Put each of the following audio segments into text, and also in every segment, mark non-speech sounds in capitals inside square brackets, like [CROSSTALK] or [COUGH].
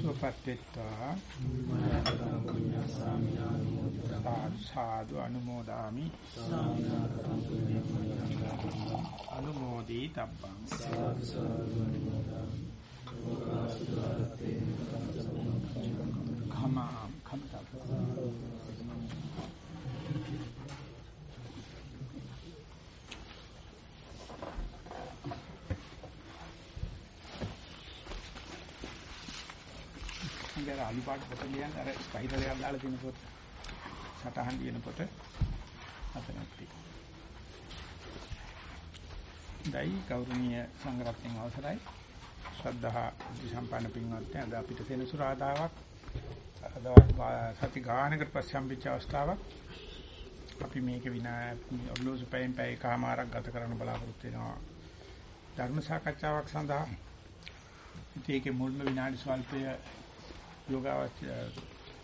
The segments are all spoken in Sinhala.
සුවපත්ත්වා සාදු අනුමෝදාමි. අනුමෝදී තබ්බං. khama khama අර අලු පාට පොත ලියන්න අර ස්පයිරල් එකක් දාලා තියෙන පොත සටහන් ලියන පොත අතනක් තියෙනවා. දෛ ගෞරවනීය සංඝරත්නයන් අවසරයි. ශ්‍රද්ධා සම්පන්න පින්වත්නි අද අපිට සෙනසුරාදාවක් අද සති ගානකට පස්සේ හම්බෙච්ච අවස්ථාවක්. අපි මේක විනා ඔබලෝසු පයෙන් පැය කමාරක් ගත කරන්න බලාපොරොත්තු වෙනවා. ධර්ම සාකච්ඡාවක් සඳහා ඉතින් ඒකේ මුල්ම විනාඩි ස්වල්පය යෝගාවචර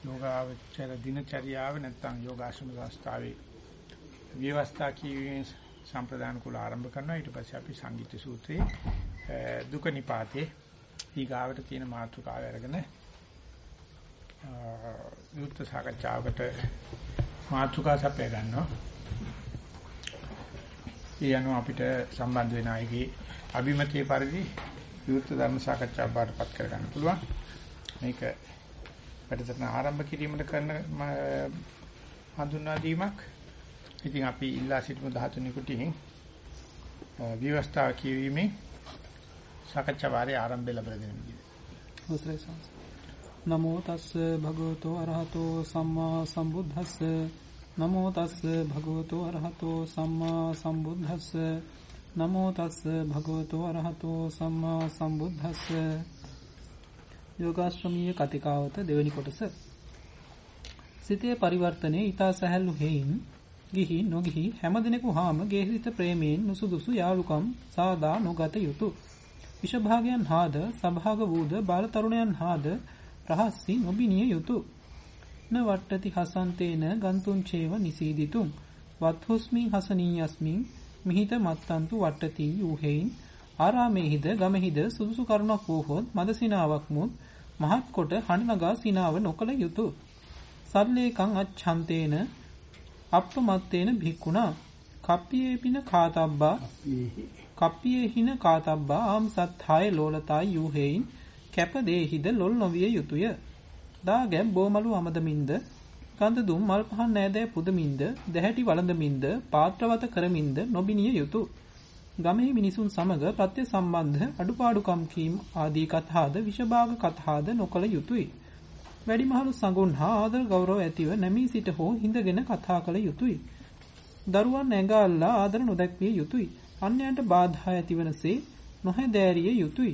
යෝගාවචර දිනචරියාව නැත්නම් යෝගාශ්‍රම සංස්ථාවේ ව්‍යවස්ථා කීවේ සම්ප්‍රදාන කුල ආරම්භ කරනවා. ඊට පස්සේ අපි සංගීත සූත්‍රයේ දුක නිපාතේ ඊගාවට තියෙන මාතෘකාව අරගෙන යුක්ත සාකච්ඡාවකට මාතෘකා සපය ගන්නවා. ඒ අනුව අපිට සම්බන්ධ වෙන අයගේ අභිමතයේ පරිදි යුක්ත ධර්ම සාකච්ඡාවක් බාටපත් කර ගන්න පුළුවන්. මේක වැඩසටහන ආරම්භ කිරීමට කරන හඳුන්වා දීමක්. ඉතින් අපි ඉල්ලා සිටිමු 13 කුටියෙන් විවස්ථාව කියවීමේ සාකච්ඡා වාරයේ ආරම්භය ලැබලා දෙන විදිහට. නමෝ තස්ස භගවතෝ අරහතෝ සම්මා සම්බුද්දස්ස නමෝ තස්ස භගවතෝ අරහතෝ සම්මා සම්බුද්දස්ස නමෝ තස්ස භගවතෝ අරහතෝ සම්මා සම්බුද්දස්ස යෝගාශ්‍රමීය කතිකාවත දෙවැනි කොටස. සිතේ පරිවර්තනයේ ඊතා සැහැල්ලු හේයින් ගිහි නොගිහි හැමදිනෙකු හාම ගේහිත ප්‍රේමයෙන් නුසුදුසු යාලුකම් සාදා නොගත යුතුය. විෂභාගයන් හාද සභාග වූද බාල තරුණයන් හාද රහස්සි නොබිනිය යුතුය. න වට්ටති හසන්තේන ගන්තුන් චේව නිසීදිතුන් වත්හුස්මින් හසනීයස්මින් මිහිත මත්තන්තු වට්ටති යූහෙයින් ආරාමේහිද ගමෙහිද සුදුසු කරුණක් වූහොත් මදසිනාවක් මුත් මහත් කොට හඬනගා සිනාව නොකළ යුතුය. සල්ලේකං අච්ඡන්තේන අප්පමත්තේන භික්ඛුනා කප්පියේ පින කාතබ්බා කප්පියේ හින කාතබ්බා ආම් සත්හාය ලෝලතායි යූහෙයින් කැප දේහිද ලොල් නොවිය යුතුය. දාගැම් බෝමලු අමදමින්ද කඳ දුම් මල් පහන් නෑදෑ පුදමින්ද දැහැටි වළඳමින්ද පාත්‍රවත කරමින්ද නොබිනිය යුතුය. ගමෙහි මිනිසුන් සමග ප්‍රත්‍ය සම්බන්ධ අඩුපාඩුකම් කීම් ආදී කතාද විෂභාග කතාද නොකළ යුතුය. වැඩිමහලු සඟුන් හා ආදර ගෞරව ඇතිව නැමී සිට හෝ හිඳගෙන කතා කළ යුතුය. දරුවන් ඇඟ ආදර නොදැක්විය යුතුය. අන්‍යයන්ට බාධා ඇතිවනසේ නොහැදෑරිය යුතුය.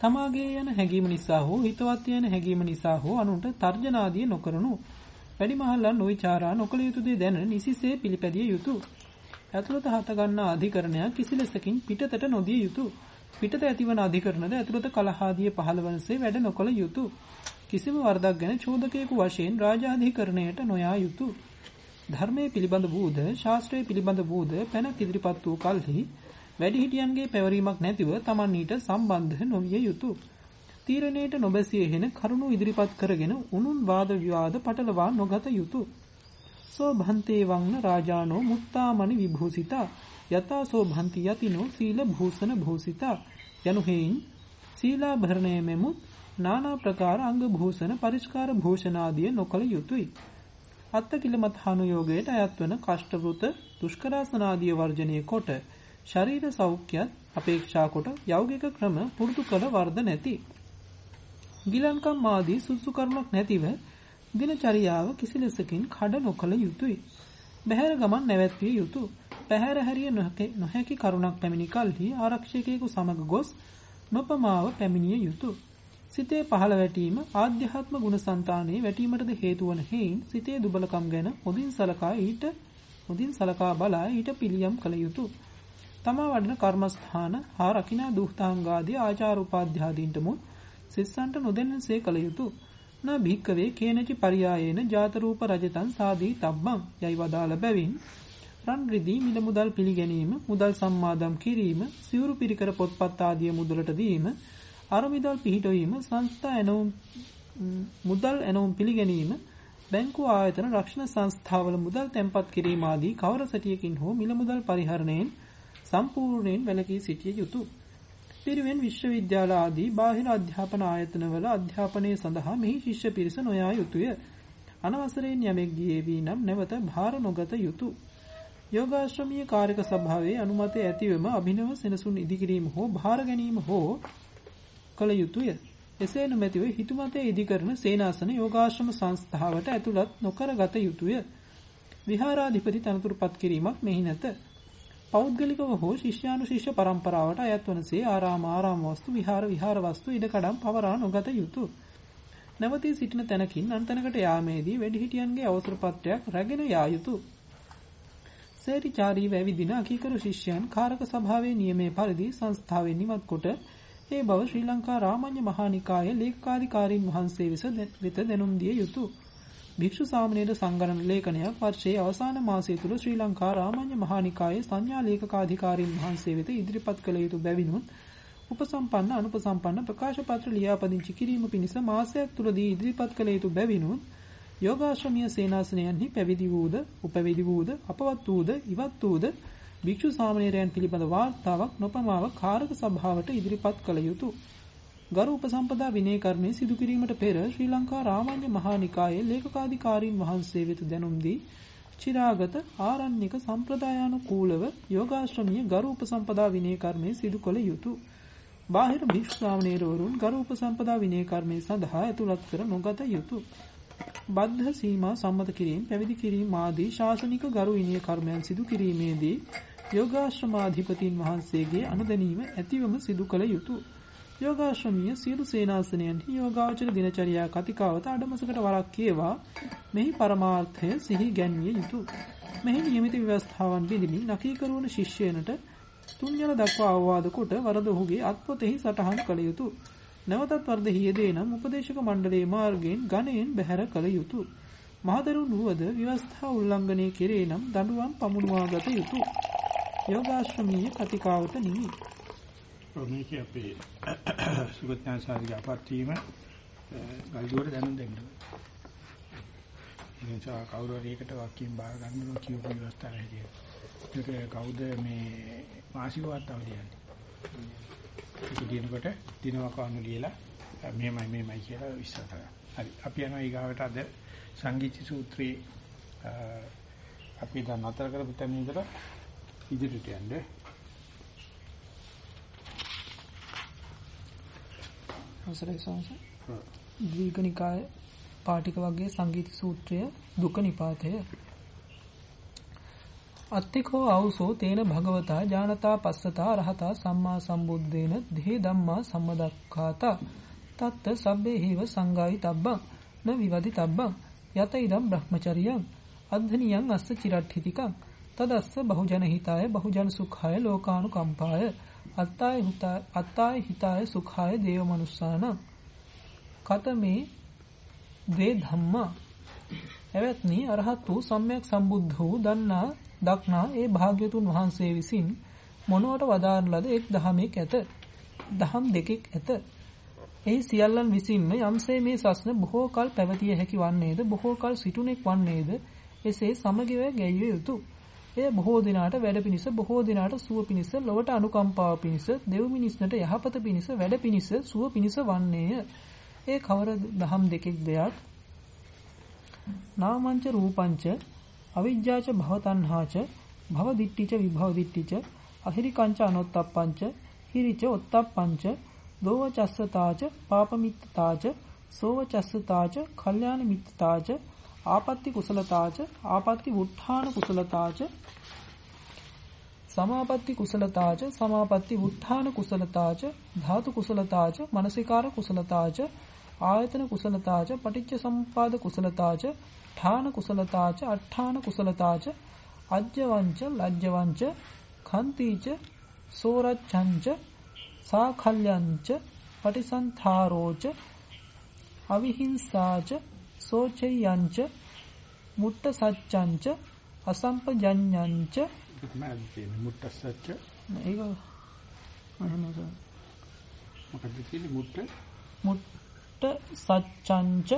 තමාගේ යන හැඟීම නිසා හෝ හිතවත් යන හැඟීම නිසා හෝ අනුන්ට තර්ජනාදිය නොකරනු. වැඩිමහල්ලන් නොවිචාරා නොකළ යුතු දේ දැන නිසිසේ පිළිපැදිය යුතුය. ඇතුළත හටගන්නා අධිකරණයක් කිසිලෙසකින් පිටතට නොදිය යුතුය. පිටත ඇතිවන අධිකරණද ඇතුළත කලහාදිය පහළවනසේ වැඩ නොකළ යුතුය. කිසිම වරදක් ගැන චෝදකයෙකු වශයෙන් රාජාධිකරණයට නොයා යුතුය. ධර්මයේ පිළිබඳ වූද ශාස්ත්‍රයේ පිළිබඳ වූද පැනක් ඉදිරිපත් වූ කල්හි වැඩිහිටියන්ගේ පැවරීමක් නැතිව Taman ඊට සම්බන්ධ නොවිය යුතුය. තීරණයට නොබැසිය හෙන කරුණු ඉදිරිපත් කරගෙන උනුන් වාද විවාද පටලවා නොගත යුතුය. සෝ භන්තේ වංන රාජානෝ මුත්තාමණි විභූසිතා යතා සෝ භන්ති යතිනෝ සීල භූෂණ භූසිතා යනු හේයින් සීලාභරණය මෙමුත් নানা ප්‍රකාර අංග භූෂණ පරිස්කාර භූෂණාදිය නොකළ යුතුය අත්ත කිලමත් හනුයෝගයට අයත්වන කෂ්ඨවෘත දුෂ්කරාසනාදිය වර්ජනය කොට ශරීර සෞඛ්‍යත් අපේක්ෂා කොට යෞගික ක්‍රම පුරුදු කළ වර්ධ නැති. ගිලන්කම් ආදී සුසු කර්මක් නැතිව දිනචරියාව කිසිලෙසකින් කඩ නොකළ යුතුය. බහැර ගමන් නැවැත්විය යුතුය. පැහැර හැරිය නොහැකි කරුණක් පැමිණි කල්හි ආරක්ෂකයෙකු සමග ගොස් නොපමාව පැමිණිය යුතුය. සිතේ පහළ වැටීම ආධ්‍යාත්ම ගුණසංතානයේ වැටීමටද හේතු වන හේයින් සිතේ දුබලකම් ගැන හොඳින් සලකා ඊට හොඳින් සලකා බලා ඊට පිළියම් කළ යුතුය. තමා වඩන කර්මස්ථාන හා රකිනා දුහ්තාංගාදී ආචාර උපාධ්‍යාදීන්ට මුත් සිස්සන්ට නොදෙන්නසේ කළ යුතුය. න භික්කවේ කේනචි පරියායේන ජාත රූප රජතන් සාදී තබ්බං යයි වදාළ බැවින් රන් රිදී මිල මුදල් පිළිගැනීම මුදල් සම්මාදම් කිරීම සිවුරු පිරිකර පොත්පත් ආදිය මුදලට දීම අරමිදල් පිහිටවීම සංස්ථා ඇනවුම් මුදල් ඇනවුම් පිළිගැනීම බැංකු ආයතන රක්ෂණ සංස්ථාවල මුදල් තැන්පත් කිරීම ආදී කවර සැටියකින් හෝ මිල මුදල් පරිහරණයෙන් සම්පූර්ණයෙන් වැළකී සිටිය යුතුය. පිරිවෙන් විශ්වවිද්‍යාල ආදී බාහිර අධ්‍යාපන ආයතනවල අධ්‍යාපනය සඳහා මෙහි ශිෂ්‍ය පිරිස නොයා යුතුය. අනවසරයෙන් යමෙක් ගියේ වී නම් නැවත භාර නොගත යුතුය. යෝගාශ්‍රමීය කාර්යක සභාවේ අනුමැතිය ඇතිවම අභිනව සෙනසුන් ඉදිකිරීම හෝ භාර ගැනීම හෝ කළ යුතුය. එසේ නොමැතිව හිතුමතේ ඉදිකරන සේනාසන යෝගාශ්‍රම සංස්ථාවට ඇතුළත් නොකර ගත යුතුය. විහාරාධිපති තනතුරුපත් කිරීමක් මෙහි නැත. පෞද්ගලිකව හෝ ශිෂ්‍යානුශිෂ්‍ය පරම්පරාවට අයත් වනසේ ආරාම ආරාම වස්තු විහාර විහාර වස්තු ඉඩකඩම් පවරා නොගත යුතුය. නැවතී සිටින තැනකින් අන්තනකට යාමේදී වැඩිහිටියන්ගේ අවසර පත්‍රයක් රැගෙන යා යුතුය. සේරිචාරීව ඇවිදින අකීකරු ශිෂ්‍යයන් කාරක සභාවේ නියමයේ පරිදි සංස්ථාවෙන් නිමත් කොට ඒ බව ශ්‍රී ලංකා රාමඤ්ඤ මහා නිකායේ ලේකකාධිකාරීන් වහන්සේ වෙත දැනුම් දිය යුතුය. භික්ෂු සාමණේර සංගණන ලේඛනයක් වර්ෂයේ අවසාන මාසය තුල ශ්‍රී ලංකා රාමඤ්ඤ මහා නිකායේ සංඥා ලේකකාධිකාරීන් වහන්සේ වෙත ඉදිරිපත් කළ යුතු බැවිනුත් උපසම්පන්න අනුපසම්පන්න ප්‍රකාශ පත්‍ර ලියාපදිංචි කිරීම පිණිස මාසයක් තුලදී ඉදිරිපත් කළ යුතු බැවිනුත් යෝගාශ්‍රමීය සේනාසනයන්හි පැවිදි වූද, උපවිදි වූද, අපවත් වූද, ඉවත් වූද භික්ෂු සාමණේරයන් පිළිබඳ වාර්තාවක් නොපමාව කාරක සභාවට ඉදිරිපත් කළ යුතුය. ගරු උපසම්පදා විනය කර්මය සිදු කිරීමට පෙර ශ්‍රී ලංකා රාමඤ්ඤ මහා නිකායේ ලේකකාධිකාරීන් වහන්සේ වෙත දැනුම් දී චිරාගත ආරණ්‍යක සම්ප්‍රදායානුකූලව යෝගාශ්‍රමීය ගරු උපසම්පදා විනය කර්මය සිදු කළ යුතුය. බාහිර භික්ෂු සාමණේරවරුන් ගරු උපසම්පදා විනය කර්මය සඳහා ඇතුළත් කර නොගත යුතුය. බද්ධ සීමා සම්මත කිරීම පැවිදි කිරීම ආදී ශාසනික ගරු විනය කර්මයන් සිදු කිරීමේදී යෝගාශ්‍රමාධිපතීන් වහන්සේගේ අනුදැනීම ඇතිවම සිදු කළ යුතුය. යෝගාශ්‍රමීය සියලු සේනාසනයන්හි යෝගාචර දිනචරියා කතිකාවත අඩමසකට වරක් කියවා මෙහි පරමාර්ථය සිහි ගැන්විය යුතුය. මෙහි නියමිත ව්‍යවස්ථාවන් බිඳිමින් නකීකරුවන ශිෂ්‍යයනට තුන්යල දක්වා අවවාද කොට වරද ඔහුගේ අත්පොතෙහි සටහන් කළ යුතුය. නැවතත් වර්ධ හියදේ නම් උපදේශක මණ්ඩලයේ මාර්ගයෙන් ගණයෙන් බැහැර කළ යුතුය. මහදරුන් වුවද ව්‍යවස්ථා උල්ලංඝනය කෙරේ නම් දඬුවම් පමුණුවා ගත යුතුය. යෝගාශ්‍රමීය කතිකාවත නිමි. මේක අපේ [CLEARS THROAT] සුගතඥාසාරික අපත්‍යීම ගල්දුවට දැනුම් දෙන්න. එනිසා කවුරු හරි එකට වාක්‍යයෙන් බාර ගන්න ඕන කියපු විවස්ථාවක් හැටියට. ඒක කවුද මේ මාසික වාර්තාව ලියන්නේ? ඒක දිනකොට දිනවක අනු ලියලා මෙහෙමයි මෙහෙමයි කියලා විස්තර කරනවා. හරි. අපි යනවා ඊගාවට අද සංගීති සූත්‍රයේ අපි දැන් අතර කරපු තැන ඉඳලා ඉදිරියට යන්නේ. අවසරයි සෝමස. දීඝනිකාය පාටික වර්ගයේ සංගීත සූත්‍රය දුක නිපාතය. අත්තිකෝ ආවුසෝ තේන භගවතා ජානතා පස්සතා රහතා සම්මා සම්බුද්දේන දෙහි ධම්මා සම්මදක්ඛාතා. තත්ත සබ්බේහිව සංගායි තබ්බං න විවදි තබ්බං යත ඉදම් බ්‍රහ්මචරියං අද්ධනියං අස්ස චිරට්ඨිතිකං තදස්ස බහුජන හිතාය බහුජන සුඛාය ලෝකානුකම්පාය. අත්තාය හිතාය අත්තාය හිතාය සුඛාය දේව මනුස්සාන කතමේ දේ ධම්මා එවත්නි අරහත් වූ සම්්‍යක් සම්බුද්ධ වූ දන්නා දක්නා ඒ භාග්‍යතුන් වහන්සේ විසින් මොනවට වදාරන ලද එක් දහමෙක් ඇත. දහම් දෙකෙක් ඇත. එහි සියල්ලන් විසින්ම යම්සේ මේ සස්න බොහෝ කල් පැවතිය හැකි වන්නේද බොහෝ කල් සිටුනෙක් වන්නේද එසේ සමගිව ගැයිය යුතුය. එය බොහෝ දිනාට වැඩ පිණිස බොහෝ දිනාට සුව පිණිස ලොවට අනුකම්පාව පිණිස දෙව් මිනිස්නට යහපත පිණිස වැඩ පිණිස සුව පිණිස වන්නේය. ඒ කවර දහම් දෙකෙක් දෙයක් නාමංච රූපංච අවිජ්ජාච භවතණ්හාච භවදිට්ඨිච විභවදිට්ඨිච අහිරිකංච අනොත්තප්පංච හිරිච ඔත්තප්පංච දෝවචස්සතාච පාපමිත්තතාච සෝවචස්සතාච කල්යාණ මිත්තතාච ආපත්‍ති කුසලතාච ආපත්‍ති වුත්ථාන කුසලතාච සමාපatti කුසලතාච සමාපatti වුත්ථාන කුසලතාච ධාතු කුසලතාච මනසිකාර කුසලතාච ආයතන කුසලතාච පටිච්ච සම්පාද කුසලතාච ඨාන කුසලතාච අට්ඨාන කුසලතාච අජ්ජවංච ලජ්ජවංච khන්තිච සෝරච්ඡංච සාඛල්යංච පටිසන්තරෝච අවිහිංසාච සෝචයංච මුට්ට සච්ඡංච අසම්පජඤ්ඤංච මුට්ට සච්ච ඒක මොකද්ද කියන්නේ මුට්ට? මුට්ට සච්ඡංච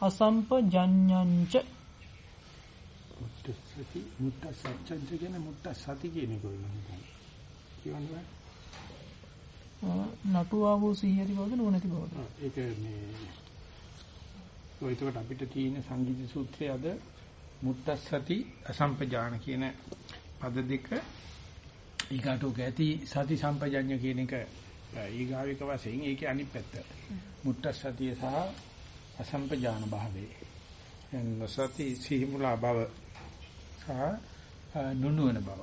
අසම්පජඤ්ඤංච. මුට්ට සති මුට්ට සත්‍යංච කියන්නේ මුට්ට සති කියන එක වෙනවා. කියවන්නේ නටුවා වූ සිහියති බවද නුවණැති බවද? ඒක මේ එතකොට අපිට තියෙන සංගීත සූත්‍රය අද මුත්තස්සති අසම්පජාන කියන පද දෙක ඊගාට ගැති සති සම්පජඤ්ඤ කියන එක ඊගාවික වශයෙන් ඒකේ අනිත් පැත්ත. මුත්තස්සතිය සහ අසම්පජාන. එන්න සති සිහිමුලා භව සහ නුනුවන බව.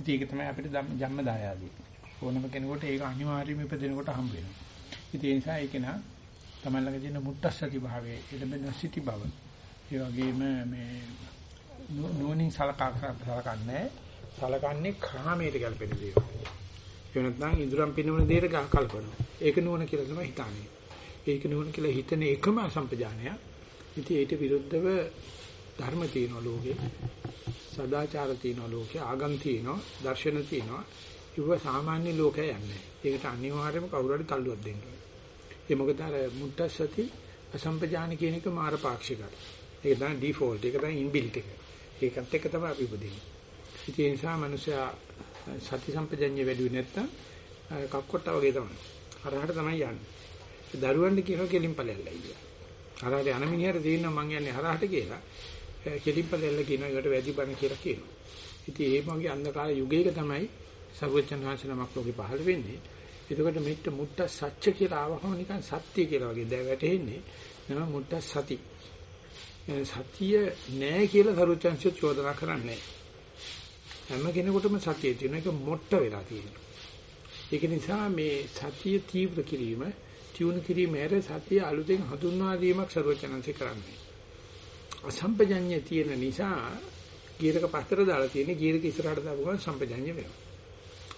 ඉතින් ඒක තමයි අපිට ජන්ම දායාදී. ඕනම කෙනෙකුට ඒක අනිවාර්යයෙන්ම ඉපදෙනකොට හම්බ වෙනවා. ඉතින් ඒ නිසා ඒක නා තමයි ළඟ තියෙන මුත්තස්සති භාවයේ ඉලබෙන සිටි බව. ඒ වගේම මේ නෝනින් සලකා සලකන්නේ සලකන්නේ කාමයට ගැලපෙන දේවල්. ඒ නැත්නම් ඉදurang පිනවන දේට කල්පනවා. ඒක නුවණ කියලා තමයි හිතන්නේ. ඒක නුවණ කියලා හිතන එකම අසම්පජානය. ඉතින් ඊට විරුද්ධව ධර්ම තියෙනවා ලෝකේ. සදාචාර තියෙනවා ලෝකේ. ආගම් තියෙනවා. දර්ශන තියෙනවා. ඉව සාමාන්‍ය ලෝකය යන්නේ. ඒකට අනිවාර්යයෙන්ම කවුරු හරි තල්ලුවක් දෙන්න ඕනේ. ඒ මොකද අර මුත්තස්සති අසම්පජාන කියන එක මාරපාක්ෂිකයි. ඒක තමයි ඩිෆෝල්ට්. ඒක තමයි ඉන්බිල්ට් එක. ඒකත් එක්ක තමයි අපි උපදින්නේ. ඒ නිසා මිනිස්සයා සති සම්පජඤ්ඤය වැඩි වෙන්නේ නැත්තම් කක්කොට්ට වගේ තමයි. හරහට තමයි යන්නේ. දරුවන්ට කියනවා කෙලින් ඵලයල්ලා කියලා. හරහට යන මිනිහට තේිනවා මං යන්නේ හරහට කියලා. කෙලින් ඵලයල්ලා කියනවා ඒකට වැඩි බණ කියලා කියනවා. ඉතින් ඒ වගේ අන්ධකාර යුගයක තමයි සර්වචන්හන්සේ නමක් ලෝකෙ පහළ වෙන්නේ. එතකොට මෙట్ట මුට්ට සත්‍ය කියලා ආවහම නිකන් සත්‍ය කියලා වගේ දැන් වැටෙන්නේ. නම මුට්ට සති. සතිය නෑ කියලා සර්වචන්සිය චෝදනා කරන්නේ. හැම කෙනෙකුටම සතිය තියෙන එක මොට්ට වෙලා තියෙනවා. ඒක නිසා මේ සතිය තීව්‍ර කිරීම, ටියුන් කිරීම හැර සතිය අලුතෙන් හඳුන්වා දීමක් සර්වචනන්සේ කරන්නේ. අසම්පජඤ්ඤය තියෙන නිසා ගීරක පස්තර දාලා තියෙන ගීරක ඉස්සරහට දාපු ගමන් සම්පජඤ්ඤය වෙනවා.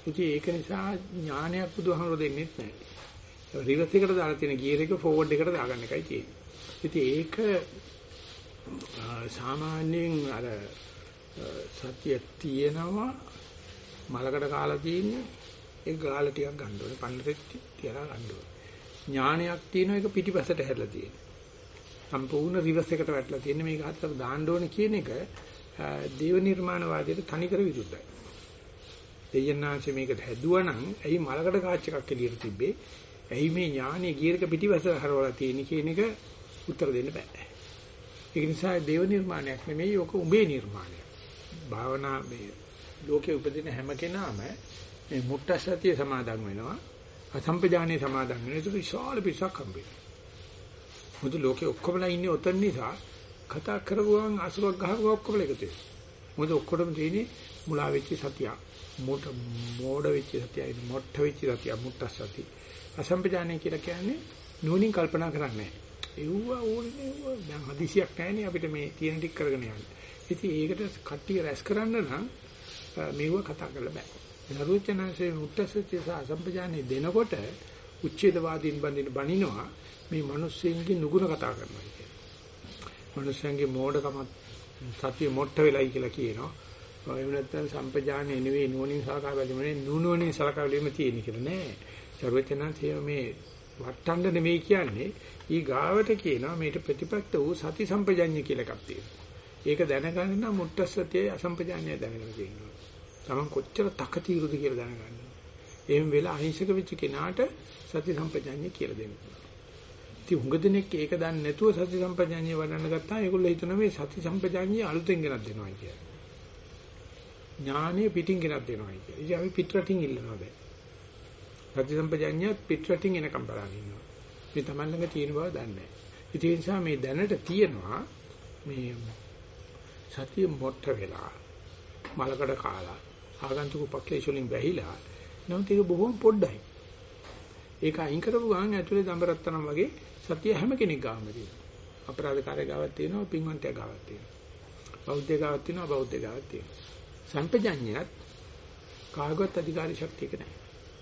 ඉතින් ඒක නිසා ඥානයක් බුදුහමර දෙන්නේ නැහැ. රිවර්ස් එකට දාලා තියෙන ගියර් එක ෆෝවර්ඩ් එකට දාගන්න එකයි තියෙන්නේ. ඉතින් ඒක සාමාන්‍යයෙන් අර සත්‍ය තියෙනවා මලකට කාලා තියෙන්නේ ඒ ගාල ටිකක් ගන්න ඕනේ පන්නරෙත් තියලා ගන්න ඕනේ. ඥානයක් තියෙන එක පිටිපසට හැරලා තියෙන්නේ. සම්පූර්ණ රිවර්ස් එකට වැටලා තියෙන්නේ මේක හතර දාන්න ඕනේ කියන එක දේව නිර්මාණවාදයට තනිකර විරුද්ධයි. දෙයන්නාංශ මේකට හැදුවනම් ඇයි මලකට කාච් එකක් එළියට තිබ්බේ? ඇයි මේ ඥානෙ ගියරක පිටිවස හරවලා තියෙන්නේ කියන එක උත්තර දෙන්න බෑ. ඒක නිසා දේව නිර්මාණයක් නෙමෙයි ඔක උඹේ නිර්මාණයක්. භාවනා මේ ලෝකේ උපදින හැම කෙනාම මේ මුට්ට සතිය සමාදන් වෙනවා. අසම්පජානේ සමාදන් වෙනවා. ඒක විශාල පිටසක් හම්බෙනවා. මොකද ලෝකේ ඔක්කොමලා ඉන්නේ ඔතන නිසා කතා කරගුවන් අසුරක් ගහගුවා ඔක්කොම එකතු වෙනවා. මොකද ඔක්කොටම තියෙන්නේ මුලා වෙච්ච සතියක්. මොඩ මොඩ වෙච්ච සතියයි මොට්ට වෙච්ච සතිය මුට්ට සතිය. අසම්පජානය කියලා කියන්නේ නුවණින් කල්පනා කරන්නේ. ඒව ඕනේ ඒව දැන් හදිසියක් නැහැනේ අපිට මේ තියෙන ටික කරගෙන යන්න. ඉතින් ඒකට කට්ටිය රැස් කරන්න නම් මේව කතා කරලා බෑ. නරුවචනanse මුට්ට සතිය සහ අසම්පජානය දෙනකොට උච්ඡේදවාදීන් බඳින බණිනවා මේ මිනිස්සුන්ගේ නුගුණ කතා කරනවා කියන්නේ. මිනිස්සුන්ගේ මෝඩකම සතිය මොට්ට වෙලයි කියලා කියනවා. එහෙම නැත්නම් සම්පජාන්නේ නෙවෙයි නුවණින් සලකා බැලීමනේ නුනුවණින් සලකා බැලීම තියෙන කියලා නෑ. සර්වචනන්තය මේ වට්ටන්න නෙවෙයි කියන්නේ ඊ ගාවට කියනවා මේට ප්‍රතිපක්ත වූ සති සම්පජඤ්ඤය කියලා එකක් තියෙනවා. ඒක දැනගන්න නම් මුට්ටස්සතියේ අසම්පජාඤ්ඤය දැනගෙන තියෙනවා. තමන් කොච්චර තකතිරුද කියලා දැනගන්න. එහෙම වෙලා අහිංසක වෙච්ච කෙනාට සති සම්පජාඤ්ඤය කියලා දෙන්න පුළුවන්. ඉතින් හුඟ දෙනෙක් ඒක දන්නේ නැතුව සති සම්පජාඤ්ඤය වඩන්න ගත්තා. ඒගොල්ලෝ හිතනවා මේ සති සම්පජාඤ්ඤය අලුතෙන් ගෙනත් දෙනවා කියලා. ඥානෙ පිටින් ගෙනත් දෙනවා කියලා. ඉතින් අපි පිටරටින් ඉල්ලනවා දැන්. සති සම්පජඤ්ඤය පිටරටින් එනකම් බලන් ඉන්නවා. මේ Taman ළඟ තියෙන බව දන්නේ නැහැ. ඒ නිසා මේ දැනට තියෙනවා මේ සතිය මොට්ට වෙලා මලකඩ කාලා ආගන්තුක පක්ෂේෂ වලින් වැහිලා නමුත් ඒක බොහොම පොඩ්ඩයි. ඒක අයින් කරපු ගමන් ඇතුලේ දඹරත්තනම් වගේ සතිය හැම කෙනෙක් ගාම තියෙනවා. අපරාධකාරය ගාවක් තියෙනවා, පින්වන්තය ගාවක් තියෙනවා. බෞද්ධය ගාවක් තියෙනවා, බෞද්ධය ගාවක් තියෙනවා. සම්පජඤ්ඤයත් කාගවත් අධිකාරී ශක්තියක නැහැ.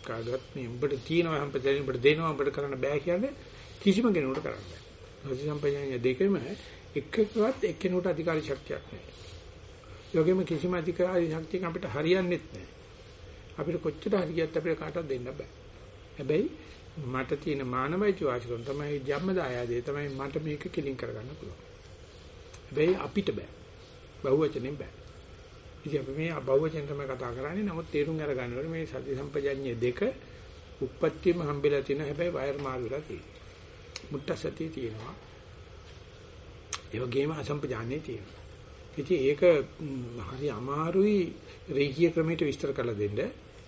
කාගවත් මේ උඹට තියෙනවා සම්පජඤ්ඤය උඹට දෙනවා උඹට කරන්න බෑ කියන්නේ කිසිම කෙනෙකුට කරන්න බෑ. සති සම්පජඤ්ඤය දෙකම එකකවත් එක්කෙනෙකුට අධිකාරී ශක්තියක් නැහැ. යෝගෙම කිසිම අධිකාරී ශක්තියක් අපිට හරියන්නේත් නැහැ. අපිට කොච්චර හරි ගියත් අපිට කාටවත් දෙන්න බෑ. හැබැයි මට තියෙන මානවයිච වාසිකම් තමයි ජම්මදායාදේ තමයි මට මේක කිලින් කරගන්න පුළුවන්. හැබැයි අපිට බෑ. බහුවචනෙන් බෑ. ඉතින් අපි මේ බහුවචන තමයි කතා කරන්නේ. නමුත් තේරුම් අරගන්න ඕනේ මේ සති සම්පජඤ්ඤය දෙක උප්පත්තියම හම්බෙලා තියෙන හැබැයි වයර් මාරු වෙලා තියෙනවා. මුට්ට සතිය තියෙනවා. ඒ වගේම අසම්පජාන්නේ තියෙනවා. ඉතින් ඒක හරි අමාරුයි රේඛීය ක්‍රමයට විස්තර කරලා දෙන්න.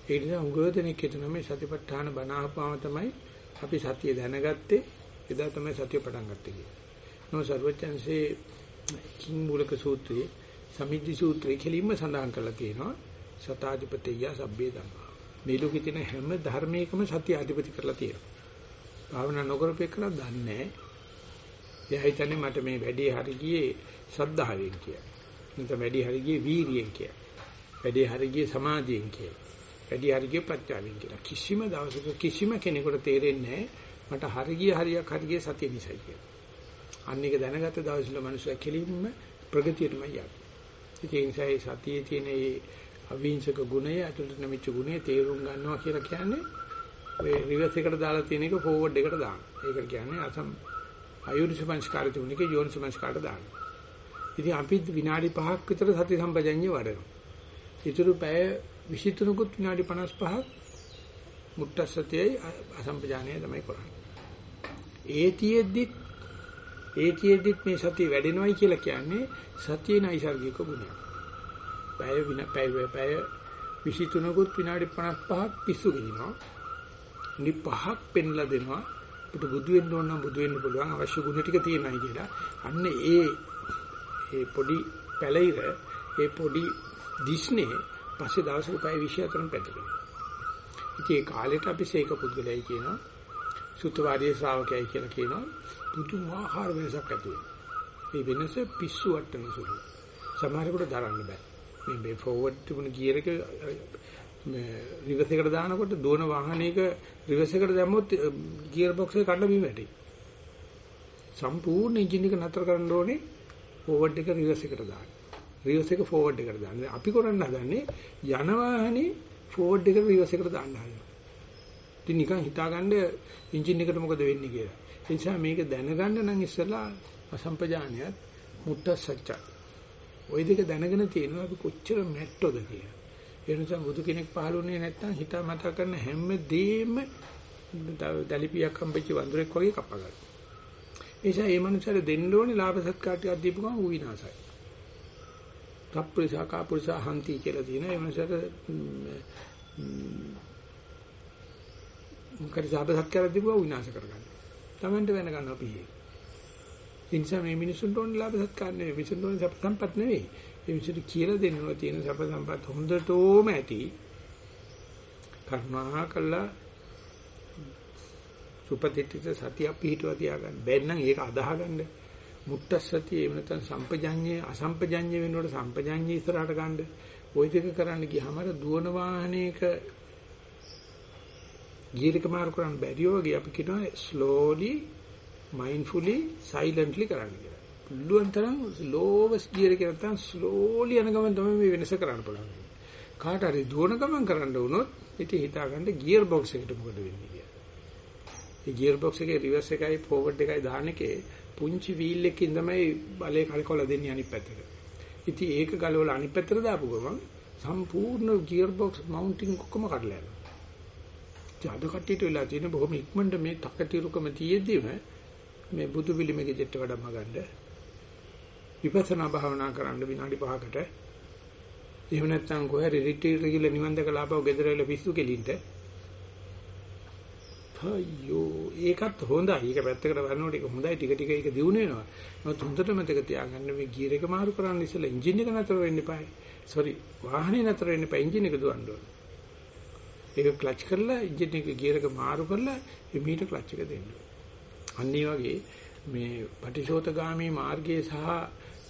ඒ නිසා උගෝදෙනෙක් හිතන මේ සතිපට්ඨාන බණ අහපුවාම තමයි අපි සතිය දැනගත්තේ. එදා තමයි සතිය පටන් ගත්තේ කියලා. නෝ සර්වචන්සේ කිං මූලක සූත්‍රයේ සමිද්ධි සූත්‍රයේ කෙලින්ම සඳහන් කරලා තියෙනවා. සතාධිපතිය සබ්බේ ධම්මා. මේ ලෝකේ තියෙන හැම ධර්මයකම සතිය අධිපති කරලා තියෙනවා. භාවනා නොකරපෙන්න දන්නේ නැහැ. එයා හිතන්නේ මට මේ වැඩේ හරි ගියේ ශ්‍රද්ධාවෙන් කියලා. නැත්නම් වැඩේ හරි ගියේ වීරියෙන් කියලා. වැඩේ හරි ගියේ සමාධියෙන් කියලා. වැඩේ හරි ගියේ ප්‍රත්‍යාවෙන් කියලා. කිසිම දවසක කිසිම කෙනෙකුට තේරෙන්නේ මට හරි ගිය හරියක් හරි ගියේ සතිය නිසායි කියලා. අන්න එක දැනගත්ත දවසල මනුස්සයා කෙලින්ම ප්‍රගතියටම යනවා. ඒ නිසා සතියේ තියෙන මේ අවිංශක ගුණය අතුලට නැමිච්ච ගුණය තේරුම් ගන්නවා කියලා කියන්නේ ඔය රිවර්ස් එකට දාලා තියෙන එක ෆෝවර්ඩ් එකට දාන්න. ඒකට කියන්නේ අසම් අයෝනිසමංස්කාරය තුනක යෝනිසමංස්කාරට දාන්න. ඉතින් අපි විනාඩි 5ක් විතර සති සම්පජඤ්ඤය වඩනවා. ඊටු පැය 23කුත් විනාඩි 55ක් මුට්ට සතියයි අසම්පජානයයි තමයි කරන්නේ. ඒතියෙද්දි ඒතියෙද්දි මේ සතිය වැඩෙනවයි කියලා කියන්නේ සතියේ නයිසර්ගික ගුණය. පැය වින පැය පැය 23කුත් විනාඩි 55ක් පිස්සු ගිනිනවා. ඉනි පහක් පෙන්ලා දෙනවා. අපිට බුදු වෙන්න ඕන නම් බුදු වෙන්න පුළුවන් අවශ්‍ය ගුණ ටික තියෙනයි කියලා. අන්න ඒ ඒ පොඩි පැලිර ඒ පොඩි දිස්නේ පස්සේ දවසක පැය 24න් පැතිරෙනවා. ඉතින් ඒ කාලෙට අපි සීක පුද්ගලයයි කියනවා. සුත්තවාදී ශ්‍රාවකයයි කියලා කියනවා. පුදුමාකාර වෙනසක් ඇති වෙනවා. මේ වෙනස පිස්සු වට්ටන සුළු. සමහරකට දරන්න බෑ. මේ මේ ෆෝවර්ඩ් තිබුණ ගියර් එක මේ රිවර්ස් එකට දානකොට දුවන වාහනයක රිවර්ස් එකට දැම්මොත් eh, ගියර් බොක්ස් එක කඩලා බිම වැටේ. සම්පූර්ණ එන්ජින් එක නතර කරන්න ඕනේ ෆෝවර්ඩ් එක රිවර්ස් එකට දාන්න. රිවර්ස් එක ෆෝවර්ඩ් එකට දාන්න. අපි කරන්න හදන්නේ යන වාහනේ ෆෝවර්ඩ් එක රිවර්ස් එකට දාන්න හදනවා. ඉතින් නිකන් හිතාගන්න එන්ජින් එකට මොකද වෙන්නේ කියලා. ඒ නිසා මේක දැනගන්න නම් ඉස්සලා අසම්පජානියත් මුට්ට සත්‍ය. ওই දෙක දැනගෙන තියෙනවා අපි කොච්චර මැට්ටොද කියලා. ඒ නිසා බුදු කෙනෙක් පහළුනේ නැත්තම් හිතා මතක කරන හැම දෙෙම දලිපියක් හම්බෙච්ච වඳුරෙක් වගේ කපගන්න. ඒ නිසා මේ මනුස්සයර දෙන්න ඕනේ ලාභ සත්කාර ටිකක් දීපු ගමන් ඌ විනාසයි. සප්පරිසා කාපුරිසා හන්ති කියලා තියෙනවා. ඒ මනුස්සයර මොකද ලාභ සත්කාර දීපුවා විනාශ කරගන්න. Tamanට වෙන ගන්න අපි. ඒ නිසා මේ මිනිසුන්ට ඕනේ ලාභ සත්කාර නෙවෙයි. මිනිසුන්ට ඕනේ සප් සම්පත් නෙවෙයි. ඒ විදිහට කියලා දෙන්නවා තියෙන සප සම්පත් හොඳටම ඇති. කරුණා කළා සුපතිත්‍ිත සතිය පිහිටුවා තියාගන්න. බැන්නම් ඒක අදාහගන්න. මුට්ට සතිය එහෙම නැත්නම් සම්පජඤ්ඤේ අසම්පජඤ්ඤේ වෙනකොට සම්පජඤ්ඤේ ඉස්සරහට ගන්න. ওই දෙක කරන්න ගියාම අර දුවන වාහනයක ගියරක මාරු කරන්න බැරි වගේ අපි කියනවා slowly mindfully silently කරන්න කියලා. පුළුවන් තරම් lowest gear එක නැත්තම් slowly යන ගමන් තමයි මේ වෙනස කරන්න පුළුවන්. කාට හරි දුවන ගමන් කරන්න වුණොත් ඉතින් හිතාගන්න gear box එකට මොකද වෙන්නේ කියලා. මේ gear box එකේ reverse එකයි forward එකයි දාන එකේ පුංචි wheel එකකින් තමයි බලය කලකොල දෙන්නේ අනිත් පැත්තට. ඉතින් ඒක ගලවලා අනිත් පැත්තට දාපු ගමන් සම්පූර්ණ gear box mounting ඔක්කොම කඩලා යනවා. ඉතින් අද කට්ටියට වෙලා තියෙන බොහොම ඉක්මනට මේ තකතිරුකම තියෙද්දිම මේ බුදු පිළිමේ ගෙට වඩම්ම ගන්න විපස්සනා භාවනා කරන්න විනාඩි 5කට එහෙම නැත්නම් කොහේ රිට්‍රීට් එකකින් නිවන් දැකලා ආපහු ගෙදර එල පිස්සු කෙලින්ට අයියෝ ඒකත් හොඳයි. ඒක පැත්තකට බලනකොට ඒක හොඳයි ටික ටික ඒක දිනු වෙනවා. නමුත් හොඳට මතක තියාගන්න මේ ගියර් එක මාරු කරන්න ඉස්සෙල්ලා එන්ජින් එක නතර වෙන්න එපායි. සෝරි වාහනේ නතර වෙන්න එපා එන්ජින් එක දුවන්න ඕන. ඒක ක්ලච් කරලා එන්ජින් එක ගියර් එක මාරු කරලා එමීට ක්ලච් එක දෙන්න. අන්න වගේ මේ පටිශෝතගාමී මාර්ගයේ සහ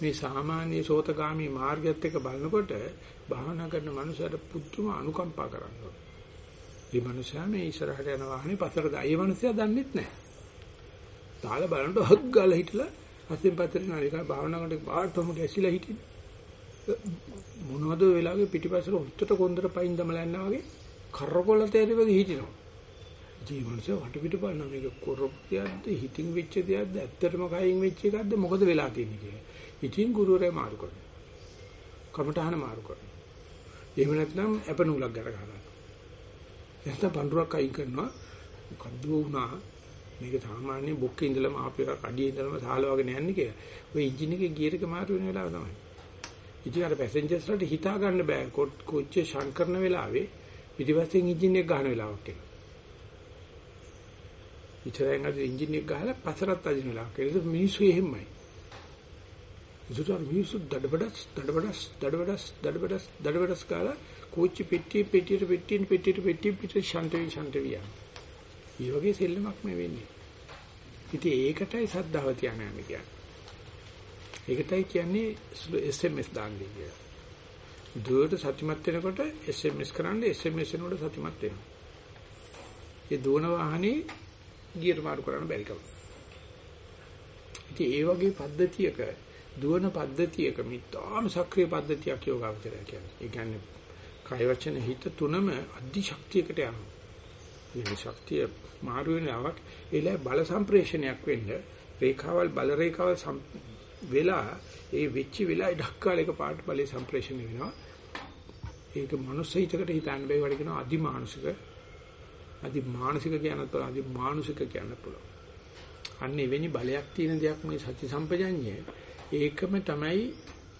මේ සාමාන්‍ය සෝතගාමී මාර්ගයත් එක්ක බලනකොට භාවනා කරන මනුස්සයට පුදුම අනුකම්පා කරනවා. මේ මනුස්සයා මේ ඉස්සරහට යන වාහනේ පස්සට දා. ඒ මනුස්සයා දන්නෙත් නැහැ. තාලා බලනකොට හක් ගාලා හිටලා පස්සෙන් පස්සට නරිකා භාවනා කරනකොට බාටම ගැසිලා හිටින්. මොනවද වෙලාවේ පිටිපස්සට උත්තර කොන්දර පයින් දමලා යනවා වගේ කරකොල තේරෙවද හිටිනවා. ජීවන්සේ වටපිට බලන මේක කරපියක්ද හිතින් වෙච්ච දෙයක්ද ඇත්තටම කයින් වෙච්ච එකක්ද මොකද වෙලා තියෙන්නේ කියලා. ඉතින් ගුරුවරයා මාරු කරනවා. කමටහන මාරු කරනවා. එහෙම නැත්නම් අප නූලක් ගැට ගන්නවා. නැත්නම් පඳුරක් අයින් කරනවා. මොකද්ද වුණා? මේක සාමාන්‍ය බොක්කේ ඉඳලම ආපු එකක් අඩියේ ඉඳලම සාලවගෙන යන්නේ කියලා. ඔය එන්ජින් එකේ ගියර් එක මාරු වෙන වෙලාව තමයි. ඉතින් අර පැසෙන්ජර්ස්ලාට හිතා ගන්න බෑ කොච්චර ෂන් කරන වෙලාවේ පිටිපස්සෙන් එන්ජින් එක ගන්න වෙලාවක් එනවා. ඉතරෙන් අද එන්ජින් එක ගහලා පසරත් අදින වෙලාවක්. ඒක මිනිස්සු එහෙමයි. ඉතින් මිනිස්සු දඩබඩස් දඩබඩස් දඩබඩස් දඩබඩස් දඩබඩස් කාලා කෝච්චි පෙට්ටිය පෙට්ටියට පෙට්ටියෙන් පෙට්ටියට පෙට්ටිය පිට ශාන්තවි ශාන්තවි යන. මේ වගේ සෙල්ලමක් නෙවෙන්නේ. ඉතින් ඒකටයි සද්ධාව තියන්නේ කියන්නේ. ඒකටයි කියන්නේ SMS දාන්නේ කියලා. දුවට සත්‍යමත් වෙනකොට SMS කරන්න SMS එනකොට සත්‍යමත් වෙනවා. ඒ දුවන වාහනේ ගියර් මාරු කරන්න බැරි කම. ඉතින් ඒ වගේ පද්ධතියක දුවන පද්ධතියක මිතාම සක්‍රීය පද්ධතියක් යෝගාවචරය කියන්නේ. ඒ කියන්නේ කය වචන හිත තුනම අධි ශක්තියකට යනවා. මේ ශක්තිය මාරු වෙනවක් ඒලයි බල සම්ප්‍රේෂණයක් වෙන්න රේඛාවල් බල රේඛාවල් වෙලා ඒ වෙච්ච වෙලාවේ ඩක්කාල එක පාට බලේ සම්ප්‍රේෂණය වෙනවා. ඒක මනුස්ස හිතකට හිතන්න බෑ වඩ කියනවා අදි මානසික අදි මානසික කියනත් අදි මානුෂික කියන්න පුළුවන්. අන්න එවැනි බලයක් තියෙන දෙයක් මේ සත්‍ය සම්පජඤ්ඤය ඒකම තමයි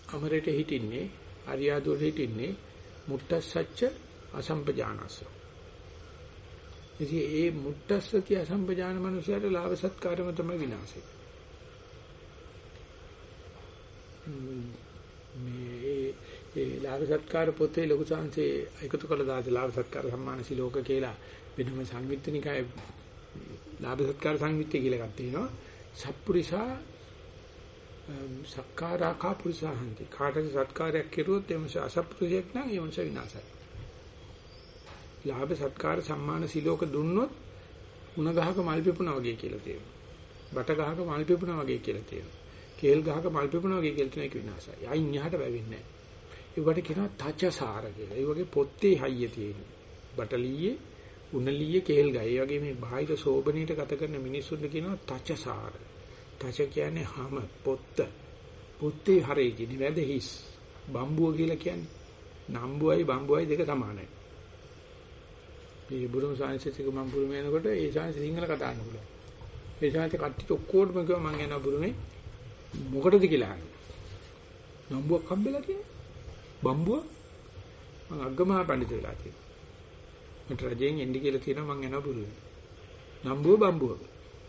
අමරයට හිටින්නේ අරියාදුවට හිටින්නේ මුත්තස්සච්ච අසම්පජානස්ස. ඉතින් ඒ මුත්තස්සති අසම්පජාන මනුස්සයට ලාභ සත්කාරම තමයි විනාශය. මේ ඒ ලාභ සත්කාර පොතේ ලොකු සංසේ එකතු කළ දාද ලාභ සත්කාර සම්මාන සිලෝක කියලා වෙනම සංවිත්තනිකයි ලාභ සත්කාර සංවිත්තය කියලා එකක් තියෙනවා. සත්පුරිසා සක්කාරාකා පුරිසහන්ති. කාටද සත්කාරයක් කෙරුවොත් එමස අසත්පුරුෂයෙක් නම් එමස විනාශයි. ලාභ සත්කාර සම්මාන සිලෝක දුන්නොත් උණ ගහක මල් පිපුණා වගේ කියලා තියෙනවා. බට ගහක මල් පිපුණා වගේ කියලා තියෙනවා. කේල් ගහක මල් පිපුණා වගේ කියලා තියෙන එක විනාශයි. අයින් යහට වැවෙන්නේ නැහැ. ඒවට කියනවා තචසාර කියලා. ඒ වගේ පොත්තේ හයිය තියෙනවා. බටලියේ උණලියේ කේල් ගහ. ඒ වගේ මේ බාහිර සෝබනීට ගත කරන මිනිස්සුන්ට කියනවා තචසාර. තච කියන්නේ හැම පොත්ත. පොත්තේ හරේ කියන්නේ වැද හිස්. බම්බුව කියලා කියන්නේ. නම්බුවයි බම්බුවයි දෙක සමානයි. මේ බුරුම සාංශිතික මම බුරුම යනකොට ඒ සාංශ සිංහල කතා කරන්න පුළුවන්. ඒ සාංශ කට්ටිය ඔක්කොටම කිව්වා මං යනවා බුරුමේ මොකටද කියලා අහන්නේ. නම්බුවක් හම්බෙලා කියන්නේ. බම්බුව මං අග්ගමහා පඬිතු වෙලා තියෙනවා. මට රජෙන් එන්න කියලා කියනවා මං යනවා බුරුමේ. නම්බුව බම්බුව.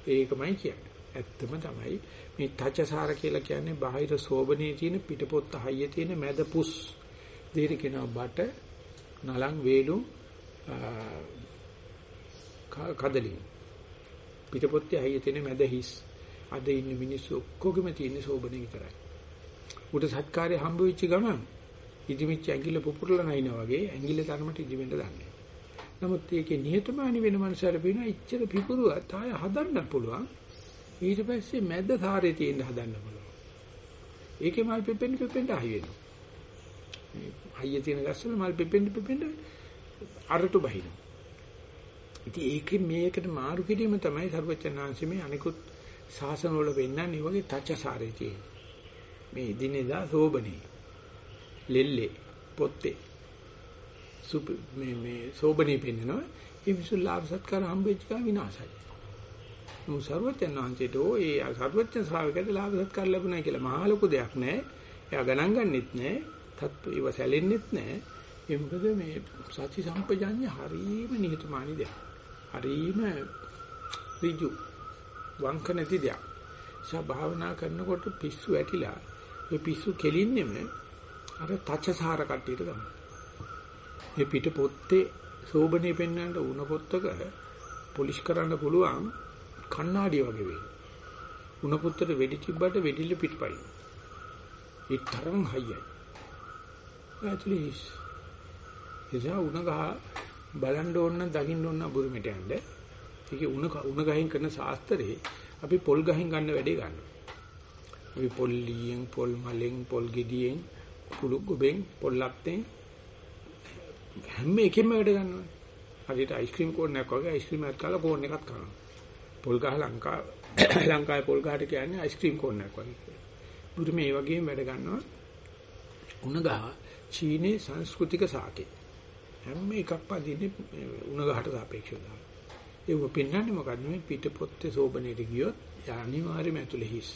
ඒකමයි කියන්නේ. ඇත්තම තමයි මේ තචසාර කියලා කියන්නේ බාහිර සෝබනේ තියෙන පිටපොත්ත හයිය තියෙන මැද පුස් දෙහිර කියනවා බට නලං වේලුම් කදලි පිටපොත්තේ හයිය තියෙන මැද හිස් අද ඉන්න මිනිස්සු ඔක්කොගෙම තියෙන සෝබනේ විතරයි උට සත්කාරය හම්බ වෙච්ච ගමන් ඉදිමිච්ච ඇඟිල්ල පුපුරලා නැිනා වගේ ඇඟිල්ල තරමට ඉදිවෙන්න දන්නේ නමුත් ඒකේ නිහතමානී වෙන මනුස්සයර පේනවා ඉච්ඡර පිපුරුවා තාය හදන්න පුළුවන් ඊට පස්සේ මැද සාරේ තියෙන්න හදන්න පුළුවන්. ඒකේ මල් පෙපෙන්න පෙපෙන්න ආයි වෙනවා. මේ හයිය තියෙන ගස්වල මල් පෙපෙන්න පෙපෙන්න අරටු බහිනවා. ඉතින් ඒකේ මේකට මාරු කිරීම තමයි සර්වචනාංශ මේ අනිකුත් සාසන වල වෙන්නන්නේ වගේ තච්චසාරේ තියෙන. මේ දිනෙදා සෝබනේ. ලෙල්ලේ පොත්තේ. සුප මේ මේ සෝබනේ පෙන්නනවා. ඒ විසු ලාභ සත්කාර හම්බෙච්ච ගා විනාශයි. මොහු සර්වඥ වහන්සේට ඕ ඒ සර්වඥ ශ්‍රාවකයට ලාභ සත්කාර ලැබුණා කියලා මහා ලොකු දෙයක් නෑ. එයා ගණන් ගන්නෙත් නෑ. තත් ඒව සැලෙන්නෙත් නෑ. ඒ මොකද මේ සති සම්පජාඤ්ඤ හරීම නිහතමානී දෙයක්. හරීම ඍජු වංක නැති දෙයක්. ඒසා භාවනා කරනකොට පිස්සු ඇටිලා ඒ පිස්සු කෙලින්නෙම අර තචසාර කට්ටියට ගන්න. මේ පිට පොත්තේ සෝබනේ පෙන්වන්නට උණ පොත්තක පොලිෂ් කරන්න පුළුවන් කණ්ණාඩිය වගේ වෙයි. උණ පුත්තට වෙඩි තිබ්බට වෙඩිල්ල පිටපයි. ඒ තරම් හයියයි. ඇතුලේ හිස්. එසා උණ ගහ බලන්න ඕන නම් දකින්න ඕන නම් බුරුමෙට යන්න. ඒකේ උණ උණ ගහින් කරන ශාස්ත්‍රයේ අපි පොල් ගහින් ගන්න වැඩේ ගන්නවා. අපි පොල් ලියෙන්, පොල් මලෙන්, පොල් ගෙඩියෙන්, කුළු ගොබෙන්, පොල් ලප්තෙන් හැම එකෙම වැඩ ගන්නවා. හරියට අයිස්ක්‍රීම් කෝන් එකක් වගේ අයිස්ක්‍රීම් එකක් කාලා කෝන් එකක් කනවා. පොල් ගහ ලංකා [COUGHS] ලංකාවේ පොල් ගහට කියන්නේ අයිස්ක්‍රීම් කෝන් එකක් වගේ. බුදු මේ වගේම වැඩ ගන්නවා. උණ ගහ චීනේ සංස්කෘතික සාකේ. හැම එකක්ම අදින්නේ උණ ගහට සාපේක්ෂව. ඒක පෙන්වන්නේ මොකද්ද මේ පිට පොත්තේ සෝබනේට ගියොත් අනිවාර්යයෙන්ම ඇතුලේ හිස්.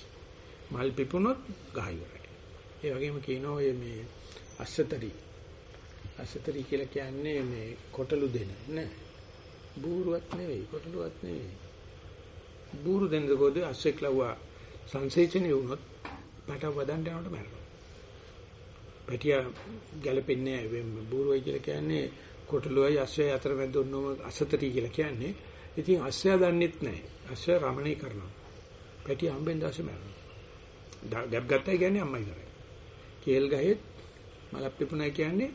මල් පිපුණොත් ගහ ඉවරයි. ඒ වගේම කියනවා ඔය මේ අස්සතරි. අස්සතරි කියලා කියන්නේ මේ කොටලු දෙන නෑ. බූරුවක් නෙවෙයි කොටලුවක් නෙවෙයි. බූරු දෙන්නකොද අස්සෙක් ලව්වා සංසේචනේ වුණොත් පැට වදන්න යනකොට මැරෙනවා. පැටිය ගැලපෙන්නේ නැහැ. බූරුවයි කියලා කියන්නේ කොටලුවයි අස්සය අතර මැද ඔන්නම අස්සතරි කියලා කියන්නේ. ඉතින් අස්සය දන්නෙත් නැහැ. අස්සය රමණී කරනවා. පැටිය හම්බෙන් දැස්සේ මැරෙනවා. ගැප් ගත්තයි කියන්නේ අම්මයි කරේ. කේල් ගහෙත් මලක් පිපුණා කියන්නේ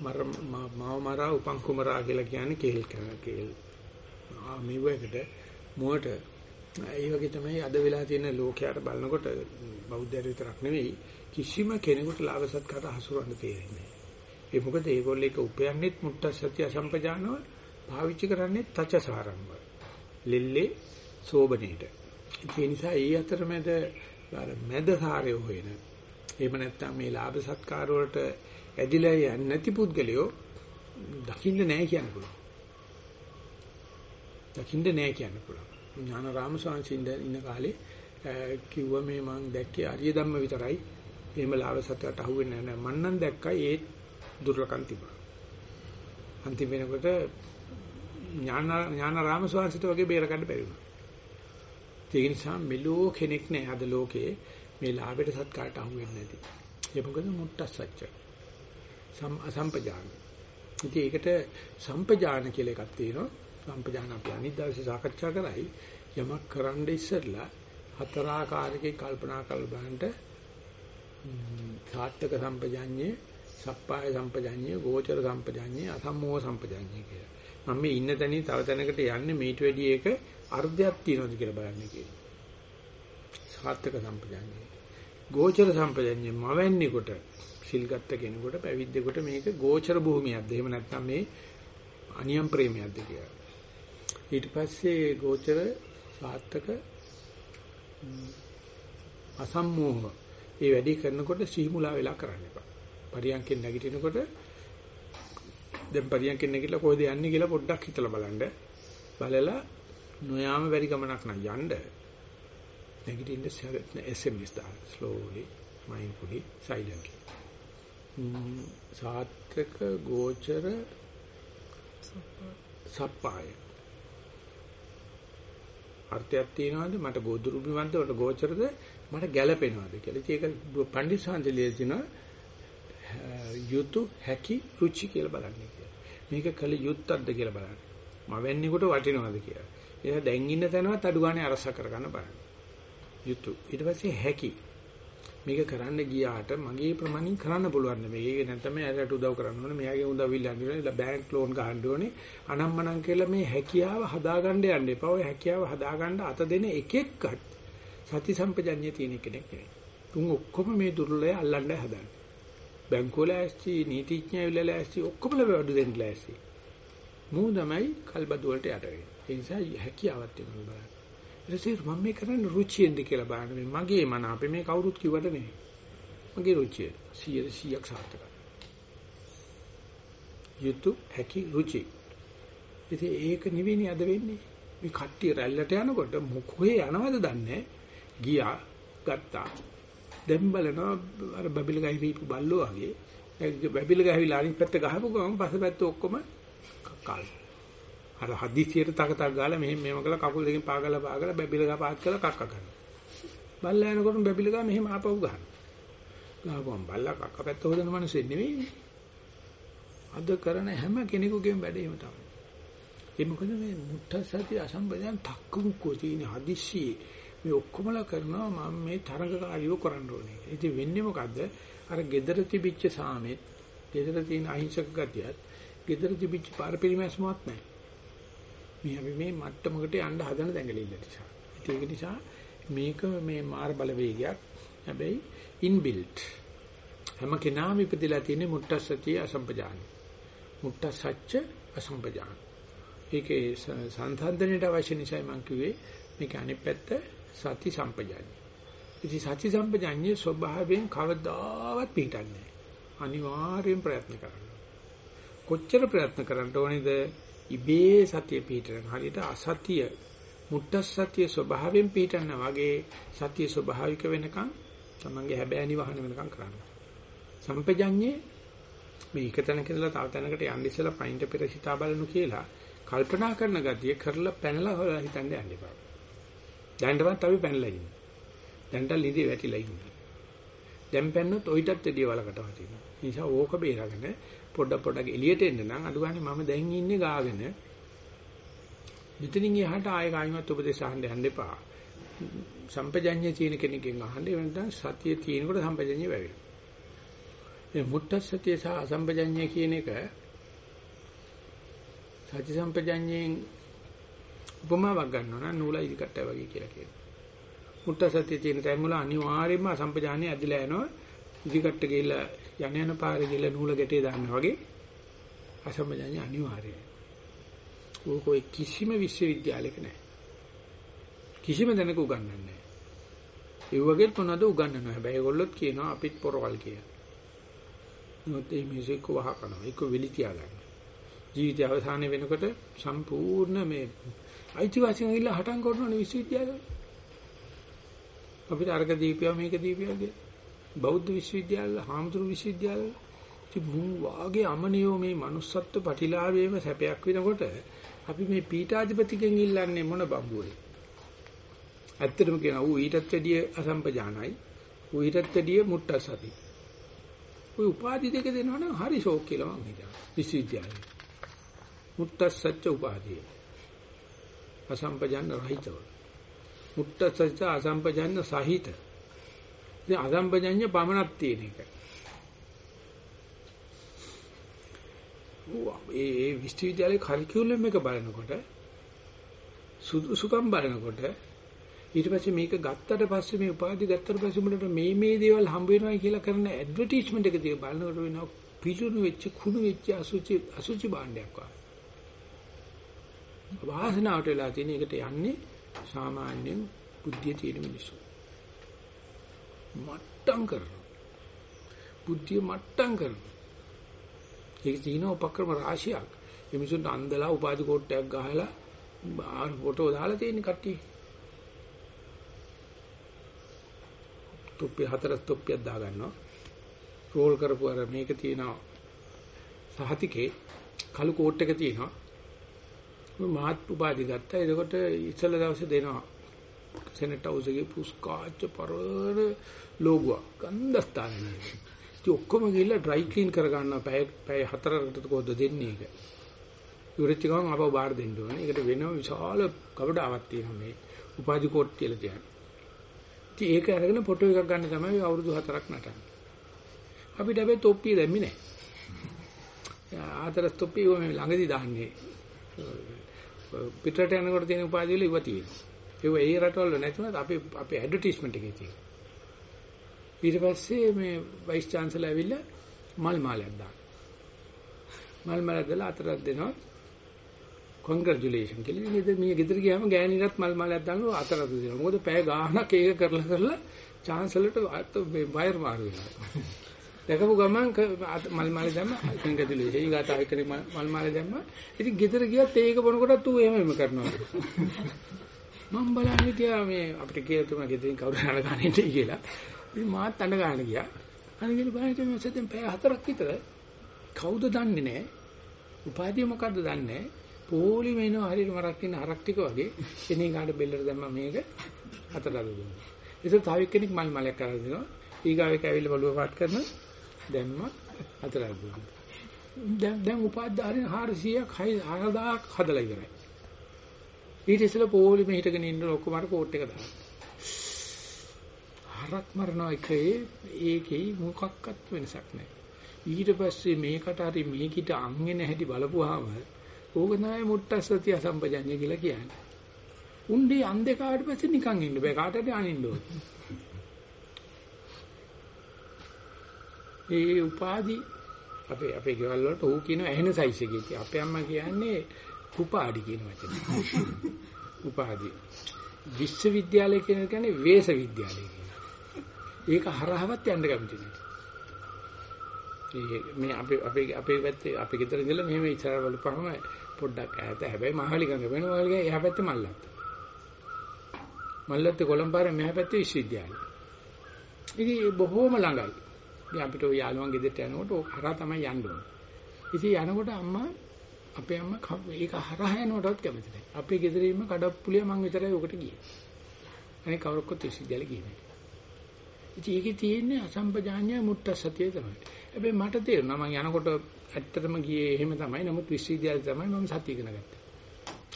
මර මාව මරා උපන් කුමරා කියලා කියන්නේ කේල් කරන කේල්. ආ මේවෙකට මුවට ඒ වගේ තමයි අද වෙලා තියෙන ලෝකයට බලනකොට බෞද්ධයර විතරක් නෙවෙයි කිසිම කෙනෙකුට ලාභ සත්කාර හසුරවන්න තේරෙන්නේ ඒ මොකද ඒගොල්ලෝ එක උපයන්නෙත් මුට්ට සත්‍ය සම්පජානව පාවිච්චි කරන්නේ තචසාරම්ව. ලෙල්ලේ සෝබනේට. ඒ නිසා ඒ අතරමැද මැද සාරය හොයන එහෙම නැත්නම් මේ ලාභ සත්කාර වලට ඇදිලා යන්නේ නැති පුද්ගලයෝ දකින්න නැහැ කියන්න පුළුවන්. දකින්න නැහැ කියන්න පුළුවන්. ඥානාරාම ස්වාමීන් ඉන්න කාලේ කිව්වා මේ මං දැක්කේ ආර්ය ධම්ම විතරයි. එහෙම ලාභ සත්කාරට අහුවෙන්නේ නැහැ. මං නම් දැක්කා ඒ දුර්ලකම් තිබුණා. අන්තිම වෙනකොට ඥාන ඥානාරාම ස්වාමීන් වගේ බේර ගන්න බැරි වුණා. ඒ නිසා මෙලෝ කෙනෙක් නැහැ අද ලෝකේ මේ ලාභයට සත්කාරට අහු වෙන්නේ නැති. ඒ මොකද මුට්ටස්සච්ච. සම් අසම්පජාන. ඉතින් ඒකට සම්පජාන කියලා එකක් තියෙනවා. සම්පජාන අපි අනිත් දවසේ සාකච්ඡා කරයි. යමක් කරන්න ඉස්සෙල්ලා හතරාකාරකේ කල්පනා කරලා බලන්න සාත්තක සම්පජාඤ්ඤේ, සප්පාය සම්පජාඤ්ඤේ, ගෝචර සම්පජාඤ්ඤේ, අසම්මෝහ සම්පජාඤ්ඤේ කියලා. මම මේ ඉන්න තැනින් තව තැනකට යන්නේ මේට වැඩි එක අර්ධයක් තියනවාද කියලා බලන්න කියනවා. සාත්තක සම්පජාඤ්ඤේ. ගෝචර සම්පජඤ්ඤය මවන්නේකොට සිල්ගත්ත කෙනෙකුට පැවිද්දෙකුට මේක ගෝචර භූමියක්ද එහෙම නැත්නම් මේ අනියම් ප්‍රේමයක්ද කියලා. ඊට පස්සේ ගෝචර සාත්තක අසම්මෝහ ඒ වැඩි කරනකොට සිහිමුලා වෙලා කරන්න එපා. පරියන්කෙන් නැගිටිනකොට දැන් පරියන්කෙන් නැගිටලා කොහෙද යන්නේ කියලා පොඩ්ඩක් හිතලා බලන්න. බලලා නොයාම බැරි ගමනක් නම් යන්න. නැගිටින්න SMS දාන්න. slowly mindfully silently. සාත්‍ත්‍ක ගෝචර සප්පාය. අර්ථයක් තියනවාද? මට ගෝදුරු බිමන්ද වල ගෝචරද? මට ගැළපෙනවද කියලා. ඉතින් ඒක පණ්ඩිත සාන්දලිය දිනවා යුතු හැකි රුචි කියලා බලන්නේ. මේක කල යුත්තක්ද කියලා බලන්න. මම වෙන්නේකොට වටිනවද කියලා. ඒක දැන් ඉන්න තැනවත් අඩු ගානේ අරස කරගන්න බලන්න. යුතු. ඊට පස්සේ හැකි. මේක කරන්න ගියාට මගේ ප්‍රමාණින් කරන්න පුළුවන් නෙමෙයි. ඒක නැත්නම් ඇරට උදව් කරන්න ඕනේ. මෙයාගේ උදව් ඉල්ලන්න ඕනේ. බැංක් ලෝන් ගන්න ඕනේ. අනම්මනම් කියලා මේ හැකියාව හදාගන්න යන්න එපා. ඔය හැකියාව හදාගන්න අත දෙන එකෙක්වත් සති සම්පජඤ්ඤය තියෙන කෙනෙක් නෙවෙයි. තුන් ඔක්කොම මේ දුර්ලභය අල්ලන්න හදන්නේ. බැංකුවල ඇස්චි නීතිඥයවිල ඇස්චි ඔක්කොම ලැබවඩු දෙන්න ඇස්චි. මූ තමයි කල්බදු වලට යට වෙන්නේ. ඒ නිසා හැකියාවක් තියෙනවා බලන්න. ඊට මම මේ කරන්නේ රුචියෙන්ද කියලා බලන්න මේ මගේ මන අපේ මේ කවුරුත් කිව්වට නෙවෙයි. මගේ රුචිය 100ක් සාර්ථකයි. යුතු හැකි රුචි. ඉතින් ඒක නෙවෙයි අද වෙන්නේ. මේ කට්ටිය රැල්ලට යනකොට මොකේ යනවද දන්නේ ගියා ගත්තා. දැන් බලනවා අර බබිල ගහිපු බල්ලෝ වගේ බබිල ගහවිලා අනිත් පැත්ත ගහපු ගමන් පස්සපැත්ත ඔක්කොම කාලා අර හදිසියට තක තක ගාලා මෙහෙම මෙහෙම කළා කකුල් දෙකෙන් පාගලා පාගලා බැබිල ගා පාත් කළා කක්ක කරනවා. බල්ලා යනකොට බැබිල ගා මෙහෙම ආපහු ගහනවා. ගාපුවම් බල්ලා කක්ක පැත්ත හොදන මිනිස්සු නෙවෙයි. අද කරන හැම කෙනෙකුගේම වැඩ එහෙම තමයි. ඒ මොකද මේ මුත්ත සති අසම්බදයන් තක්කුම්කෝ තියෙන හදිස්සි මේ ඔක්කොමලා කරනවා මම මේ තරඟකාරීව කරන්න ඕනේ. ඉතින් වෙන්නේ මොකද්ද? අර gedara තිබිච්ච සාමෙත්, gedara තියෙන අහිංසක ගතියත්, gedara තිබිච්ච පාරපරිමැස්මවත් නැහැ. මේ අපි මේ මට්ටමකට යන්න හදන දැඟලිල්ල නිසා. ඒක නිසා මේක මේ මාර බලවේගයක්. හැබැයි ඉන්බිල්ට්. හැම කෙනාම ඉපදලා තියෙන මුට්ටසතිය අසම්පජාන. මුට්ටසච්ච අසම්පජාන. ඒකේ සංසන්දනයට අවශ්‍ය නිසා මම කිව්වේ මේක අනිත් පැත්ත සති සම්පජාඤ්ඤය. ඉතින් සති සම්පජාඤ්ඤයේ ස්වභාවයෙන් කවදාවත් පිටන්නේ නැහැ. අනිවාර්යෙන් ප්‍රයත්න කරන්න. කොච්චර ප්‍රයත්න කරන්න ඕනේද? ඉබේ සතිය පිටරන. හරියට අසතිය මුට්ටස් සතිය ස්වභාවයෙන් පිටන්න වගේ සතිය ස්වභාවික වෙනකන් තමන්ගේ හැබෑ නිවහන වෙනකන් කරන්න. සම්පජඤ්ඤේ මේ එක තැනක ඉඳලා තව තැනකට යන්න ඉස්සලා පයින්ට පෙර සිතා බලනු කියලා කල්පනා කරන ගතිය කරලා පැනලා හොයලා හිතන්න යන්න එපා. දැන්ටවත් අපි පැනලා ඉන්නේ. දැන්ට ලිදී වැටිලා ඉන්නේ. දැන් පැන්නොත් ඔయితත් එදිය වලකට වටිනවා. ඒ නිසා ඕක බේරගෙන පොඩ පොඩක් එළියට එන්න නම් අඩු ගන්න මම දැන් ඉන්නේ ගාගෙන මෙතනින් එහාට ආයෙ කායිමත් උපදේශ අහන්න යන්න එපා. සම්පජඤ්ඤය තියෙන කෙනකින් අහන්න ඒ වෙනතන සතිය තියෙනකොට සම්පජඤ්ඤය වැවෙනවා. මේ මුත්ත සතිය සහ අසම්පජඤ්ඤය කියන එක සති සම්පජඤ්ඤයෙන් උපමාවක් ගන්නවා නම් නූලයි ඉදිකට්ටය වගේ කියලා කියනවා. මුත්ත සතිය තියෙන තැන් වල අනිවාර්යයෙන්ම අසම්පජානිය ඇදලා යනවා. ඉදිකට්ට ගිහිල්ලා යන යන පාරේ ගිහිල්ලා නූල ගැටේ දානවා වගේ අසම්පජානිය අනිවාර්යයි. ඕක ඔය කිසිම විශ්වවිද්‍යාලයක නැහැ. කිසිම දැනක උගන්වන්නේ නැහැ. ඒ වගේ මොනවද උගන්වනවා. හැබැයි ඒගොල්ලොත් කියනවා අපිත් පොරවල් කියලා. නොත් මේ මියුසික් වහ කරනවා. ඒක වෙලි තියාගන්න. ජීවිතය අවසානයේ වෙනකොට සම්පූර්ණ මේ අයිතිවාසිකම් ගිහිල්ලා හටන් කරනවනේ විශ්වවිද්‍යාලවල. අපිට අර්ග දීපියා මේක දීපියා කිය. බෞද්ධ විශ්වවිද්‍යාල, හාමුදුරු විශ්වවිද්‍යාල ඉතින් මුන් වාගේ අමනියෝ මේ manussත්ව ප්‍රතිලාභයේම සැපයක් වෙනකොට අපි මේ පීඨාධිපතිගෙන් ඉල්ලන්නේ මොන බම්බුවේ? ඇත්තටම කියනවා ඌ ඊටත් වැඩිය අසම්පජානයි. ඌ ඊටත් වැඩිය මුට්ටසති. ওই උපාධි දෙක දෙනවනම් හරි ෂෝක් කියලා මම හිතනවා. විශ්වවිද්‍යාලේ. මුට්ටසච්ච උපාධිය. අසම්පජාන රහිතව. මුට්ටසච්ච අසම්පජාන සහිත. ඉතින් අසම්පජඤ්ඤ පමණක් තියෙන එක. ඒ ඒ විශ්වවිද්‍යාලේ කරිකියුලම් එක බලනකොට සුදුසුකම් බලනකොට ඊට පස්සේ මේක ගත්තට පස්සේ මේ උපාධි ගත්තට පස්සේ මුලට මේ මේ දේවල් හම්බ වෙනවා කියලා කරන ඇඩ්වර්ටයිස්මන්ට් එක දිහා බලනකොට වෙනවා පිටුණු වෙච්ච කුණු වෙච්ච අසුචි අසුචි භාණ්ඩයක් වගේ. වාසනාවට වෙලා තියෙන එකට යන්නේ සාමාන්‍යයෙන් බුද්ධිය තියෙන මිනිස්සු. මට්ටම් කරනවා. බුද්ධිය මට්ටම් කරනවා. ඒක තියෙන උපක්‍රම රාශියක්. මේ මිනිස්සුන්ට අන්දලා උපාධි කෝට්ටයක් ගහලා ආ ෆොටෝ දාලා තියෙන කට්ටිය. තුප්පිය හතර තුප්පියක් දා ගන්නවා. රෝල් කරපු අර මේක තියෙනවා. සහතිකේ කළු කෝට් එක තියෙනවා. මහත් උපාධි ගත්තා. එතකොට ඉස්සල දවසේ දෙනවා. සෙනෙට් හවුස් එකේ පුස්කාච්ච පරණ ලෝගුව ගන්ධස්ථානේ. ඉතින් ඔක්කොම ගිහලා ඩ්‍රයි ක්ලීන් කර ගන්නවා. පැය පැය හතරකට කොහොද දෙන්නේ ඒක. ඉවරච්ච ගමන් ආපහු බාර දෙන්න ඕනේ. ඒකට වෙනම විශාල කවඩාවක් තියෙනවා මේ උපාධි කෝට් කියලා කියන්නේ. ඉතින් ඒක අරගෙන ෆොටෝ එකක් ගන්න තමයි අවුරුදු 4ක් නටන්නේ. අපිට හැබැයි තොප්පිය දැම්මේ නැහැ. ආතර තොප්පිය මේ ළඟදී දාන්නේ. පිටරට යනකොට තියෙන උපාධි වල ඉව තියෙනවා. ඒව ඒ රටවල නැතුණත් අපි අපේ ඇඩ්වර්ටයිස්මන්ට් එකේ තියෙනවා. ඊට පස්සේ මේ වයිස් චාන්සලර් ඇවිල්ලා මල් මාලයක් දානවා. මල් මාලයක් දාලා අතරක් දෙනවා. කොන්ග්‍රැචුලේෂන් කියලා. ඉතින් මේ ගෙදර ගියාම ගෑණිනත් මල් මාලයක් දානවා අතරක් දෙනවා. මොකද පැය ගාණක් ඒක කරලා කරලා චාන්සලර්ට මේ වයර් මාරු වෙනවා. දැකපු ගමන් මල් මාලේ දැම්ම කොන්ග්‍රැචුලේෂන්. ඊගාට ආයෙත් මල් මාලේ දැම්ම. ඉතින් ගෙදර ගියත් ඒක බොනකොටත් ඌ එහෙම එහෙම කරනවා. මම බලන්නේ කියා මේ අපිට කියලා තුන ගෙදරින් කවුරු හරි ගන්න ඉන්නේ කියලා. ඉතින් මාත් අඬ ගන්න ගියා. අනගෙන බලන්න මේ සෙතෙන් පැය හතරක් විතර කවුද දන්නේ නැහැ. උපාධිය මොකද්ද දන්නේ නැහැ. පොලි වෙනවා හරියට මරක් ඉන්න හරක් ටික වගේ එනේ ගාඩ බෙල්ලට දැම්මම මේක හතරට දුන්නා. ඒක තව එක්කෙනෙක් මල් මලයක් කරලා දෙනවා. ඊගාවෙක ඇවිල්ලා බලුව පාත් කරන දැම්ම හතරට දුන්නා. දැන් දැන් උපාධාරින 400ක් 6000ක් හදලා ඉවරයි. ඊට ඉස්සෙල්ලා පොලි මේ හිටගෙන ඉන්න ඔක්කොම අර කෝට් එක දානවා. හරක් මරනවා එකේ ඒකේ මොකක්වත් වෙනසක් නැහැ. ඊට පස්සේ මේකට හරි මේකිට අංගේ නැහැටි බලපුවාම ඕක තමයි මුට්ටස්සති අසම්පජඤ්ඤය කියලා කියන්නේ. උණ්ඩේ අන් දෙකාට පස්සේ නිකන් ඉන්න බෑ කාටද අනින්න ඕනේ. ඒ උපාදි අපේ අපේ ගෙවල් වලට ඌ කියන ඇහෙන සයිස් එකේ. අපේ අම්මා කියන්නේ උපාඩි කියන වචනේ. උපාදි. විශ්වවිද්‍යාලය කියන එක කියන්නේ වේශ විද්‍යාලය කියන්නේ. ඒක හරහවත් යන්න කැමති නෑ. මේ අපේ අපේ අපේ පැත්තේ අපේ ගෙදර ඉඳලා මෙහෙම ඉස්සරහ බලපුවම පොඩ්ඩක් ඈත හැබැයි මහවැලි ගඟ වෙනවා වගේ එහා පැත්තේ මල්ලත්. මල්ලත් කොළඹ මෙහා පැත්තේ විශ්වවිද්‍යාලය. ඉතින් බොහෝම ළඟයි. ඉතින් අපිට ওই යාළුවන් ගෙදරට යනකොට ඕක හරහා තමයි යන්න ඕනේ. ඉතින් යනකොට අම්මා අපේ අම්මා ඒක හරහා යනකොටවත් කැමති නැහැ. අපේ ගෙදරින්ම කඩප්පුලිය මං විතරයි ඔකට ගියේ. අනේ කවුරක්වත් විශ්වවිද්‍යාලෙ ගියේ නැහැ. ඉතින් ඒකේ තියෙන්නේ අසම්පජාඤ්ඤය මුට්ට සතිය තමයි. හැබැයි මට තේරුණා මං යනකොට ඇත්තටම ගියේ එහෙම තමයි. නමුත් විශ්වවිද්‍යාලේ තමයි මම සතිය ඉගෙන ගත්තේ.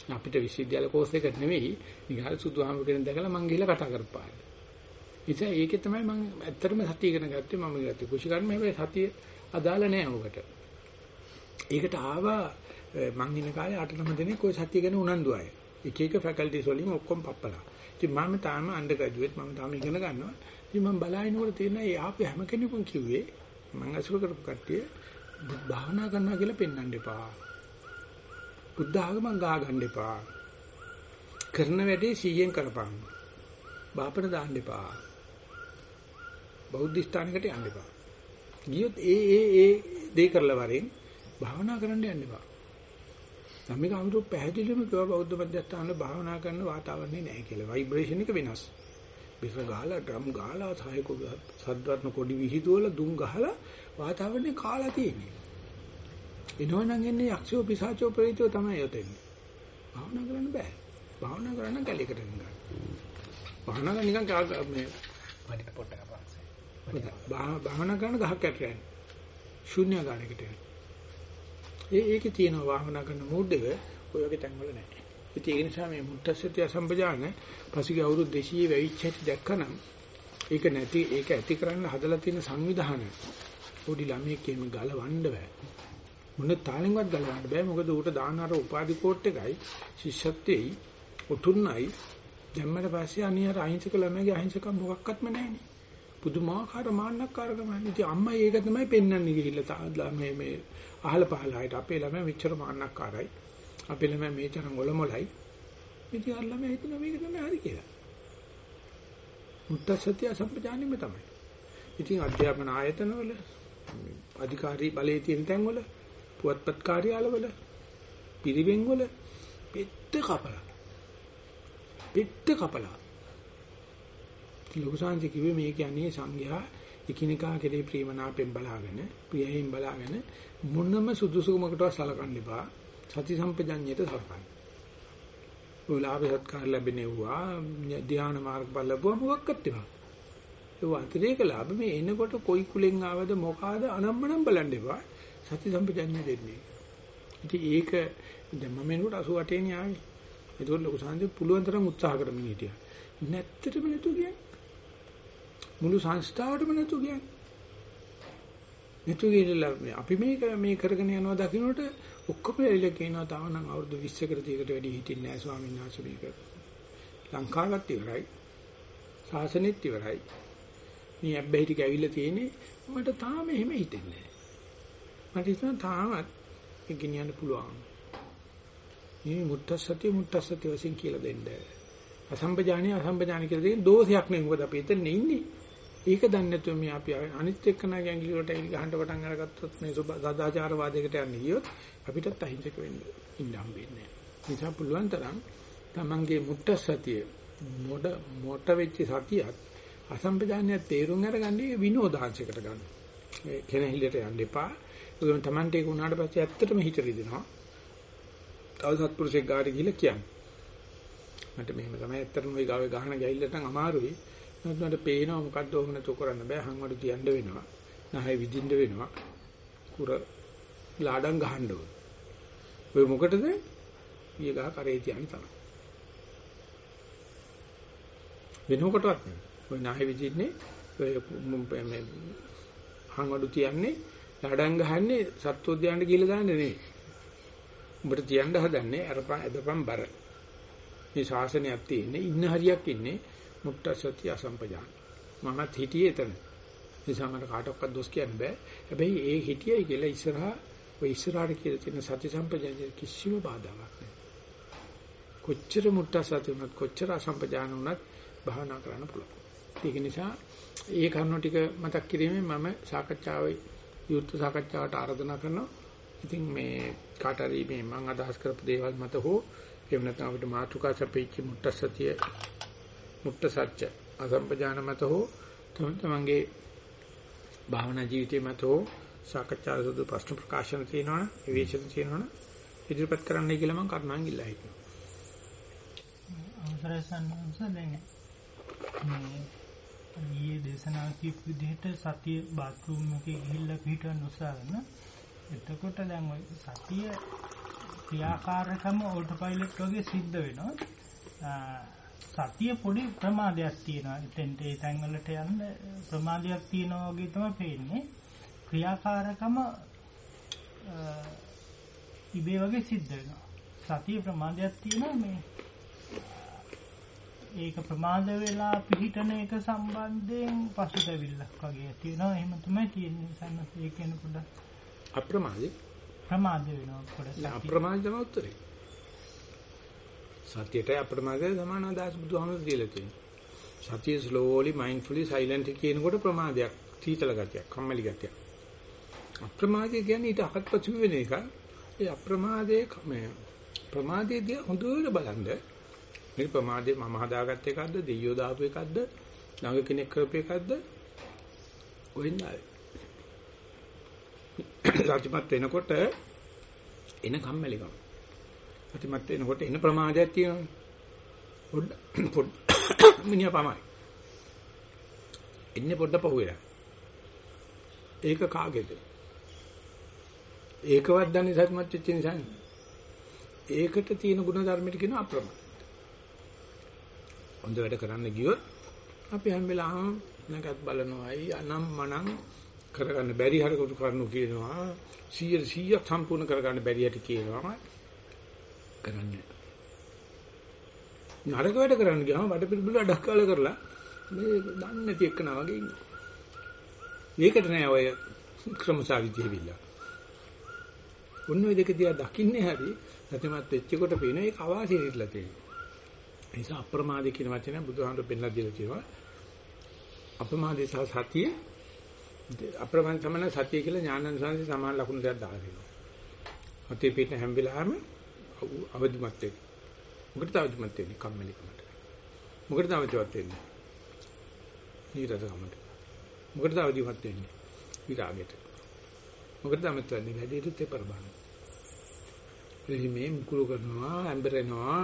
අපිට විශ්වවිද්‍යාල කෝස් එක නෙවෙයි. නිකන් සුදුහාම කෙනෙක් දැකලා මං ගිහලා කතා කරපාන. ඉතින් ඒකේ තමයි මම ඇත්තටම සතිය ඉගෙන ගත්තේ මම ගත්තේ. කුෂිකර්ම හැබැයි සතිය අදාළ නෑ ඔකට. ඒකට ආවා මං ඉන්න කාලේ 8-9 දෙනෙක් ওই සතිය ගැන උනන්දු අය. එක එක ෆැකල්ටිස් වලින් ඔක්කොම පප්පලා. ඉතින් මම තාම අන්ඩර් ග්‍රැජුවේට් මම තාම ඉගෙන ගන්නවා. ඉතින් මම බලනකොට තේරෙනවා ඒ ආපු හැම කෙනෙකුම කිව්වේ මම අසුර කරපු කට්ටිය භාවනා කරනවා කියලා පෙන්වන්න එපා. බුද්ධ ආගම ගා ගන්න එපා. කරන වැඩේ 100ෙන් කරපන්. බාපට දාන්න එපා. බෞද්ධ ස්ථානයකට යන්න එපා. ගියොත් ඒ ඒ ඒ දේ කරලා වරෙන් භාවනා කරන්න යන්න එපා. සම්මික අමුතු පැහැදිලිවම කිව්වා බෞද්ධ මධ්‍යස්ථානවල භාවනා කරන වාතාවරණේ නැහැ කියලා. වයිබ්‍රේෂන් එක වෙනස්. බිස ගහලා ඩ්‍රම් ගහලා සායක සද්වර්ණ කොඩි විහිදුවල දුම් ගහලා වාතාවරණේ කාලා තියෙන්නේ. එනවනම් එන්නේ යක්ෂයෝ පිසාචෝ ප්‍රේතයෝ තමයි යතෙන්නේ. භාවනා කරන්න බෑ. භාවනා කරන්න කැලේකට යන්න. භාවනා කරන නිකන් මේ මඩිට පොට්ටක පාස්සේ. භාවනා කරන ගහක් යට යන්නේ. ශුන්‍ය ගානකට යන්නේ. ඒ ඒකේ තියෙන භාවනා කරන මූඩ් එක ඔය වගේ තැන්වල නැහැ. ඉතින් ඒ නිසා මේ මුත්තසත්‍ය අසම්පජාන පසුගිය අවුරුදු 200 වෙවිච්ච හැටි දැක්කනම් ඒක නැති ඒක ඇති කරන්න හදලා තියෙන සංවිධානය පොඩි ළමයෙක් එහෙම ගලවන්න බෑ. මොන තාලෙන්වත් ගලවන්න බෑ. මොකද ඌට දාන අර උපාධි කෝට් එකයි ශිෂ්‍යත්වයයි උතුන්නයි දැම්මට පස්සේ අනියර අහිංසක ළමයාගේ අහිංසකම් මොකක්වත්ම නැහැනේ. පුදුමාකාර මාන්නක්කාරකම. ඉතින් අම්මා ඒක තමයි පෙන්වන්නේ ගිහිල්ලා මේ මේ අහල පහල හිට අපේ ළමයා මෙච්චර මාන්නක්කාරයි. අපේ ළමයා මේ තරම් ඔලොමලයි. ඉතින් අර ළමයා හිතන මේක තමයි හරි කියලා. මුත්තසත්‍ය සම්පජානෙම තමයි. ඉතින් අධ්‍යාපන ආයතනවල අධිකාරී බලයේ තියෙන තැන්වල පුවත්පත් කාර්යාලවල පිරිවෙන්වල පෙත්ත කපලා පෙත්ත කපලා ලොකුසාන්ති කිව්වේ මේ කියන්නේ සංඝයා එකිනෙකා කෙරේ ප්‍රේමනාපෙන් බලාගෙන ප්‍රියයෙන් බලාගෙන මොනම සුදුසුකමකටවත් සලකන්න එපා සති සම්පජඤ්ඤයට සලකන්න. උලාභ සත්කාර ලැබෙනවා ධ්‍යාන මාර්ග බලපුවා මොකක්වත් එපා. ඒ අතිරේක ලාභ මේ එනකොට කොයි කුලෙන් ආවද මොකාද අනම්මනම් බලන්න එපා. සති සම්පජඤ්ඤය දෙන්නේ. ඉතින් ඒක දැන් මම එනකොට 88 නේ ආවේ. ඒතකොට ලොකු සාන්ති පුළුවන් තරම් උත්සාහ කරමින් හිටියා. නැත්තටම නේතු කියන්නේ. මුළු සංස්ථාවටම නේතු කියන්නේ. නේතු කියලා අපි මේක මේ කරගෙන යනවා දකින්නට ඔක්කොම එළිය කියනවා තව නම් අවුරුදු 20කට 30කට වැඩි හිටින්නේ නැහැ ස්වාමීන් වහන්සේ මේක. ලංකාවත් ඉවරයි. සාසනෙත් ඉවරයි. මේ අබ්බැහි ටික ඇවිල්ලා තියෙන්නේ මට තාම එහෙම හිතෙන්නේ නැහැ. මට හිතෙනවා තාමත් ඒක ගෙනියන්න පුළුවන්. මේ මුත්තසත්‍ය මුත්තසත්‍ය වශයෙන් කියලා දෙන්න. අසම්පජානිය අසම්පජානිය කියලා දෙන්නේ දෝෂයක් නෙවෙයි මොකද අපි එතන ඉන්නේ. ඒක දන්නේ නැතුව මේ අපි අනිත් එක්කනාගේ ඇඟිලි වලට ඇඟිලි ගහන්න පටන් අරගත්තොත් මේ සදාචාරවාදයකට යන්න ගියොත් අපිටත් අහිංසක වෙන්න ඉන්න හම්බෙන්නේ නැහැ. නිසා පුළුවන් තරම් තමන්ගේ මුට්ට සතිය මොඩ මොට වෙච්ච සතියත් අසම්පජාන්‍ය තේරුම් අරගන්නේ විනෝදාංශයකට ගන්න. ඒ කෙනෙහිලට යන්න එපා. ඒකම තමන්ට ඒක උනාට පස්සේ ඇත්තටම හිත රිදෙනවා. තව සත්පුරුෂෙක් ගාට ගිහිල්ලා කියන්නේ. මට මෙහෙම තමයි ඇත්තටම ওই ගාවේ ගහන ගෑල්ලට නම් අමාරුයි. නමුත් මට පේනවා මොකද්ද ඕක නැතු කරන්න බෑ. හංවඩු තියන්න වෙනවා. නහය විදින්න වෙනවා. කුර ලාඩම් ගහන්න ඕන. ඔය මොකටද? ඊය ගහ කරේ තියන්න තමයි. වෙන මොකටවත් නෙවෙයි. ඔය නහය විදින්නේ ඔය මේ හංවඩු තියන්නේ ලාඩම් ගහන්නේ සත්වෝද්‍යානට ගිහලා දාන්නේ නෙවෙයි. උඹට තියන්න හදන්නේ අරපන් එදපන් බර. මේ ශාසනයක් තියෙන්නේ ඉන්න හරියක් ඉන්නේ මුක්තසති අසම්පජාන. මමත් හිටියේ එතන. නිසා මට කාටවත් දොස් කියන්න බෑ. හැබැයි ඒ හිටියයි කියලා ඉස්සරහා ඔය ඉස්සරහට කියලා තියෙන සති සම්පජාඤ්ඤය කිසිම බාධාවක් නැහැ. කොච්චර මුට්ටා සති වුණත් කොච්චර අසම්පජාන වුණත් භාවනා කරන්න පුළුවන්. ඒක නිසා ඒ කරුණු ටික මතක් කිරීමෙන් මම සාකච්ඡාවේ විවෘත සාකච්ඡාවට ආරාධනා කරනවා. ඉතින් මේ කාට හරි මේ මම අදහස් කරපු දේවල් මත හෝ එහෙම නැත්නම් අපිට මාතෘකා සපෙච්ච මුට්ට සතිය මුට්ට සත්‍ය අසම්පජාන මත හෝ තම තමන්ගේ භාවනා ජීවිතේ මත හෝ සාකච්ඡා සුදු ප්‍රශ්න ප්‍රකාශන තියෙනවනේ විවේචන තියෙනවනේ ඉදිරිපත් කරන්නයි කියලා මම කරුණාවෙන් ඉල්ලා හිටිනවා. අවසරයි සම්මානස දැන් මේ ඊයේ දේශනා කියපු විදිහට සතිය බාත්රූම් එකේ ගිහිල්ලා පිටවන්න උත්සාහ කරන. එතකොට දැන් ওই සතිය ක්‍රියාකාරකම ඕටෝ පයිලට් වගේ සිද්ධ වෙනවා. සතිය පොඩි ප්‍රමාදයක් තියෙනවා. එතෙන්ට ඒ තැන් වලට යන්න ප්‍රමාදයක් තියෙනවා වගේ තමයි පේන්නේ. ක්‍රියාකාරකම ඉබේ වගේ සිද්ධ වෙනවා. සතිය ප්‍රමාදයක් තියෙනවා මේ ඒක ප්‍රමාද වෙලා පිහිටන එක සම්බන්ධයෙන් පසුතැවිල්ලක් වගේ තියෙනවා. එහෙම තමයි තියෙන්නේ සම්මත ඒක වෙන පොඩ්ඩක් අප්‍රමාදී ප්‍රමාද වෙනවා පොඩ්ඩක්. අප්‍රමාද තමයි උත්තරේ. සතියට අප්‍රමාදයේ සමාන අදහස් බුදුහාමුදුරු දීලා තියෙනවා. සතිය slowly mindfully silent කියනකොට ප්‍රමාදයක්, සීතල ගතියක්, කම්මැලි ගතියක්. අප්‍රමාදය කියන්නේ ඊට අහත්පසු වෙන එක. ඒ අප්‍රමාදයේ මේ ප්‍රමාදයේදී හොඳට බලන්න මේ ප්‍රමාදේ මම හදාගත්ත එකක්ද දෙයියෝ දාපු එකක්ද ළඟ කෙනෙක් කරපු එකක්ද වෙන්නේ සත්‍යමත් වෙනකොට එන කම්මැලිකම සත්‍යමත් වෙනකොට එන ප්‍රමාදයක් තියෙනවා පොඩ්ඩ [COUGHS] පොඩ්ඩ [COUGHS] මිනිහා පමයි එන්නේ පොඩ්ඩ පහුවෙලා ඒක කාගේද? ඒකවත් දන්නේ සත්‍යමත් වෙච්ච නිසා ඒකට තියෙන ගුණ ධර්මයට කියන අප්‍රමාද හොඳ වැඩ කරන්න ගියොත් අපි හැම වෙලාවම නැකත් බලනවායි අනම් මනම් කරගන්න බැරි හරකට කරනු කියනවා 100 100ක් සම්පූර්ණ කරගන්න බැරි හැටි කියනවා කරන්නේ නරක වැඩ කරන්න ගියාම වඩ පිළිබිල අඩක් කාල කරලා මේ දන්නේ නැති එක්කනා වගේ ඉන්නවා. මේකට නෑ ඔය ක්‍රමසාවිදි ඔන්න ඔය දෙක දිහා දකින්නේ හරි සත්‍යමත් වෙච්ච කොට පේන ඒක අවාසිය ඉట్లా තියෙනවා. ඒ නිසා අප්‍රමාදී කියන වචනය බුදුහාමුදුරු පෙන්නලා දීලා තියෙනවා. අප්‍රමාදී සහ සතිය අප්‍රමාද සමන සතිය කියලා ඥානංශාංශي සමාන ලකුණු දෙකක් දාලා තියෙනවා. සතිය පිට හැම වෙලාවෙම අවදිමත් වෙන්න. මොකටද අවදිමත් වෙන්නේ? කම්මැලිකමට. මොකටද අවදිමත් වෙන්නේ? නීරසකමට. මොකටද අවදිමත් වෙන්නේ? විරාගයට. මොකටද අවදිමත් වෙන්නේ? වැඩිට තෙපර බාන. එහිමේ මුකුළු කරනවා, ඇම්බරෙනවා,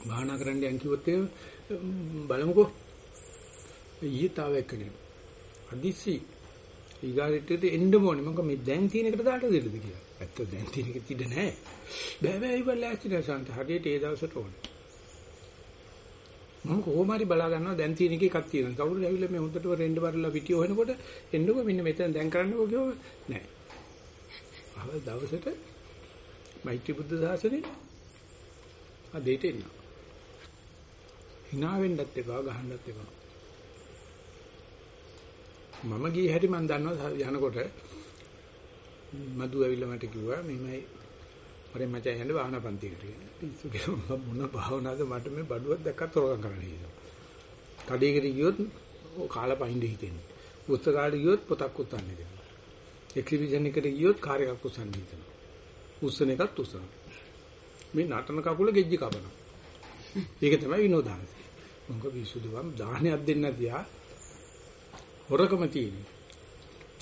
භාවනා කරන්න යන් කිව්වොත් බලමුකෝ ඊයේ තාව එක්කනේ අදිසි ඊගාරිටට එන්න ඕනේ මම මේ දැන් තියෙන එකට දාට දෙන්නද කියලා. ඇත්ත දැන් තියෙන එක තිඩ නැහැ. බෑ බෑ ඉවර ලෑස්ති නැසන්ත හරියට ඒ දවසට ඕනේ. මම කොහොම හරි බලා ගන්නවා දැන් තියෙන එකේ එකක් තියෙනවා. කවුරුද ඇවිල්ලා මේ හොඳට රෙන්ඩ බරලා පිටිය හොයනකොට එන්නකෝ මෙන්න මෙතන දැන් කරන්නකෝ කිව්ව නෑ. අව දවසට මෛත්‍රී බුද්ධ සාසනේ අදේට එනවා. hina වෙන්නත් එපා ගහන්නත් එපා. මම ගියේ හැටි මම දන්නවා යනකොට මදු ඇවිල්ලා මට කිව්වා මෙහෙමයි මරේ මචං යන්න භාවනා පන්තියකට කියලා. පිස්සු කියලා මොන භාවනාවද මට මේ බඩුවක් දැක්කත් තොරකම් කරන්න හිතෙනවා. කඩේකට ගියොත් කාලා පයින්ද හිතෙන්නේ. පුස්තකාලේ ගියොත් පොතක් උස්සන්න හිතෙනවා. එක්සිබිෂන් එකට ගියොත් කාර් එකක් උස්සන්න හිතෙනවා. උස්සන එකත් උස්සනවා. මේ නටන කකුල ගෙජ්ජි කපනවා. ඒක තමයි විනෝදාංශ. මොකද විසුදු වම් දාහනයක් දෙන්න තියා හොරකම තියෙන්නේ.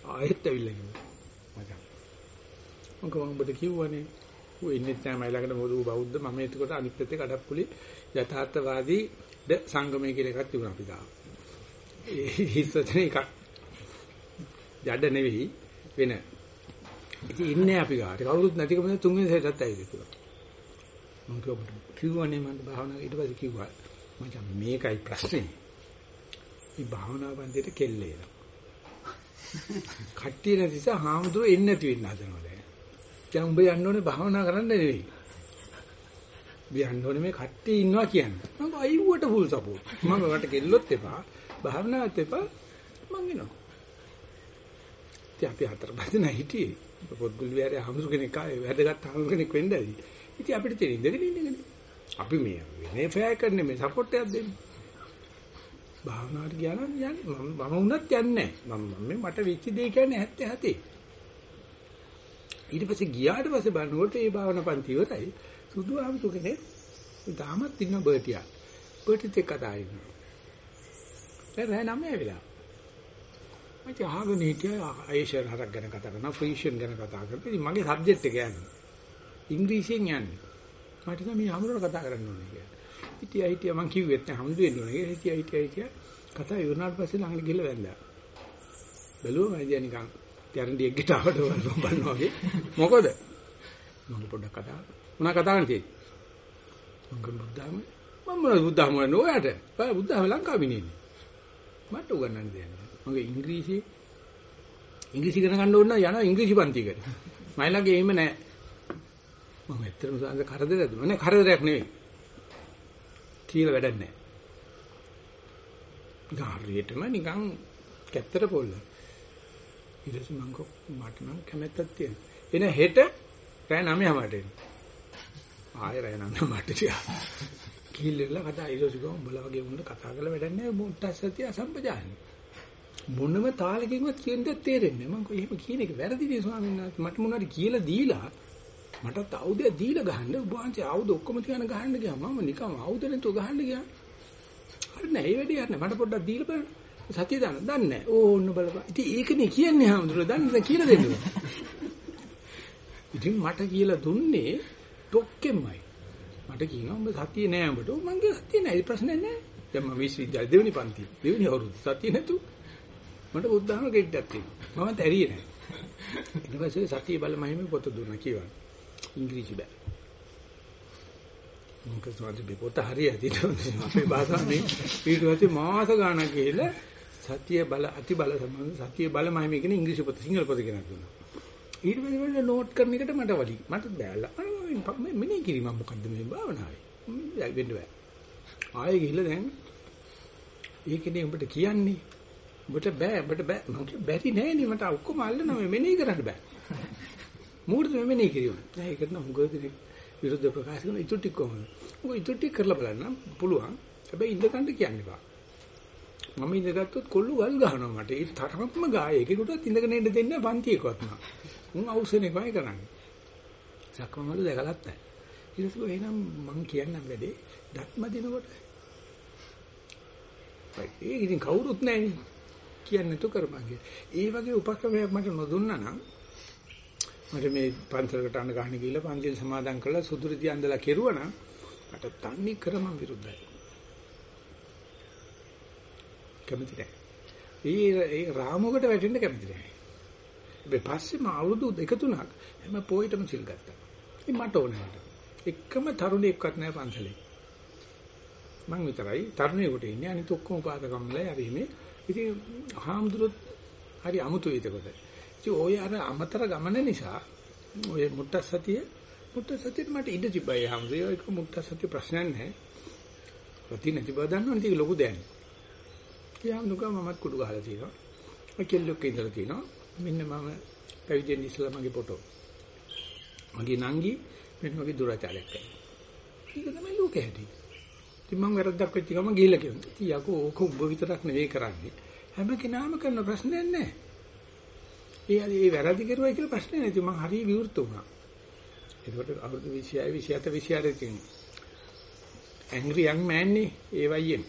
ආයෙත් ඇවිල්ලා ඉන්නවා. මචං. මොකද උඹට කිව්වනේ ඌ ඉන්නේ තමයි ළඟට මොකද ඌ බෞද්ධ මම එතකොට අනිත් පැත්තේ කඩප්පුලි යථාර්ථවාදී ද සංගමය කියලා එකක් තිබුණා අපි ගාව. ඒ හිස්සතන එකක්. ජඩ නෙවෙයි වෙන. ඉතින් ඉන්නේ අපි ගාට. කවුරුත් නැතිකම තුන්වෙනි සැරේටත් ඇවිල්ලා. මම කිව්වනේ මම භාවනාව ඊට පස්සේ කිව්වා මචං මේකයි ප්‍රශ්නේ. මේ භාවනා බන්දේට කෙල්ලේනවා. කට්ටිය නැතිස හාමුදුරුවෝ එන්නේ නැති වෙන්න හදනවා දැන්. දැන් උඹ යන්න ඕනේ භාවනා කරන්න නෙවෙයි. උඹ යන්න ඕනේ මේ කට්ටිය ඉන්නවා කියන්නේ. මම අයිව්වට ෆුල් සපෝට්. මම වට කෙල්ලොත් එපා, භාවනාවත් එපා මං එනවා. ඉතින් අපි හතර පස්සේ නැ හිටියේ. පොත්ගුල් විහාරයේ හමුරු කෙනෙක් ආවේ වැදගත් හමුරු කෙනෙක් වෙන්න ඇති. ඉතින් අපිට තියෙන ඉඳගෙන ඉන්නකනේ. අපි මේ වෙනේ ෆෑ කරන්නේ මේ සපෝට් එකක් දෙන්නේ. භාවනාවට ගියා නම් යන්නේ මම මම වුණත් යන්නේ නැහැ. මම මේ මට වෙච්ච දේ කියන්නේ 77. ඊට පස්සේ ගියාට පස්සේ බලනකොට ඒ භාවනා පන්ති ඉවරයි. සුදු ආමතු කෙනෙක් දාමත් ඉන්න බර්ටියා. බර්ටිත් එක්ක කතා කරනවා. දැන් රෑ නමේ වෙලා. මම අහගෙන හිටියා ආයේෂර් හරක් ගැන කතා කරනවා ෆ්‍රීෂන් ගැන කතා කරනවා. ඉතින් මගේ සබ්ජෙක්ට් එක යන්නේ. ඉංග්‍රීසියෙන් යන්නේ. මට තමයි මේ අමුරට කතා කරන්න ඕනේ කියලා. හිටියා හිටියා මං කිව්වෙත් නෑ හමුදු වෙන්න ඕනේ කියලා. හිටියා හිටියා හිටියා කතා ඉවරනාට පස්සේ ළඟට ගිහලා වැන්දා. බැලුවම ඉතින් නිකන් ගැරන්ටි එකට ආවට බලනවා වගේ. මොකද? මම පොඩ්ඩක් කතා මොනවා කතා කරන්නේ? මං ගම් බුද්ධාම මම මොනවද බුද්ධාම වන්නේ ඔයාට? බය බුද්ධාම ලංකාවේ ඉන්නේ. මට උගන්නන්න දෙයක් නෑ. මගේ ඉංග්‍රීසි ඉංග්‍රීසි ඉගෙන ගන්න ඕන නම් යනවා ඉංග්‍රීසි පන්තිකට. මයි ළඟ එහෙම නෑ. මම ඇත්තටම සාංශ කරදරයක්ද? නෑ කරදරයක් නෙවෙයි. කියලා වැඩක් නෑ. ගාරියටම නිකන් කැත්තට පොල්ල. ඊට පස්සේ මං කෝ මට නම් කැමැත්තක් තියෙනවා. එන හෙට රෑ 9:00ට එන්න. ආයෙ රෑ 9:00ට තියා. කිල්ලෙලා කතා ඊළඟට උඹලා වගේ වුණ කතා කරලා වැඩක් නෑ මුට්ටස්සතිය අසම්පජාන්නේ. මොනම තාලකින්වත් කියන්න තේරෙන්නේ නෑ. මං කෝ එහෙම කියන එක වැරදිනේ ස්වාමීන් වහන්සේ. මට මොනවද කියලා දීලා මටත් ආයුධය දීලා ගහන්න. ඔබ වහන්සේ ආයුධ ඔක්කොම තියන ගහන්න ගියා. මම නිකන් ආයුධ නැතුව ගහන්න ගියා. හරි නෑ ඒ වැඩේ යන්නේ මට පොඩ්ඩක් දීලා බලන්න. සතිය දාන්න. දන්නේ නෑ. ඕන්න බලපන් ඉතින් ඒකනේ කියන්නේ හැමදෙරෝ දන්නේ නැහැ කියලා දෙන්න. ඉතින් මට කියලා දුන්නේ ඩොක්කෙමයි මට කියනවා උඹ සතිය නෑ උඹට මං කිය සතිය නෑ. ඒ ප්‍රශ්නේ නෑ. දැන් මම විශ්වවිද්‍යාල දෙවෙනි පන්ති දෙවෙනි අවුරුදු සතිය නැතු. මට බුද්ධහම ගෙඩ්ඩක් තියෙනවා. මම තැරියේ නෑ. ඊට පස්සේ සතිය බල මහිමේ පොත දුන්නා කියවන ඉංග්‍රීසි බෑ. මොකද සෝදි පොත හරියදී අපේ භාෂාවේ ඊට පස්සේ මාස ගාණක් ගිහලා සතිය බල අති බල සම්බන්ධ සතිය බල මහිමේ කියන ඉංග්‍රීසි පොත සිංහල පොත ගෙනත් දුන්නා. ඊට පස්සේ මම නෝට් කරන එකට මට වලි. මට බෑලා. මම මෙනේ කිරීම මොකද්ද මේ භාවනාවේ? වෙන්න බෑ. ආයෙ ගිහලා දැන් ඒකනේ උඹට කියන්නේ උඹට බෑ උඹට බෑ මට බැරි නෑනේ මට ඔක්කොම අල්ලනවා මේ මෙනේ කරන්න බෑ මූර්ත මෙනේ කිරීම නෑ ඒකට නම් හුඟ දෙනෙක් විරුද්ධ ප්‍රකාශ කරන ඉතු ටික කොහොමද? මොකද ඉතු ටික කරලා බලන්න පුළුවන්. හැබැයි ඉඳ ගන්න කියන්න බෑ මම ඉඳගත්තොත් කොල්ල ගල් ගහනවා මට. ඒ තරමක්ම ගාය. ඒකකටත් ඉඳගෙන ඉන්න දෙන්නේ පන්ති එකවත් නෑ. උන් අවශ්‍යනේ කොයි කරන්නේ. සක්මන් වල දැකලත් නැහැ ඊට පස්සේ එහෙනම් මං කියන්නම් වැඩේ. ධත්ම දිනකොට. ඒක ඉතින් කවුරුත් නැහැ කියන්නේ නැතු කරපන් ඒ වගේ උපක්‍රමයක් මට නොදුන්නා නම් මට මේ පන්සලකට අඬ ගන්න ගිහිල්ලා පන්තිල් සමාදන් කරලා සුදුරු තියන්දලා කෙරුවා නම් මට තන්නේ කරම විරුද්ධයි. කැමති නැහැ. ඒ ඒ රාමුවකට වැටෙන්න කැමති නැහැ. හැබැයි පස්සේ මම අවුරුදු දෙක තුනක් හැම පොයිටම සිල් ගත්තා. ඉතින් මට ඕනේ මට. එකම තරුණයෙක්වත් නැහැ පන්සලේ. මං විතරයි තරුණයෙකුට ඉන්නේ අනිත ඔක්කොම පාදකම්ලයි හරි මේ ඉතින් හාමුදුරුවෝ හරි අමුතුයි එතකොට. ඉතින් ඔය අර අමතර ගමන නිසා ඔය මුට්ටසතිය මුට්ටසතියට මට ඉඩ තිබ්බයි හාමුදුරුවෝ ඒක මුට්ටසතිය ප්‍රශ්නයක් නැහැ. ප්‍රති නැති බව දන්නවනේ ඒක ලොකු දෙයක්. කියාමුදුක මමත් කුඩු ගහලා තියෙනවා. ඔය කෙල්ලොක් ඉඳලා තියෙනවා. මෙන්න මම පැවිදෙන්න ඉස්සලා මගේ ෆොටෝ. මගේ නංගි මෙන්න මගේ දුරාචාරයක් කරනවා. ඒක තමයි ලෝකෙ හැටි. ඉතින් මම වැරද්දක් වෙච්ච ගමන් ගිහිල්ලා කියනවා. ඉතින් යකෝ ඕක උඹ විතරක් නෙවෙයි කරන්නේ. හැම කෙනාම කරන ප්‍රශ්නයක් නැහැ. ඒ ඒ වැරදි කරුවයි කියලා ප්‍රශ්නේ නැහැ. ඉතින් මම හරිය විවෘත වුණා. ඒකට අවුරුදු 26 27 28 තියෙනවා. ඇන්ග්‍රි යන් මෑන් නේ ඒ වයියෙන්.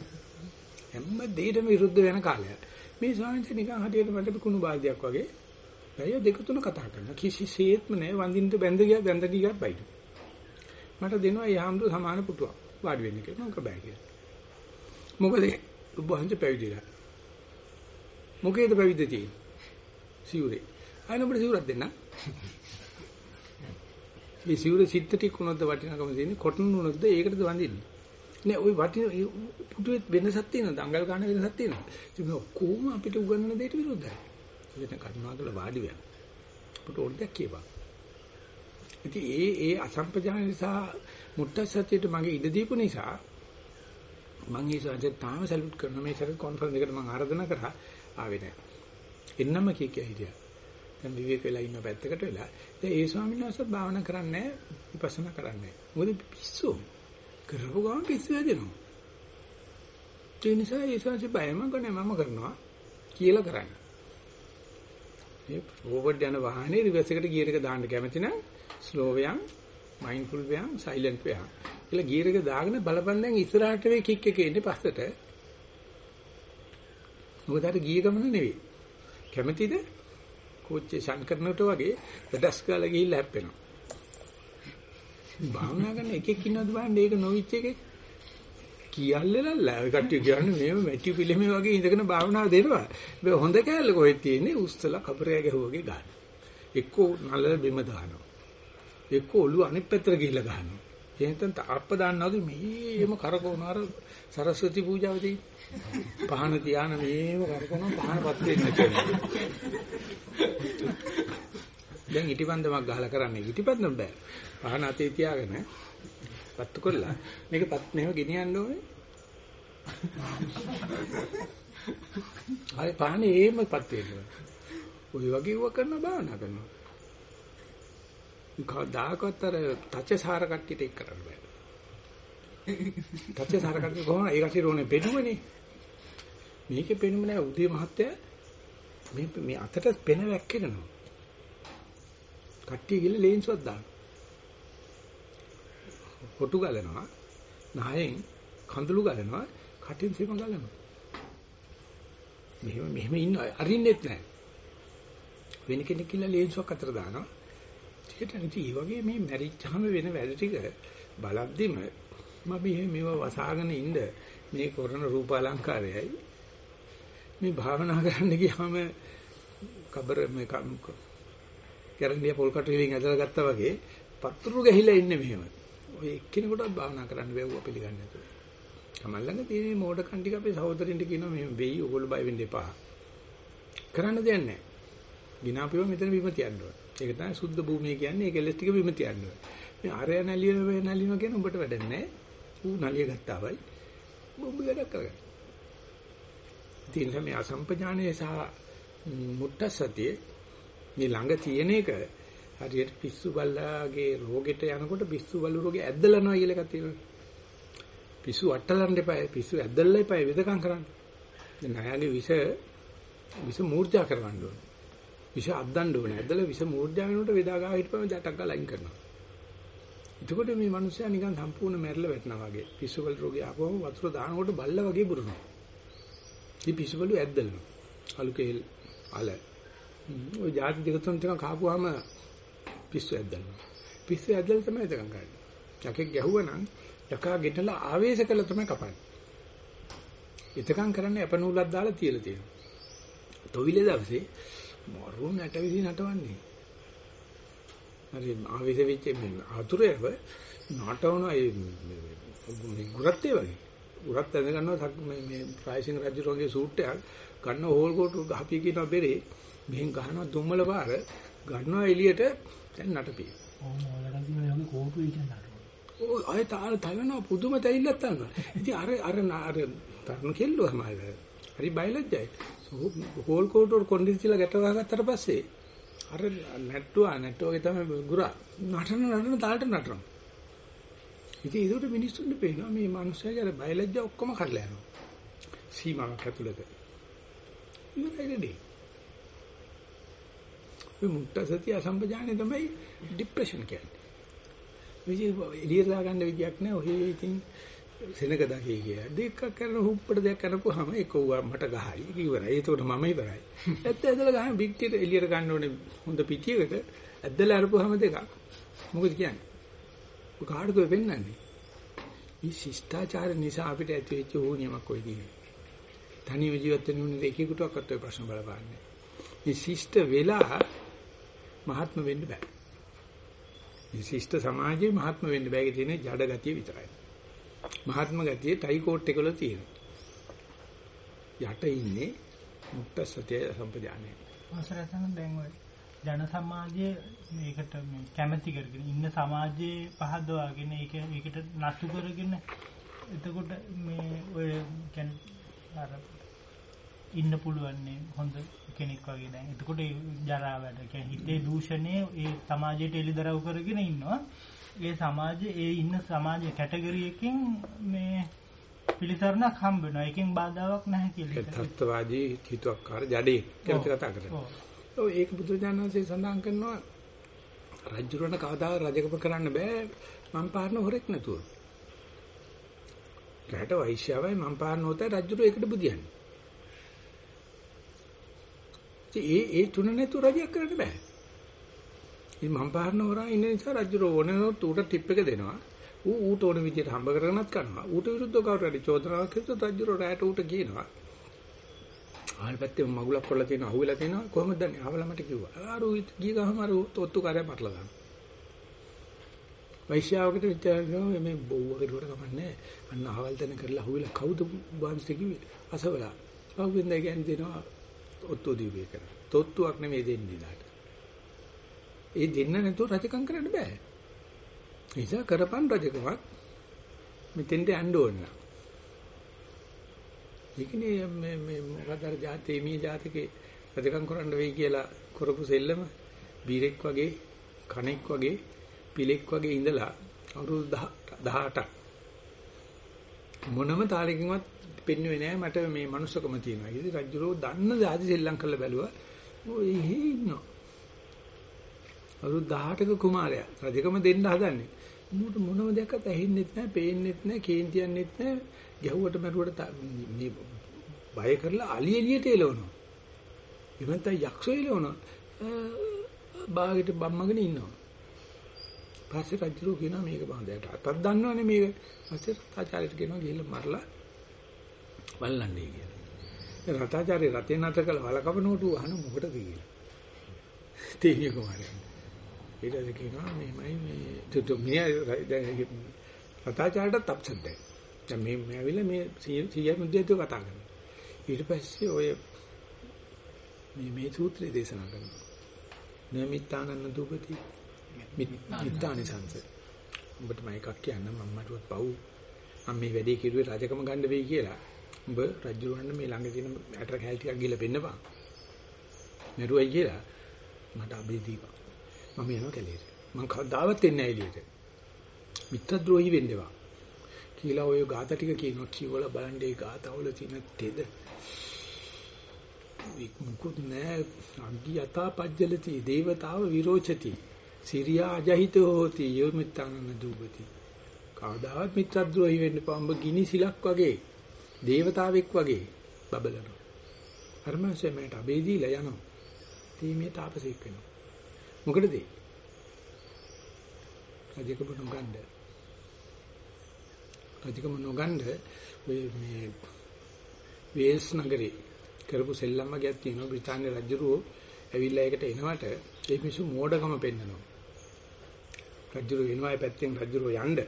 හැම දෙයකම විරුද්ධ වෙන කාලයක්. මේ ස්වාමීන් වහන්සේ නිකන් හරියට මට කුණු බාල්දියක් වගේ පැය දෙක තුන කතා කරනවා. කිසිසේත්ම නෑ වඳින්න බැඳ ගියා බැඳ ගියා බයිට. මට දෙනවා යාම්දු සමාන පුටුවක්. වාඩි වෙන්න කියලා මම බෑ කියලා. මොකද ඔබ වහන්සේ පැවිදිලා. මොකේද පැවිද්ද තියෙන්නේ? සිවුරේ. ඔබට සිවුරක් දෙන්න. [LAUGHS] මේ සිවුරේ සිත් ටික උනොත්ද වටිනකම තියෙන්නේ කොටන් උනොත්ද ඒකටද වඳින්නේ. නෑ ওই වටින පුටුවේ වෙනසක් තියෙනවද? අඟල් ගන්න වෙනසක් තියෙනවද? ඉතින් මේ ඔක්කොම අපිට උගන්වන දෙයට විරුද්ධයි. ඒකට කරුණාකර වාඩි වෙන්න. අපිට ඕනදයක් කියපන්. ඉතින් ඒ ඒ අසම්පජාන නිසා මුට්ටසතියට මගේ ඉඩ දීපු නිසා මම ඒ සාජ තාම සැලුට් කරන මේ සැර කොන්ෆරන්ස් එකට මම ආරාධනා කරා ආවේ නැහැ. එන්නම කිය කිය හිටියා. දැන් විවේක වෙලා ඉන්න පැත්තකට වෙලා. දැන් ඒ ස්වාමීන් වහන්සේ භාවනා කරන්නේ විපස්සනා කරන්නේ. මොකද පිස්සු. කරපු ගමන් පිස්සු හැදෙනවා. ඒ නිසා ඒ ස්වාමීන් බයම ගන්නේ මම කරනවා කියලා කරන්නේ. මේ ෆෝවර්ඩ් යන වාහනේ රිවර්ස් එකට ගියර් එක දාන්න කැමති නම් slow one mindful one silent one කියලා ගියර් එක දාගෙන බලපන් දැන් ඉස්සරහට වේ කික් එකේ ඉන්නේ පස්සට මොකද අර ගිය ගමන නෙවෙයි කැමතිද කෝච්චේ ෂන් කරනකොට වගේ වැඩස් ගාලා ගිහිල්ලා හැප්පෙනවා භාවනා කරන එකෙක් ඉන්නවද බලන්න ඒක නොවිච් එකේ කියල්ලලා කට්ටිය කියන්නේ මේව මැටි පිළිමේ වගේ ඉඳගෙන භාවනාව දෙනවා. මේ හොඳ කෑල්ල කොහෙද තියෙන්නේ? උස්සලා කබරය ගැහුවගේ ගන්න. එක්කෝ නලල බිම දානවා. එක්කෝ ඔළුව අනිත් පැත්තට ගිහිල්ලා ගන්නවා. එහෙනම් තාප්ප දාන්නවද මේම කරකවන අර සරස්වති පූජාවදී පහන තියාන මේම කරකවන පහනපත් වෙන්න කියලා. දැන් ඉටිපන්දමක් ගහලා කරන්නේ ඉටිපන්දම බෑ. පහන අතේ තියාගෙන පත්තු කරලා මේක පත් මෙහෙම ගෙනියන්න ඕනේ. අය පහනේ එහෙම පත් වෙනවා. ওই වගේ ව කරන භාවනා කරනවා. කවදාකවත් අර තච්චසාර කට්ටියට එක් කරන්න බෑ. තච්චසාර කට්ටිය කොහොමද ඒ කට්ටිය රෝනේ පෙනුමනේ. මේකේ පෙනුම නෑ. උදේ මහත්තයා මේ මේ අතට පෙන වැක්කිරෙනවා. කට්ටිය ගිහලා ලේන්සුවක් දානවා. කොටු ගලනවා. නහයෙන් කඳුළු ගලනවා. කටින් සීම ගලනවා. මෙහෙම මෙහෙම ඉන්න අරින්නෙත් නැහැ වෙන කෙනෙක් කියලා ලේන්සුවක් අතර දානවා. ටිකට නිති ඒ වගේ මේ මැරිච්චාම වෙන වැඩ ටික බලද්දිම මම මෙහෙම මේව වසාගෙන ඉන්න මේ කරන රූපාලංකාරයයි. මේ භාවනා කරන්න ගියාම කබර මේ කරන්දිය පොල් කටු වලින් ඇදලා ගත්තා වගේ පතුරු ගහිලා ඉන්නේ මෙහෙම ඔය එක්කෙනෙකුටවත් භාවනා කරන්න බැවුවා පිළිගන්නේ නැතුව. තමල්ලඟ තියෙන මෝඩකම් ටික අපේ සහෝදරින්ට කියනවා මේ වෙයි ඔයගොල්ලෝ බය වෙන්න එපා. කරන්න දෙයක් නැහැ. ගිනාපියව මෙතන බිම තියන්න ඕන. ඒක තමයි සුද්ධ භූමිය කියන්නේ ඒක එලස් ටික බිම තියන්න ඕන. මේ ආරය නැලිය වේ නැලිනවා කියන උඹට වැඩක් නැහැ. ඌ නැලිය ගත්තාවයි. උඹ වැඩ කරගන්න. ඉතින් මේ අසම්පජානයේ සහ මුට්ටසතිය මේ ළඟ තියෙන එක හරියට පිස්සු බල්ලාගේ රෝගෙට යනකොට පිස්සු බල්ලු රෝගේ ඇද්දලනවා කියලා එකක් තියෙනවා. පිස්සු අට්ටලන්න එපා. පිස්සු ඇද්දල්ලා එපා වෙදකම් කරන්න. දැන් නයාගේ විෂ විෂ මූර්ජා කරවන්න ඕනේ. විෂ අද්දන්න ඕනේ. ඇද්දලා විෂ මූර්ජා වෙනකොට වේදා ගාව හිටපම ජටක් ගාලා අයින් කරනවා. එතකොට මේ මිනිස්සයා නිකන් සම්පූර්ණ මැරිලා වැටෙනවා වගේ. පිස්සු බල් රෝගේ ආපුවම වතුර දානකොට බල්ලා වගේ බුරුනවා. ඉතින් පිස්සු බල්ලු ඇද්දලනවා. අලු කේල් අල. ඔය જાති දෙක තුන ටික කාපුවාම පිස්සු ඇද්දනවා. පිස්සු ඇද්දලා තමයි එතකන් කරන්නේ. යකෙක් ගැහුවනම් යකා ගෙටලා ආවේශ කළා තමයි කපන්නේ. එතකන් කරන්නේ අපනූලක් දාලා තියලා තියෙනවා. තොවිලේ දවසේ මරු නැට විදි නටවන්නේ. හරි ආවේශ වෙච්ච මේ ආතුරේව නටවන ඒ ගුරත් ඒ වගේ. ගුරත් ඇඳ ගන්නවා මේ මේ ප්‍රයිසිං රජුරෝගේ සූට් එකක් ගන්න හෝල් කොට ගහපිය කියනවා බෙරේ. මෙහෙන් ගහනවා දුම්මල පාර ගන්නවා එළියට දැන් නටපිය. ඕම වලකදී මේ කෝටු ඉච්චනට. ඔය අය තාල තලනවා පුදුම තැවිල්ලක් තලනවා. ඉතින් අර අර අර තරණ කෙල්ලෝ තමයි. හරි බයලජ්ජයි. හෝල් කෝටුවට කොන්ඩිසිලා ගැට ගහගත්තට පස්සේ අර නැට්ටුවා නැට්ටුවගේ තමයි ගුරා නටන නටන තාලට නටනවා. ඉතින් ඒකට මිනිස්සුන්ට පේනවා මේ මිනිස්සයාගේ අර බයලජ්ජා ඔක්කොම කඩලා යනවා. සීමාවක් ඇතුළත. ඉවරයිනේ. මේ මුත්ත සතිය අසම්පජානේ තමයි ડિප්‍රෙෂන් කියන්නේ. විජේ එළියට දාගන්න විදියක් නැහැ. ඔහේ ඉතින් සෙනග දකේ කිය. දෙකක් කරන හුප්පට දෙයක් කරපුවාම ඒක උවා මට ගහයි. ඒක ඉවරයි. ඒකට මම ඉවරයි. ඇත්ත ඇදලා ගහන බිග් ටිට එළියට ගන්න ඕනේ හොඳ පිටියකට ඇදලා අරපුවාම දෙකක්. මොකද කියන්නේ? ඔය කාටද වෙන්නන්නේ? මේ ශිෂ්ටාචාර නිසා අපිට ඇති වෙච්ච ඕනියමක් ඔය කියන්නේ. තනියම ජීවත් වෙන්න උනේ එකෙකුටවත් ඔය ප්‍රශ්න බලපාන්නේ. මේ ශිෂ්ට වෙලා මහත්ම වෙන්න බෑ. මේ ශිෂ්ට සමාජයේ මහත්ම වෙන්න බෑ කියන ජඩ ගතිය විතරයි. මහත්ම ගතිය ටයි කෝට් එකවල තියෙනවා. යට ඉන්නේ මුක්ත සත්‍ය සම්පදානය. අවසරයන් දැන් ඔය ජන සමාජයේ මේකට මේ කැමැති කරගෙන ඉන්න සමාජයේ පහදවාගෙන ඒක ඒකට නතු කරගෙන එතකොට මේ ඔය කියන්නේ අර ඉන්න පුළුවන් හොඳ කෙනෙක් වගේ දැන්. එතකොට ඒ ජරාවට කියන්නේ හිතේ දූෂණය ඒ සමාජයට එළිදරව් කරගෙන ඉන්නවා. ඒ සමාජයේ ඒ ඉන්න සමාජයේ කැටගරි එකකින් මේ පිළිසරණක් හම්බ වෙනවා. ඒකෙන් බාධාවක් නැහැ කියලා. තත්ත්වවාදී හිතුවක්කාර ජඩේ කියලා කතා කරනවා. ඔව් ඒක බුදුජානනාංශය සඳහන් කරනවා රජුරණ කවදා රජකම කරන්න බෑ මං පාරන හොරෙක් නැතුව. රට වෛශ්‍යාවයි මං පාරන හොතයි රජුර ඒකට බුදියන්නේ. ඒ ඒ තුන නැතුව රජයක් කරන්න බෑ. ඉතින් මං පාරන හොරා ඉන්න නිසා රජුර ඕනනොත් ඌට ටිප් එක දෙනවා. ඌ ඌට ඕන විදිහට හම්බ කරගෙනත් කරනවා. ඌට විරුද්ධව කවුරු හරි චෝදනාවක් කළොත් රජුර රැට ඌට කියනවා. ආල් පැත්තේ මගුලක් කරලා තියෙනවා අහුවෙලා තියෙනවා කොහොමද දන්නේ? ආවලා මට කිව්වා. ආරු ගිය ගහම අර ඔත්තු කාර්යය මරලා දානවා. වෛශ්‍යාවකට විචාර කරනවා මේ බොව්වකට උඩ කමන්නේ. අන්න ආවල් තැන කරලා අහුවෙලා කවුද වංශ කිව්වේ? අසවලා. පහුවෙන්ද කියන්නේ දෙනවා ඔත්තු දීවේ කරා. තොත්තුවක් නෙමෙයි දෙන්නේ දාට. ඒ දෙන්න නැතුව රජකම් කරන්න බෑ. නිසා කරපන් රජකමක් මෙතෙන්ට යන්න ඕන. ඒකනේ මේ මේ මොකද අර ජාතේ මේ ජාතකේ රජකම් කරන්න වෙයි කියලා කරපු සෙල්ලම බීරෙක් වගේ කණෙක් වගේ පිලෙක් වගේ ඉඳලා අවුරුදු 18ක් මොනම තාලෙකින්වත් පෙන්වුවේ නෑ මට මේ මනුස්සකම තියෙනවා. ඉතින් රජුරෝ දන්න જાති සෙල්ලම් කරලා බැලුවා. ඔය ඉන්නවා. අවුරුදු 18ක කුමාරයා රජකම දෙන්න හදන්නේ. මොකට මොනම දෙයක්වත් ඇහෙන්නෙත් නැහැ, පේන්නෙත් නැහැ, කේන්තියන්නෙත් නැහැ. ගැහුවට මරුවට මේ බය කරලා අලි එළියට එලවනවා. ඉවන්ත යක්ෂය එලවනවා. බාගෙට බම්මගෙන ඉන්නවා. පස්සේ රජුරෝ කියනවා මේක බඳයට අතක් දන්නවනේ මේක. පස්සේ රතාචාර්යට කියනවා ගිහිල්ලා මරලා බලන්නේ කියලා. ඒ රතාචාර්ය රතේ නැත කළ වලකවනකොට අහන මොකටද කියලා. තේනිය කුමාරයා. ඊට පස්සේ කියනවා මේමයි මේ තුතු මිය රතාචාර්යට තප්සද්ද. දැන් මේ මේ ඇවිල්ලා මේ සීය මුද්දේතු කතා කරනවා. ඊට පස්සේ ඔය මේ මේ සූත්‍රය දේශනා කරනවා. නමිත්තානන්න දුපති මිත්තානි සංස. උඹට මම එකක් කියන්න මම මටවත් පව්. මම මේ වැඩේ කිරුවේ රජකම ගන්න වෙයි කියලා. උඹ රජුරවන්න මේ ළඟ තියෙන ඇටර කැල් ටිකක් ගිහලා පෙන්නපන්. මෙරුවයි කියලා මට අබේ දීපන්. මම යනවා කැලේට. මං කවදාවත් එන්නේ නැහැ එළියට. මිත්‍රද්‍රෝහි වෙන්නේවා. කියලා ඔය ગાත ටික කියනවා කියවල බලන්නේ ગાතවල තියෙන තෙද. මුකුත් නෑ අග්ගියතා පජ්ජලති දේවතාව විරෝචති. සිරියා අජහිතෝ හෝති යොමිත්තානන දූපති. කවදාවත් මිත්‍රද්‍රෝහි වෙන්න පඹ ගිනි සිලක් වගේ දේවතාවෙක් වගේ බබලනවා. අරමංශය මට අබේ දීලා යනවා. තීමේ තාපසෙක් වෙනවා. මොකටද ඒ? රජකම නොගන්න. රජකම නොගන්න ඔය මේ වේල්ස් නගරේ කරපු සෙල්ලම්ම ගැත් තියෙනවා බ්‍රිතාන්‍ය රජුරෝ ඇවිල්ලා ඒකට එනවට ඒ මිනිස්සු මෝඩකම පෙන්නනවා. රජුරෝ එනවා ඒ පැත්තෙන් රජුරෝ යන්න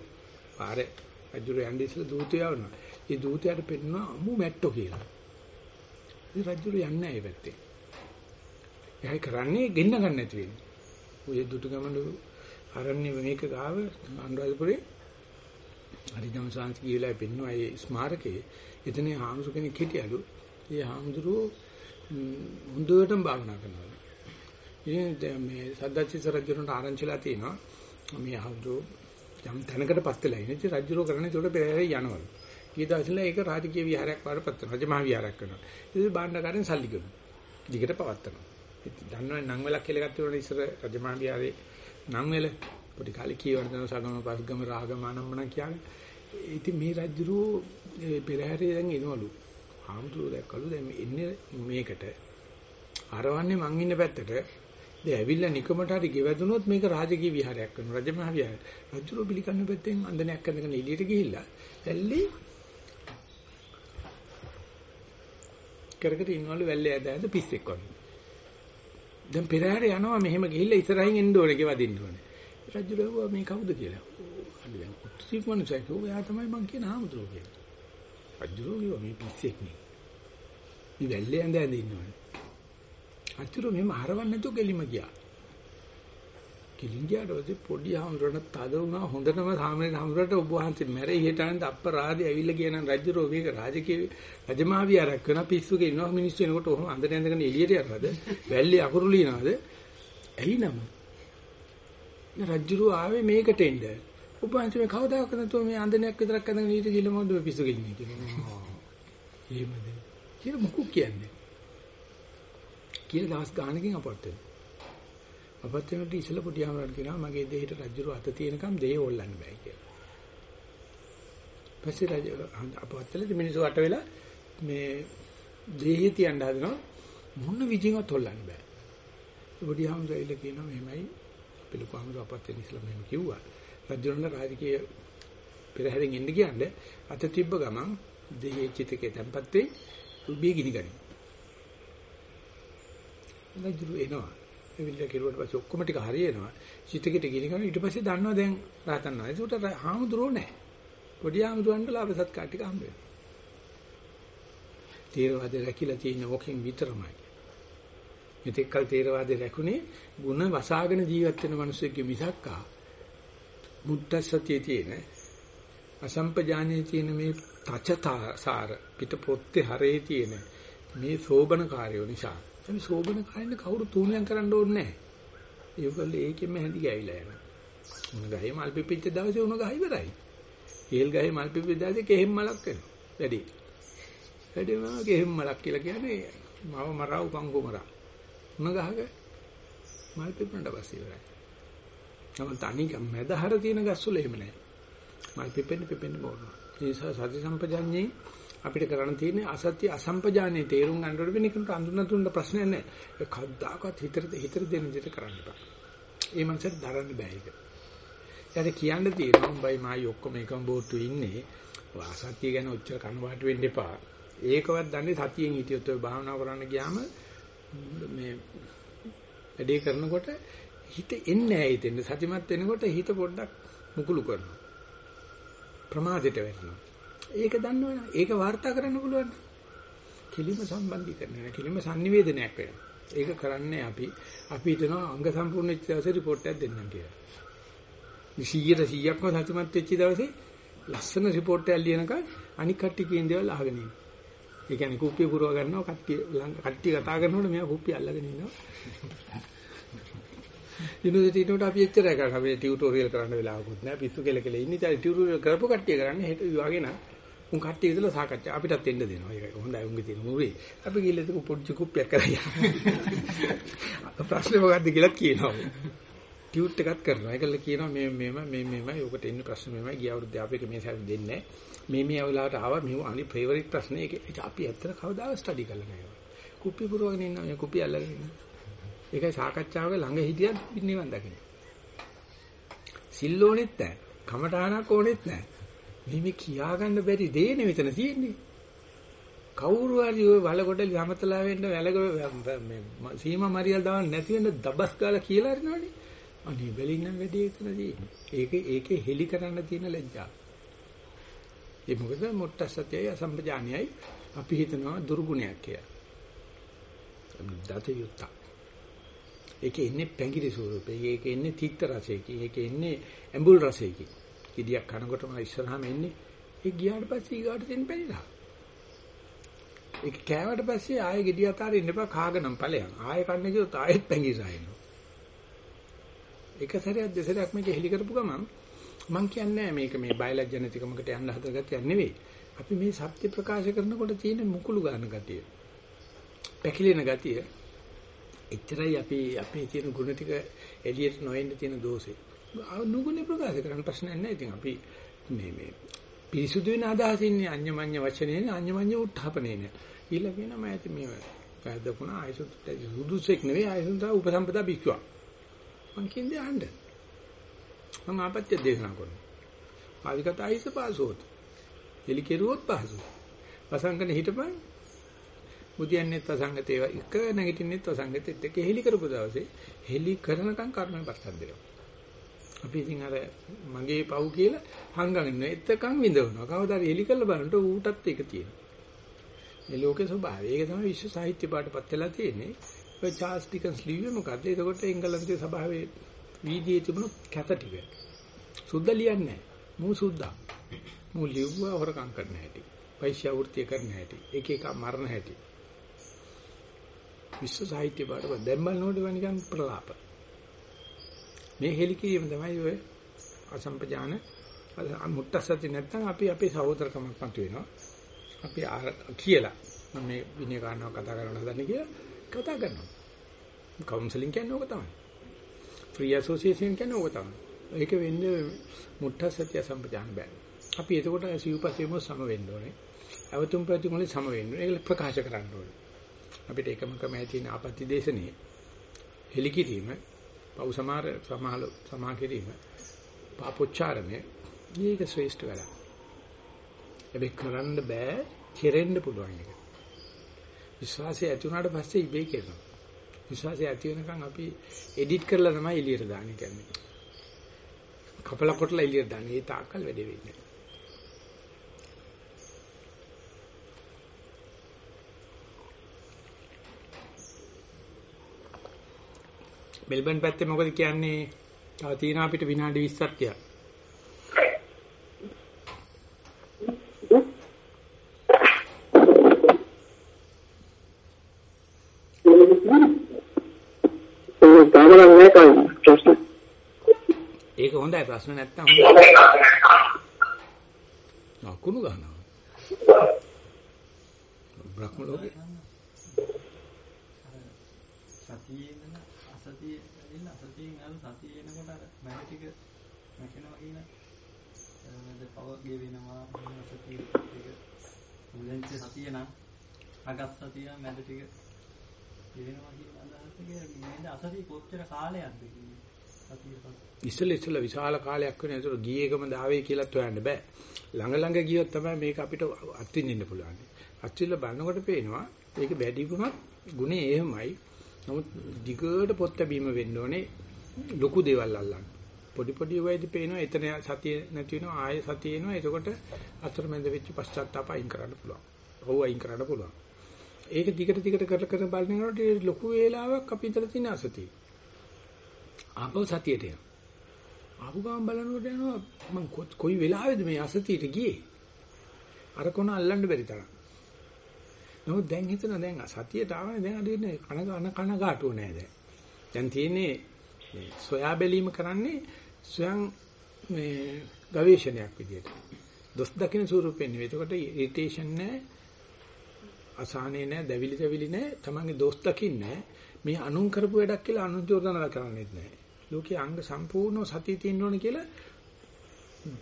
පාරේ රජුරෝ යන්න ඉස්සෙල්ලා දූතය යවනවා. ඒ දූතයාට පෙන්නනවා අමු මැට්ටෝ කියලා. ඒ රජුරෝ යන්නේ නැහැ ඒ පැත්තේ. එහයි කරන්නේ ගෙන්න ගන්න නැති වෙන්නේ. ඔය දුටුගමන ආරණ්‍ය මේක ගාව අනුරාධපුරේ හරිදම සාංශ කියලා පෙන්වනවා ඒ ස්මාරකේ. එතන හාමුදුර කෙනෙක් හිටියලු. ඒ හාමුදුරුවෝ හොඳටම භාවනා කරනවා. ඉතින් මේ සද්දච්චි රජුන්ට ආරංචිලා තිනවා මේ හාමුදුරුවෝ යම් තැනකට පත් වෙලා ඉන්නේ. ඉතින් රජුරෝ කරන්නේ ඒකට පෙරහැරේ යනවලු ඊ දවස්වල ඒක රාජකීය විහාරයක් වඩපත් වෙනවා රජමහා විහාරයක් කරනවා. ඉතින් බාණ්ඩකාරයන් සල්ලි ගන්නවා. දිගට පවත්නවා දන්නවනේ නම් වෙලක් කියලා එකක් තියෙනවනේ ඉස්සර රජමහා විහාරේ නම් වෙල පොඩි කාලේ කියවන දන සගම පස්ගම රාගම අනම්මන කියන්නේ. ඉතින් මේ රජුරෝ පෙරහැරේ දැන් එනවලු. ආමුදුර දැක්කලු දැන් එන්නේ මේකට. අරවන්නේ මං ඉන්න පැත්තට. දැන් ඇවිල්ලා නිකමට හරි ගෙවදුනොත් මේක රාජකීය විහාරයක් වෙනවා. රජමහා විහාරය. රජුරෝ පිළිකන්න පැත්තෙන් අන්දනයක් අඳගෙන එළියට ගිහිල්ලා ඇල්ලි කරකට ඉන්නවලු වැල්ලේ ඇද ඇද පිස්සෙක් වගේ. දැන් පෙරහැර යනවා මෙහෙම ගිහිල්ලා ඉස්සරහින් එන්න ඕනේ ගෙවදින්න ඕනේ. රජු ලැබුවා මේ කවුද කියලා. හරි දැන් උත්සික මනුස්සයෙක් ඔයා තමයි මං කියන ආමුදුරෝ කියලා. රජු කිව්වා මේ පිස්සෙක් නේ. මේ වැල්ලේ ඇඳ ඇඳ ඉන්නවනේ. අච්චුරු මෙහෙම හරවන්න නැතුව ගෙලිම ගියා. කිලින්ගියාට පස්සේ පොඩි හාමුදුරණ තද වුණා. හොඳටම සාමාන්‍ය හාමුදුරට ඔබ වහන්සේ මැරෙයි හිටානද අප්පරාදේ ඇවිල්ලා කියන රජු රෝගීක රාජකීය රජමාවිය ආරක් කරන පිස්සුගේ ඉන්නවා. මිනිස්සු එනකොට ඔහොම අඳන ඇඳගෙන එළියට යනවාද? වැල්ලේ අකුරු ලියනවාද? ඇයි නම රජු ආවේ මේකට එන්න. ඔබ වහන්සේ මේ කවදාකද නැතුව මේ අඳනයක් විතරක් අඳගෙන ඊට ගිල මොකද පිස්සුගේ ඉන්නේ කියලා. එහෙමද? කියලා මොකක් කියන්නේ. කියලා දවස් ගානකින් අපට වෙනවා අපත් වෙනකොට ඉස්සලා පොඩි ආමරණ කියනවා මගේ දෙහිට රජුරු අත තියෙනකම් දෙය ඕල්ලන්න බෑ කියලා. පස්සේ රජ අපවත්තලේ මිනිස්සු වට වෙලා මේ දෙහිය තියන්න හදනවා මොන විදිහකට හොල්ලන්න බෑ. පොඩි ආමරණ කියනවා මෙහෙමයි අපි ලොකු ආමරණ අපත් වෙන ඉස්සලා මෙහෙම කිව්වා. රජුරණ රාජකීය පෙරහැරෙන් එන්න කියන්නේ අත තිබ්බ ගමන් දෙහියේ චිතකේ තැම්පත් වෙයි උබී ගිනි ගනි. රජු එනවා එවිල්ලා කෙරුවට පස්සේ ඔක්කොම ටික හරියනවා. චිතකිට ගිනි කරන ඊට පස්සේ දන්නවා දැන් රහතන් වහන්සේ. ඒකට හාමුදුරුවෝ නැහැ. පොඩි හාමුදුරන්ට ලාභ සත්කාර ටික හම්බ වෙනවා. තේරවාදේ රැකිලා තියෙන ඕකෙන් විතරමයි. මෙතෙක් කල තේරවාදේ රැකුනේ ಗುಣ වසාගෙන ජීවත් වෙන මිනිස්සුගේ මිසක්කා බුද්ධ සත්‍යයේ තියෙන අසම්පජානයේ තියෙන මේ තචතාසාර පිට පොත්තේ හරේ තියෙන මේ සෝබන කාර්යෝ නිසා අපි සෝබන කායින්ද කවුරු තුනියම් කරන්න ඕනේ නැහැ. ඒකවල ඒකෙම හැඳි ගෑවිලා යනවා. උණ ගහේ මල් පිපිච්ච දවසේ උණ ගහ ඉවරයි. හේල් ගහේ මල් පිපිච්ච දවසේ කෙහෙම් මලක් වෙනවා. වැඩි. වැඩිම කෙහෙම් මලක් කියලා කියන්නේ මව මරා උපංගු මරා. උණ ගහක මල් පිපුණට පස්සේ ඉවරයි. නමුත් අනික මැදහර තියෙන ගස්වල එහෙම නැහැ. මල් පිපෙන්න පිපෙන්න බෝනවා. ඒ නිසා සති සම්පජඤ්ඤේ අපිට කරන්න තියෙන්නේ අසත්‍ය අසම්පජානේ තේරුම් ගන්න ඕනේ වෙන එකට අඳුන තුන්න ප්‍රශ්නයක් නැහැ. ඒ කද්දාකත් හිතට හිතට දෙන විදිහට කරන්න බෑ. ඒ මනසට දරන්න බෑ ඒක. ඊට කියන්න තියෙනවා උඹයි මායි ඔක්කොම එකම බෝට්ටු ඉන්නේ. අසත්‍ය ගැන ඔච්චර කනවාට වෙන්න එපා. ඒකවත් දන්නේ සතියෙන් හිටියොත් ඔය භාවනා කරන්න ගියාම මේ වැඩේ කරනකොට හිත එන්නේ නැහැ හිතෙන්. සතිමත් වෙනකොට හිත පොඩ්ඩක් මුකුළු කරනවා. ප්‍රමාදයට වැටෙනවා. ඒක දන්නවනේ. ඒක වාර්තා කරන්න පුළුවන්. කිලිම සම්බන්ධීකරණය, කිලිම sannivedanayak වෙනවා. ඒක කරන්නේ අපි අපි හිතනවා අංග සම්පූර්ණ වෙච්ච දවසේ report එකක් දෙන්නම් කියලා. 100ට 100ක්ම සතුටුමත් වෙච්ච දවසේ ලස්සන report එකක් ලියනකම් අනික් කට්ටිය කියන දේවල් අහගෙන ඉන්නවා. ඒ කියන්නේ කුප්පිය පුරව ගන්නවා කට්ටිය කට්ටිය කතා කරනකොට මෙයා කුප්පිය අල්ලගෙන ඉන්නවා. යුනිවර්සිටි එකට අපි එච්චරයි කරන්නේ. අපි ටියුටෝරියල් කරන්න වෙලාවකුත් නැහැ. පිස්සු කෙල කෙල ඉන්නේ. ඉතින් ටියුටෝරියල් කරපු කට්ටිය කරන්නේ හෙට විවාගේ නා. උන් කට්ටිය ඉතලා සාකච්ඡා අපිටත් එන්න දෙනවා. ඒක හොඳයි උන්ගේ තියෙන මුරේ. අපි ගිහලා ඒක පොඩි කුප්පියක් කරලා [LAUGHS] ප්‍රශ්නේ මොකද්ද කියලා කියනවා. ටියුට් එකක් කරනවා. ඒකල කියනවා මේ මේම මේ මේමයි ඔකට එන්නේ ප්‍රශ්න මේමයි. ගිය අවුරුද්දේ අපි මේ සැරේ දෙන්නේ මේ මේ අවලාවට ආවා මේ අනිත් ෆේවරිට් ප්‍රශ්නේ ඒක අපි ඇත්තට කවදාවත් ස්ටඩි කරලා නැහැ. කුප්පි පුරවගෙන ඉන්නවා. මේ කුප්පි අල්ලගෙන ඉන්නවා. ඒකයි සාකච්ඡාවක ළඟ හිටියත් නිවන් දකින්න. සිල් ඕනෙත් නැහැ. කමඨාණක් ඕනෙත් නැහැ. මේ මේ කියාගන්න බැරි දේ මෙතන තියෙන්නේ. කවුරු හරි ඔය වලකොඩ යමතලා වෙන්න වැලක මේ සීමා මරියල් දාන්න නැති වෙන්න දබස් ගාලා කියලා හරිනවනේ. අනේ බැලින්නම් වැඩි එතන තියෙන්නේ. ඒක ඒකේ හෙලි කරන්න තියෙන ලැජ්ජාව. ඒ මොකද මොට්ටසත්‍යයි අසම්පජානියයි අපි හිතනවා දුර්ගුණයක් කියලා. දත යුක්තා. ඒකේ ඉන්නේ පැංගිරි ස්වරූපේ. ඒකේ ඉන්නේ තිත්ත රසයකින්. ඒකේ ඉන්නේ ඇඹුල් රසයකින්. ගෙඩියක් කනකොටම ඉස්සරහම එන්නේ. ඒ ගියාට පස්සේ ඊගාට දෙන්න බැරිලා. ඒක කෑවට පස්සේ ආයෙ ගෙඩිය අතාරින්න එපා කාගෙනම් ඵලයන්. ආයෙ කන්නේ කිව්වොත් ආයෙත් පැංගිසායනවා. එක සැරයක් දෙසරයක් මේක හෙලි කරපු ගමන් මම කියන්නේ මේක මේ බයලජ්‍ය නැතිකමකට යන්න හදන ගතියක් නෙවෙයි. අපි මේ සත්‍ය ප්‍රකාශ කරනකොට තියෙන මුකුළු ගන්න ගතිය. පැකිලෙන ගතිය. එච්චරයි අපි අපේ තියෙන ගුණ ටික එළියට නොෙන්න තියෙන දෝෂේ. නුගුණේ ප්‍රකාශ කරන්න ප්‍රශ්නයක් නැහැ. ඉතින් අපි මේ මේ පිරිසුදු වෙන අදහස ඉන්නේ අඤ්ඤමඤ්ඤ වචනේ නේ අඤ්ඤමඤ්ඤ උත්ථාපනේ නේ. ඊළඟ වෙනම ඇති මේ වැදකුණ ආයසුත් සුදුසෙක් නෙවෙයි ආයසුත් උපසම්පදා බික්කුවක්. මං කියන්නේ අහන්න. මම ආපත්‍ය දේශනා කරනවා. ආවිකත ආයිස පාසෝත්. එලි කෙරුවොත් පහසු. වසංගන හිටපන් බුදියන්නේත් වසංගතේ එක නැගිටින්නෙත් වසංගතෙත් එක හෙලි කරපු දවසේ හෙලි කරනකම් කර්මය පස්සක් දෙනවා. අපි ඉතින් අර මගේ පව් කියලා හංගගෙන එතකන් විඳවනවා. කවදාද එලි කරලා බලනකොට ඌටත් ඒක තියෙනවා. මේ ලෝකේ ස්වභාවය. ඒක තමයි විශ්ව සාහිත්‍ය පාඨපත් වෙලා තියෙන්නේ. ඔය චාල්ස් ඩිකන්ස් ලිව්වේ මොකද්ද? එතකොට එංගලන්තයේ සභාවේ වීදියේ තිබුණු කැත ටික. සුද්ධ ලියන්නේ නැහැ. මූ සුද්ධා. මූ ලිව්වා හොරකම් කරන්න හැටි. පෛශ්‍ය වෘත්තිය කරන්න හැටි. එක එක මරණ හැටි. විශ්ව සාහිත්‍ය බාට දැම්මල් නෝඩේ නිකන් ප්‍රලාප. මේ හෙලිකීම තමයි ඔය අසම්පජාන මුට්ටසති නැත්තම් අපි අපේ සහෝදරකමක් මත වෙනවා. අපි කියලා මම මේ විනය කාරණාව කතා කරන්න හදන්නේ කියලා කතා කරනවා. කවුන්සලින් කියන්නේ ඕක තමයි. ෆ්‍රී ඇසෝසියේෂන් කියන්නේ ඕක තමයි. ඒක වෙන්නේ මුට්ටසති සම්පජාන බෑ. අපි එතකොට සිව්පසෙම සම වෙන්න ඕනේ. අවතුම් ප්‍රතිමුල සම වෙන්න ඕනේ. ඒක ප්‍රකාශ කරන්න ඕනේ. අපිට එකම ක්‍රමය තියෙන ආපත්‍ය දේශනේ හෙලිකිරීම පව් සමාර සමාල සමා කිරීම පාපොච්චාරණය මේක ශ්‍රේෂ්ඨ වැඩ. ඒක කරන්න බෑ කෙරෙන්න පුළුවන් එක. විශ්වාසය ඇති වුණාට පස්සේ ඉබේ කරනවා. විශ්වාසය ඇති වෙනකන් අපි එඩිට් කරලා තමයි එළියට දාන්නේ කියන්නේ. කපල කොටලා එළියට දාන්නේ. ඒ තාක්කල් වැඩේ වෙන්නේ. මෙල්බන් පැත්තේ මොකද කියන්නේ? තව තියෙනවා අපිට විනාඩි 20ක් තියා. ඒක හොඳයි ප්‍රශ්න නැත්තම් හොඳයි. අකුණු ගන්නවා. බ්‍රහ්ම ලෝකේ. සතියේ ඉඳන් අසතියේ ඉඳන් අසතියෙන් අර සතියේ එනකොට අර මම ටික මැකෙනවා කියන ද පව ගේ වෙනවා මොන සතිය ටික. මුලින්ම සතිය නම් අගස් සතිය මැද ටික වෙනවා කියන අදහස කියන්නේ නේද? අසතිය කොච්චර කාලයක්ද කියන්නේ සතිය ඉස්සෙල්ල ඉස්සෙල්ල විශාල කාලයක් වෙන ඒතර ගියේකම දාවේ කියලාත් හොයන්න බෑ. ළඟ ළඟ ගියොත් තමයි මේක අපිට අත්විඳින්න පුළුවන්. අත්විඳලා බලනකොට පේනවා. ඒක වැඩි වුණත් ගුණේ එහෙමයි. නමුත් දිගට පොත් බැීම වෙන්න ඕනේ ලොකු දේවල් අල්ලන්න. පොඩි පොඩි වෙයිදි පේනවා එතන සතිය නැති වෙනවා ආයෙ සතිය එනවා. එතකොට අතරමැද වෙච්ච පශ්චාත්තාප අයින් කරන්න පුළුවන්. ඔව් අයින් කරන්න පුළුවන්. ඒක දිගට දිගට කරලා කරලා බලනකොට ලොකු වේලාවක් අපි ඉතල තියෙන අසතිය. ආපහු සතියට එනවා. ආපු ගමන් බලනකොට යනවා මං කොයි වෙලාවෙද මේ අසතියට ගියේ අර කොන අල්ලන්න බැරි තරම් නමුත් දැන් හිතන දැන් සතියට ආවනේ දැන් අදින්නේ කන කන කන ගාටුව නෑ දැන් දැන් තියෙන්නේ සොයා බැලීම කරන්නේ ස්වයං මේ ගවේෂණයක් විදියට දොස් දකින්න ස්වරූපෙන් නෙවෙයි එතකොට ඉරිටේෂන් නෑ අසහනේ නෑ දැවිලි දැවිලි නෑ තමන්ගේ දොස් දකින්න මේ අනුන් කරපු වැඩක් කියලා අනුන් චෝදනා කරන්නේත් නෑ ලෝකයේ අංග සම්පූර්ණව සතිය තියෙන්න ඕන කියලා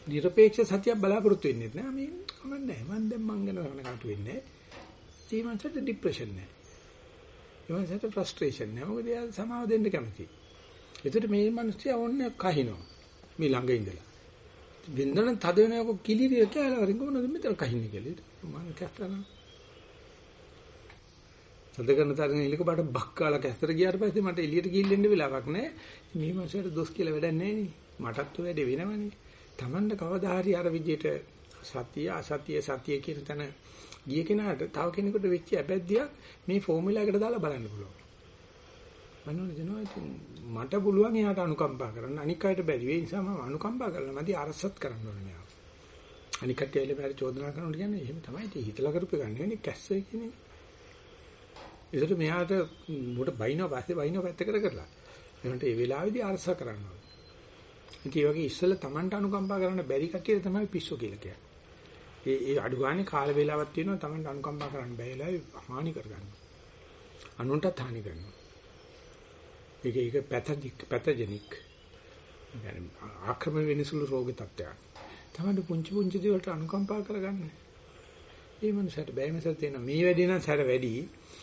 নিরপেক্ষ සතියක් බලාපොරොත්තු වෙන්නේ නැහැ. මේ කමන්නේ නැහැ. මම දැන් මං ගැන කනකට වෙන්නේ නැහැ. ජීවන්සට ડિප්‍රෙෂන් නැහැ. ජීවන්සට ෆ්‍රස්ට්‍රේෂන් නැහැ. මොකද එයා සමාව දෙන්න කැමතියි. ඒකට මේ මිනිස්සයා ඕන්නේ කහිනවා. මේ ළඟ ඉඳලා. බින්දන තද වෙනකොට කිලිරිය කියලා වරින් කොහොමද මෙතන කහින්නේ කියලා. මම කැස්ටනවා. සද කරන තරණ ඉලක බඩ බක්කාලා කැස්තර ගියාට පස්සේ මට එළියට ගිහින් ඉන්න වෙලාවක් නැහැ. මේ මාසයට දොස් කියලා වැඩක් නැහැ නේ. මටත් ඔය වැඩේ වෙනවනේ. Tamanda කවදා හරි අර විදියට සතිය අසතිය සතිය කියන තැන ගිය කෙනාට තව කෙනෙකුට වෙච්ච ඇබැද්දියක් මේ ෆෝමියුලා එකට දාලා බලන්න පුළුවන්. මනෝනේ දෙනවා මට පුළුවන් එයාට අනුකම්පා කරන්න. අනික් අයට බැරි. ඒ නිසා මම අනුකම්පා කරලා මදි අරසත් කරන්න ඕනේ මෙයා. අනික් කට්ටිය එළ බැරි චෝදනා කරනකොට කියන්නේ එහෙම තමයි ඉතින් හිතලා කරපු එක නෙවෙයි කැස්සේ කියන්නේ. ඒකට මෙයාට මොකට බයිනව පස්සේ බයිනව පැත්තකට කරලා. එනට ඒ වෙලාවේදී අරස කරන්න ඕනේ. ඉතින් ඒ වගේ ඉස්සෙල්ලා Tamanට අනුකම්පා කරන්න බැරි කටියට තමයි පිස්සු කියලා කියන්නේ. ඒ ඒ අඩු ගානේ කාල වේලාවක් තියෙනවා Tamanට අනුකම්පා කරන්න බැහැ හානි කරගන්න. අනුන්ටත් හානි කරනවා. ඒක ඒක පැතජික් පැතජෙනික්. يعني ආක්‍රමණ වෙන සුළු රෝග තත්ත්වයක්. Tamanට පුංචි පුංචි දේවල්ට අනුකම්පා කරගන්න. ඒ මනසට බෑමසත් තියෙන මේ වැඩි නම් සැර වැඩි.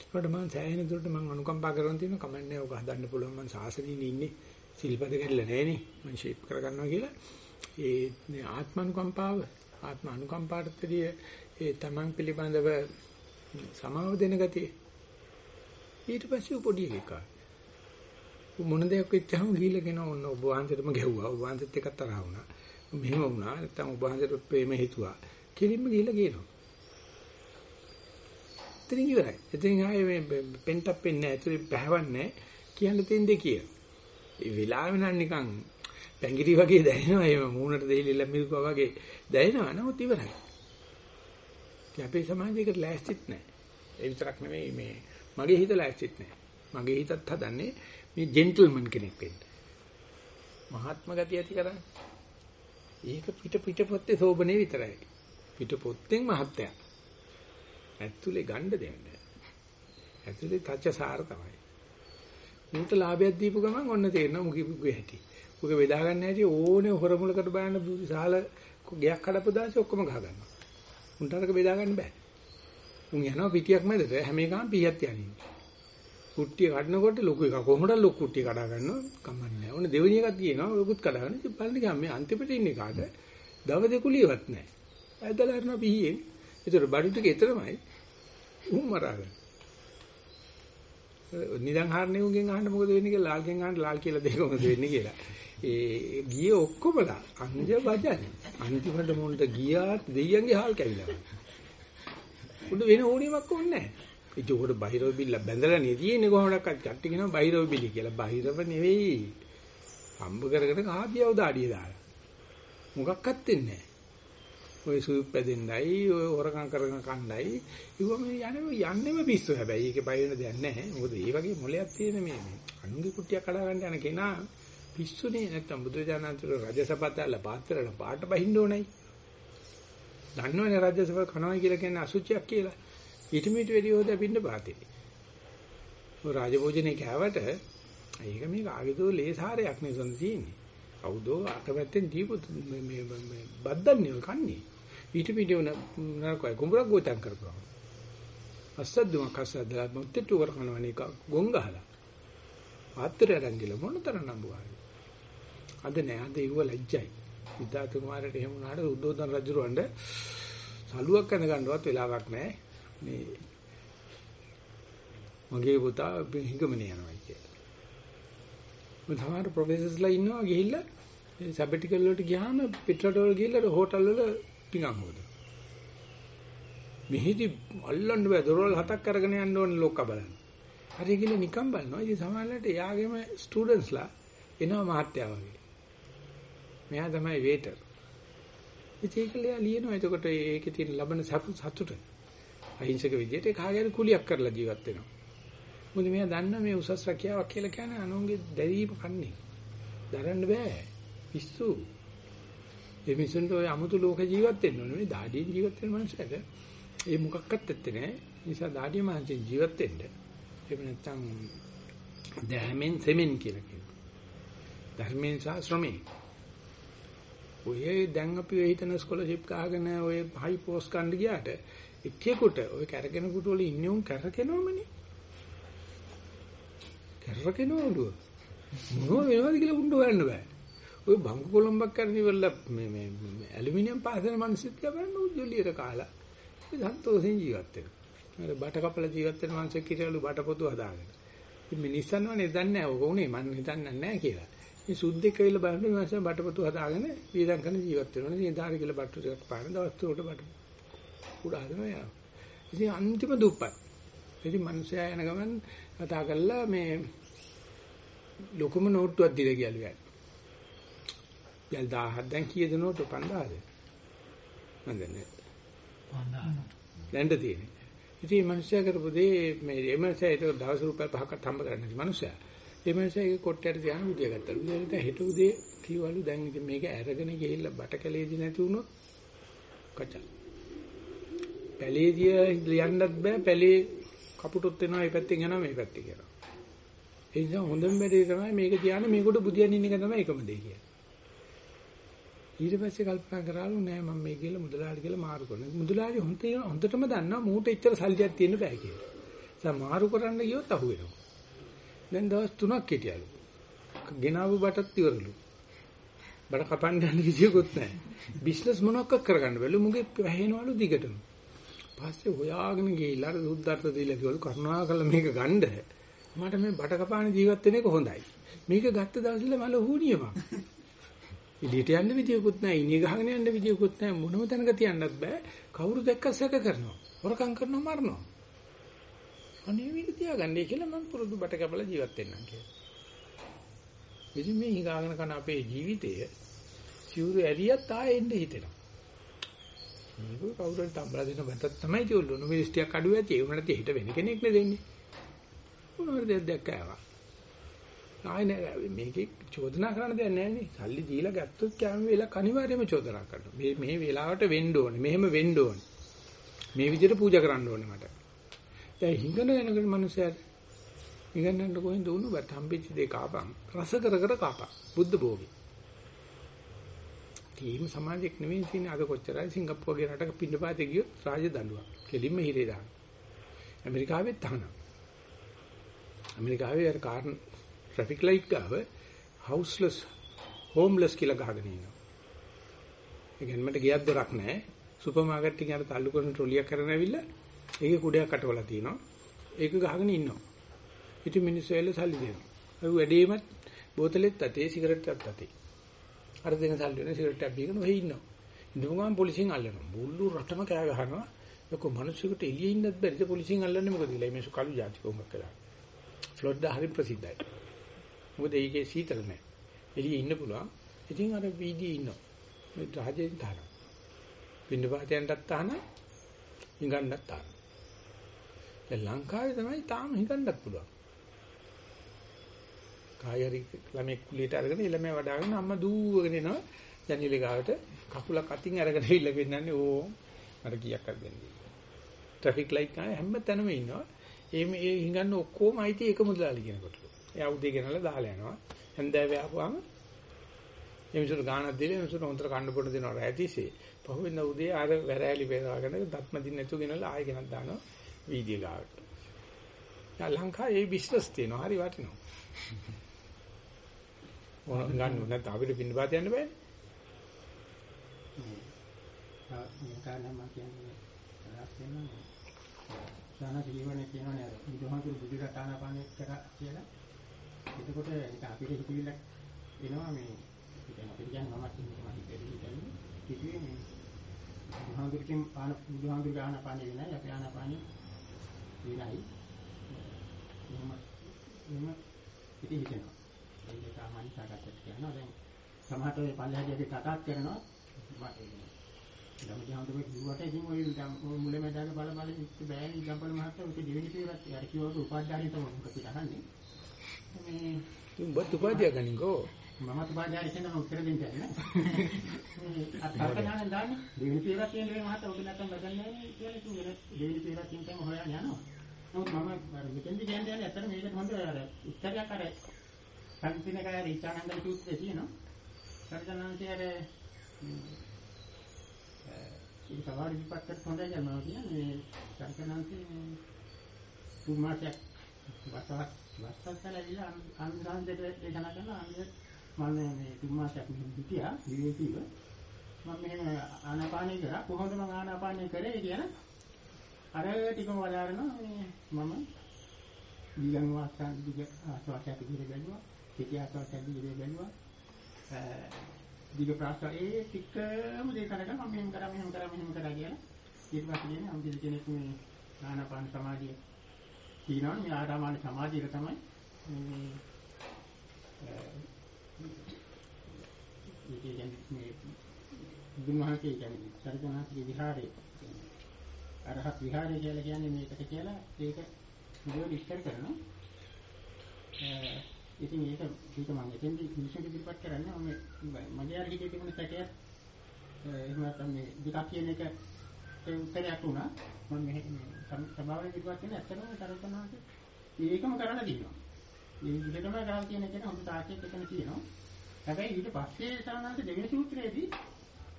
ඒකට මම සෑහෙන දුරට මම අනුකම්පා කරන තියෙන කමන්නේ ඔක හදන්න පුළුවන් මම සාසනීය ඉන්නේ. සිල්පද කැඩලා නැහනේ. මම ෂේප් කරගන්නවා කියලා. ඒ ආත්ම අනුකම්පාව ආත්ම අනුකම්පාවටදී ඒ තමන් පිළිබඳව සමාව දෙන ගතිය. ඊට පස්සේ පොඩි එකක්. මොන දෙයක් වෙච්චාම ගිහිල්ලා කෙනා ඔන්න ඔබ වහන්සේටම ගැහුවා. ඔබ වහන්සේත් එක්ක තරහ වුණා. මෙහෙම වුණා. නැත්තම් ඔබ වහන්සේට ප්‍රේම හිතුවා. කෙලින්ම ගිහිල්ලා කියනවා. එතනින් ඉවරයි. එතනින් ආයේ මේ පෙන්ටප් වෙන්නේ නැහැ. ඒතරේ බහවන්නේ කියන්න තියෙන දේ කිය. ඒ වෙලාවෙ නම් නිකන් පැංගිරි වගේ දැනෙනවා. එහෙම මූණට දෙහිලි ලැබිරුවා වගේ දැනෙනවා. නමුත් ඉවරයි. ඉතින් අපේ සමාජයකට ලෑස්තිත් නැහැ. ඒ විතරක් නෙමෙයි මේ මගේ හිත ලෑස්තිත් නැහැ. මගේ හිතත් හදන්නේ මේ ජෙන්ටල්මන් කෙනෙක් වෙන්න. මහාත්ම ගතිය ඇති කරන්නේ. ඒක පිට පිට පොත්තේ සෝබනේ විතරයි. පිට පොත්තෙන් මහත්ය. ඇතුලේ ගන්න දෙන්නේ. ඇතුලේ තච්චසාර තමයි. මුන්ට ලාභයක් දීපු ගමන් ඔන්න තේරෙනවා මුකි පුගේ හැටි. උගේ බෙදා ගන්න හැටි ඕනේ හොරමුලකට බයන්න විශාල ගයක් කඩපු දාසේ ඔක්කොම ගහ ගන්නවා. උන්ට අරක බෙදා ගන්න බෑ. උන් යනවා පිටියක් මැදට හැම එකම පීයක් තියන්නේ. කුට්ටිය කඩනකොට ලොකු එක කොහොමද ලොකු කුට්ටිය කඩා ගන්නව කමන්නේ නැහැ. ඕනේ දෙවෙනි එකක් තියෙනවා ඔයකුත් කඩාගෙන ඉතින් බලන්න ගියාම මේ අන්තිමට ඉන්නේ කාට දව දෙකුලියවත් නැහැ. ඇදලා හරන පිහියෙන්. ඒතර බඩු ටික එතරම්යි උන් මරාගෙන. නිදන් හරන්නේ උන්ගෙන් අහන්න මොකද වෙන්නේ කියලා ලාල්ගෙන් අහන්න ලාල් කියලා දෙක මොකද වෙන්නේ කියලා. ඒ ගියේ ඔක්කොමලා අංජ බජන. අන්තිමට මොන්ට ගියාත් දෙයියන්ගේ හාල් කැවිලා. උඩ වෙන ඕනියමක් ඕනේ නැහැ. ඉතින් උඩ බහිරව බිල්ල බැඳලා නේ තියෙන්නේ කොහොමඩක්වත් කට්ටි කියනවා බහිරව බිලි කියලා. බහිරව නෙවෙයි. හම්බ කරගෙන කාපියව දාඩිය දාලා. මොකක්වත් වෙන්නේ නැහැ. ඔය සුප් පැදෙන්නයි ඔය හොරකම් කරගෙන කණ්ඩායි ඉව මේ යන්නේ යන්නෙම පිස්සු හැබැයි ඒකේ බය වෙන දෙයක් නැහැ මොකද ඒ වගේ මොලයක් තියෙන මේ අනුගේ කුට්ටියක් කඩා ගන්න යන කෙනා පිස්සුනේ නැත්තම් බුදුජානන්තර රජසපතල පාත්‍රල පාට බහින්න ඕනයි. දන්නවනේ රජසප කනවා කියලා කියන්නේ අසුචියක් කියලා. ඊට මිට වෙඩි හොද පින්න පාතේ. ඔය රාජභෝජනේ කෑවට ඒක මේක ආගේදෝ ලේසාරයක් නේ සොන් තියෙන්නේ. කවුදෝ අතපැත්තෙන් දීපු මේ බද්දන්නේ කන්නේ. ඊට පිටිය නරකයි. කුඹරක් ගෝතම් කරපුවා. අස්සද්දුමක් අස්සද්දලා මුත්තේට උවර කනවනේ ගොන් ගහලා. ආත්‍රය රංගිල මොනතරම් නම්බුවාද අද නෑ අද ඉව ලැජ්ජයි සිද්ධාර්ථ කුමාරට එහෙම වුණාට උද්දෝදන රජුරවඬ සලුවක් කන ගන්නවත් වෙලාවක් නෑ මේ මගේ පුතා හිඟමනේ යනවා කියලා. මම තමයි ප්‍රොෆෙසර්ස්ලා ඉන්නවා ගිහිල්ලා සැබටිකල් වලට ගියාම පිටරටවල ගිහිල්ලා හෝටල් වල පිඟන් හොදන. මෙහිදි අල්ලන්න බෑ දොරවල් හතක් අරගෙන යන්න ඕනේ ලෝක බලන්න. හරි ගිහලා නිකන් බලනවා. ඉතින් සමහරවිට එයාගේම ස්ටුඩන්ට්ස්ලා එනවා මහත්තයා වගේ. මෙයා තමයි වේටර්. ඉතින් ඒකලියා ලියනවා. එතකොට ඒකේ තියෙන ලබන සතුට අහිංසක විදියට කාගේරි කුලියක් කරලා ජීවත් වෙනවා. මොකද මෙයා දන්න මේ උසස් රැකියාවක් කියලා කියන්නේ අනුන්ගේ දැරීම කන්නේ. දරන්න බෑ. පිස්සු. ඒ මිනිසුන්ට ඔය අමුතු ලෝක ජීවත් වෙන්න ඕනේ. මේ දාඩියෙන් ජීවත් වෙන මනුස්සයට ඒ මොකක්වත් ඇත්තේ නෑ. නිසා දාඩිය මහන්සියෙන් ජීවත් වෙන්න. එහෙම නැත්නම් දැහැමෙන් සෙමෙන් කියලා කියනවා. ධර්මයෙන් සහ ශ්‍රමයෙන්. ඔය දැන් අපි ඔය හිතන ස්කෝලර්ෂිප් ගහගෙන ඔය හයි පෝස්ට් ගන්න ගියාට එක්කෙකුට ඔය කැරගෙන කුට වල ඉන්නේ උන් කැරකෙනවමනේ. කැරකෙනවලු. මොනව වෙනවද කියලා උණ්ඩ හොයන්න බෑ. ඔය බංකු කොලම්බක් කරන ඉවරලා මේ මේ ඇලුමිනියම් පාසන මිනිස්සුත් ගමන් උජ්ජලියට කාලා සන්තෝෂෙන් ජීවත් වෙනවා. අර බට කපලා ජීවත් වෙන මිනිස්සු කිරවලු බට පොතු හදාගෙන. ඉතින් මිනිස්සුන්වනේ දන්නේ නැහැ ඔක උනේ මම හිතන්නේ නැහැ කියලා. මේ සුද්දෙක් ඇවිල්ලා බලන්න මිනිස්සු බට පොතු හදාගෙන වීදම් කරන ජීවත් වෙනවා. ඉතින් දාරි කියලා බට්ටු ටිකක් පාන දවස් තුනකට බට උඩ හදනවා යා. ඉතින් අන්තිම දුප්පත්. ඉතින් මිනිස්සයා යන ගමන් කතා කරලා මේ ලොකුම නෝට්ටුවක් දීලා කියලා යල් 1000ක් දැන් කීයද නෝට 5000ද මන් දන්නේ 5000 දැන්ද තියෙන්නේ. ඉතින් මේ මිනිස්සයා කරපු දේ මේ එමන්සයා ඒක දවස් රුපියල් 5ක් හම්බ කරන්නේ මිනිස්සයා ඒ මිනිස්සයා ඒක කොට්ටයට තියාන උදේ ගත්තා උදේට හෙට උදේ කීවලු දැන් ඉතින් මේක අරගෙන ගිහිල්ලා බටකලේදී නැති වුණොත් කචල් පැලේදී ලියන්නත් බෑ පැලේ කපුටොත් වෙනවා මේ පැත්තෙන් යනවා මේ පැත්තේ කියලා ඒ නිසා හොඳම වැඩේ තමයි මේක තියාන මේකට බුදියන් ඉන්න එක තමයි එකම දේ කියන්නේ ඊට පස්සේ කල්පනා කරාලු නෑ මම මේ කියලා මුදලාලි කියලා මාරු කරනවා. මුදලාලි හොන්ට හොඳටම දන්නවා මූට එච්චර සල්ලියක් තියෙන්න බෑ කියලා. ඒ මාරු කරන්න ගියොත් අහු වෙනවා. දැන් දවස් 3ක් හිටියලු. ගෙනාවු බටත් ඉවරලු. බඩ කපන්න යන විදියකුත් නැහැ. බිස්නස් මොනවක් කරගන්න බැලු මුගේ වැහෙනවලු දිගටම. පස්සේ හොයාගෙන ගිහිල්ලා අර සුද්දර්ථ දීලා කිව්වලු කරුණාකරලා මේක ගන්න. මට මේ බඩ කපාන ජීවත් වෙන එක හොඳයි. මේක ගත්ත දවසල මල හුනියමක්. එළියට යන්න විදියකුත් නැහැ. ඉනිය ගහගෙන යන්න විදියකුත් නැහැ. මොනම තැනක තියන්නත් බෑ. කවුරු දැක්ක සැක කරනවා. හොරකම් කරනවා මරනවා. අනේ මේක තියාගන්නයි කියලා මම පුරුදු බට කපලා ජීවත් වෙන්නම් කියලා. ඉතින් මේ හිඟාගෙන කරන අපේ ජීවිතය සිවුරු ඇරියත් ආයෙ එන්න හිතෙනවා. මේක කවුරුහරි තම්බලා දෙන බතත් තමයි තියුල්ලු. නොමිස් ටිකක් අඩු ඇති. ඒ වුණාට හිට වෙන කෙනෙක් නේ දෙන්නේ. මොනවද දෙයක් දැක්කවා. ආයෙ මේකේ චෝදනා කරන්න දෙයක් නැහැ නේ. සල්ලි දීලා ගත්තොත් කැම වේලක් අනිවාර්යයෙන්ම චෝදනා කරනවා. මේ මේ වෙලාවට වෙන්න ඕනේ. මෙහෙම වෙන්න ඕනේ. මේ විදිහට පූජා කරන්න ඕනේ මට. දැන් හිඟන යනකොට මිනිස්සයාට හිඟන්නට කොහෙන්ද උණු බත් හම්බෙච්ච දේ කාපම්. රස කර කර කාපම්. බුද්ධ භෝගේ. තීම සමාජයක් නෙවෙයි තියෙන්නේ අද කොච්චරයි සිංගප්පූරු වගේ රටක පින්නපාතේ ගියොත් රාජ දඬුවම්. කෙලින්ම හිරේ දාන. ඇමරිකාවෙත් තහනම්. ඇමරිකාවේ අර කාර් ට්‍රැෆික් ලයිට් ගාව හවුස්ලස් හෝම්ලස් කියලා ගහගෙන ඉන්නවා. ඒ කියන්නේ මට ගියක් දොරක් නැහැ. සුපර් මාකට් එකේ අර තල්ලු කරන ට්‍රොලියක් කරගෙන ඇවිල්ලා ඒකේ කුඩයක් අටවලා තිනවා. ඒක ගහගෙන ඉන්නවා. ඉතින් මිනිස්සු ඇවිල්ලා සල්ලි දෙනවා. ඒ වැඩේමත් බෝතලෙත් අතේ සිගරට් එකත් අතේ. අර දෙන සල්ලි වෙන සිගරට් එකක් බීගෙන ඔහේ ඉන්නවා. ඉඳුගාම පොලිසියෙන් අල්ලනවා. මුළු රටම කෑ ගහනවා. ලොකු මිනිස්සුන්ට එළියේ ඉන්නත් බැරිද පොලිසියෙන් අල්ලන්නේ මොකද කියලා. මේ කළු ජාතික උඹක් කළා. ෆ්ලොරිඩා හරි ප්‍රසිද්ධයි. මොකද ඒකේ සීතල නැහැ. එළියේ ඉන්න පුළුවන්. ඉතින් අර වීදියේ ඉන්නවා. මේ රාජෙන් තරම්. පින්න පාතයන්ටත් තහන, හිඟන්නත් තහන. දැන් ලංකාවේ තමයි තාම හිඟන්නත් පුළුවන්. කායරි ළමෙක් කුලියට අරගෙන ළමයා වඩාගෙන අම්මා දූවගෙන එනවා ජනේලේ ගාවට කකුලක් අතින් අරගෙන ඉල්ල පෙන්නන්නේ ඕ මට කීයක් අර දෙන්නේ. ට්‍රැෆික් ලයිට් ගානේ හැම තැනම ඉන්නවා. ඒ මේ හිඟන්න ඔක්කොම අයිති එක මුදලාලි කියනකොට. එයා උදේ ගෙනල්ලා දාලා යනවා. හන්දෑවේ ආපුවාම එමිසුරු ගානක් දෙලා එමිසුරු හොන්තර කන්න පොඩ දෙනවා රැතිසේ. පහුවෙන්ද උදේ ආර වැරෑලි පෙරාගෙන දත්ම දින්න නැතුව ගෙනල්ලා ආයෙ ගෙනත් දානවා වීදිය ගාවට. යා ලංකාවේ මේ බිස්නස් තියෙනවා. හරි වටිනවා. ඕන ගන්න නැත්නම් අපිට පින්න පාත යන්න බෑනේ. මේ කාරණා මම කියන්නේ රාස් වෙනවා. සාන ජීවනේ කියනවනේ අර බුදුහාමුදුරු බුදුරට ආනාපානෙ කරා කියලා. එතකොට ඒක අපිට හිතවිල්ලක් එනවා මේ කියන්නේ අපිට කියන්නේ මම කියන්නේ මම කියන්නේ කිව්වේ මේ බුදුහාමුදුරකින් ආන බුදුහාමුදුරු ආනාපානෙ වෙනයි අපි ආනාපානෙ වෙනයි. එහෙම එහෙම ඉතින් හිතෙනවා. ඒක සාමාන්‍ය සාකච්ඡාවක් කරනවා. දැන් සමහරට ඔය පල්ලෙහාදී කතාත් කරනවා. මම දමදිහාමුදුරුවෝ කිව්වට ඉතින් ඔය මුලමෙදාක බල බල ඉස්ස බෑනි ගම්පල මහත්තයා ඔක දෙවෙනි පියවරත් යාර කිව්වොත් උපාධාරී තමයි මොකද පිටහන්නේ. මේ තුඹ උපාධිය ගනින්කෝ. මම උපාධාරී කියන උත්තර දෙන්න. මේ අත්තරක ඥානෙන් දාන්නේ දෙවෙනි පියවරත් තියෙන දේ මහත්තයා ඔක නැත්තම් බදන්නේ කියලා ඉතින් වෙන දෙවෙනි පියවරත් තියෙන තැන හොයන්න යනවා. නමුත් මම අර මෙතෙන්දි කියන්නේ යන්නේ ඇත්තට මේකට හොඳ අර උත්තරයක් අර සංසිනකාර ඉච්ඡානන්ද සූත්‍රයේ තියෙනවා. සර්ජනාන්තයේ අර ඒක සමහර විපත්තට හොඳයි යනවා කියන්නේ. සංකනාන්තේ තුමාටක් වසවත් වස්සත්තල ඇවිල්ලා අනුදාන්දට දේශනා කරන අන්නේ මම මේ තුමාටක් හිටියා විවේකීව මම මෙහෙම ආනාපානය කරා. කොහොමද මම ආනාපානය කරේ කියන අර ටිකම වදාරනවා. මේ මම ඊළඟ වාසයන් දිග ආස්වාදයට දිග ගන්නවා පිටි ආස්වාදයට දිග ගන්නවා දිග ප්‍රාස්තාව ඒ ටිකම දේශනා කරා මම මෙහෙම කරා මෙහෙම කරා මෙහෙම කරා කියලා ඊට පස්සේ කියන්නේ අම්බිල් කෙනෙක් මේ ආනාපාන සමාධිය කියනවා මේ ආනාපාන සමාධිය තමයි මේ ඒ කියන්නේ මේ බුදුමහාකේ කියන්නේ සරිතනාථගේ විහාරේ අරහත් විහාරය කියලා කියන්නේ මේකට කියලා ඒක විදියට විස්තර කරනවා. ඉතින් ඒක ඒක මම එතෙන්දි මිනිස්සුන්ට ඉදිරිපත් කරන්නේ මම මගේ අර හිතේ තිබුණ සැකයක් එහෙම නැත්නම් මේ දෙකක් කියන එක ඒ උත්තරයක් වුණා. මම මේ සභාවේ ඉදිරිපත් කරන ඇත්තටම සරතනාංශ ඒකම කරලා තියෙනවා. මේ විදිහටම කරලා තියෙන එක හොඳ තාක්ෂයක් එතන තියෙනවා. හැබැයි ඊට පස්සේ සරණාංශ දෙවෙනි සූත්‍රයේදී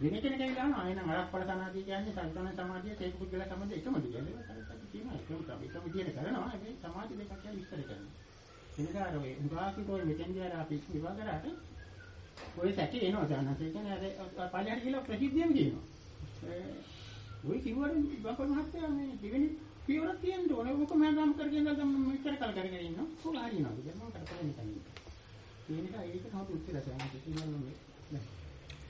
වෙන කෙනෙක් ඇවිල්ලා අහනවා ආයෙන අරක්පල සමාධිය කියන්නේ සංසන සමාධිය ඒක පුද්ගල සම්බන්ධ එකම දෙයක්. ඒක කියනවා ඒකම තමයි එකම විදියට කරනවා. හැබැයි සමාධි දෙකක් කියලා විස්තර කරනවා. එනිසා අර ඔය උදාහරණයක් ඔය මෙතෙන්දී අර අපි විවාහ කරාට ඔය සැකේ එනවා සානස. ඒ කියන්නේ අර පල්ලෙහාට ගිහලා ප්‍රසිද්ධියම කියනවා. ඔය කිව්වට බකල් මහත්තයා මේ දෙවෙනි පියවරක් තියෙන්න ඕනේ. ඔක මම ගම් කරගෙන ගම් මෙච්චර කල් කරගෙන ඉන්නවා. කොහොම හරියනවද? දැන් මම කරපලන්නේ නැහැ. ඒ නිසා ඒක තමයි උත්තර සානස. කියනවා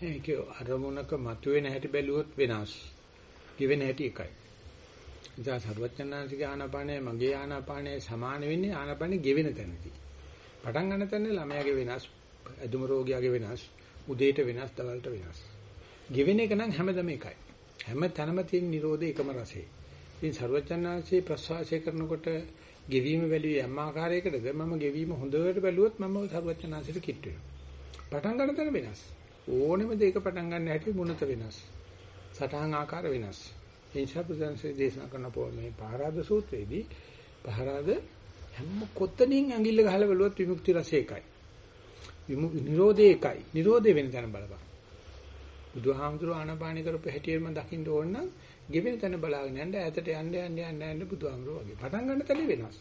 ඒක අරමුණක මතුවෙන හැටි බැලුවොත් වෙනස්. given හැටි එකයි. ඉතින් සර්වඥාන්සික ආනාපානය මගේ ආනාපානය සමාන වෙන්නේ ආනාපානෙ ගෙවෙන තැනදී. පටන් ගන්න තැන ළමයාගේ වෙනස්, ඇදුම රෝගියාගේ වෙනස්, උදේට වෙනස්, දවල්ට වෙනස්. ගෙවෙන එක නම් හැමදම එකයි. හැම තැනම තියෙන Nirodha එකම රසය. ඉතින් සර්වඥාන්සේ ප්‍රසවාසය කරනකොට ගෙවීම බැලුවේ යම් ආකාරයකටද මම ගෙවීම හොඳට බැලුවොත් මම සර්වඥාන්සේට කිට් වෙනවා. පටන් ගන්න තැන වෙනස්. ඕනෙම දෙයක පටන් ගන්න හැටි මුණත වෙනස්. සටහන් ආකාර වෙනස්. ඒ නිසා බුදුන්සේ දේශනා කරන මේ පහරාද සූත්‍රයේදී පහරාද හැම කොතනින් ඇඟිල්ල ගහලා බැලුවත් විමුක්ති රසය එකයි. විමුක්ති නිරෝධය එකයි. නිරෝධය වෙන තැන බලපන්. බුදුහාමුදුරුවෝ ආනපාන කරපු හැටියෙම දකින්න ඕන නම් ගෙවෙන තැන බලාගෙන යන්න ඈතට යන්න යන්න යන්න යන්න බුදුහාමුදුරුවෝ වගේ. පටන් ගන්න තැන වෙනස්.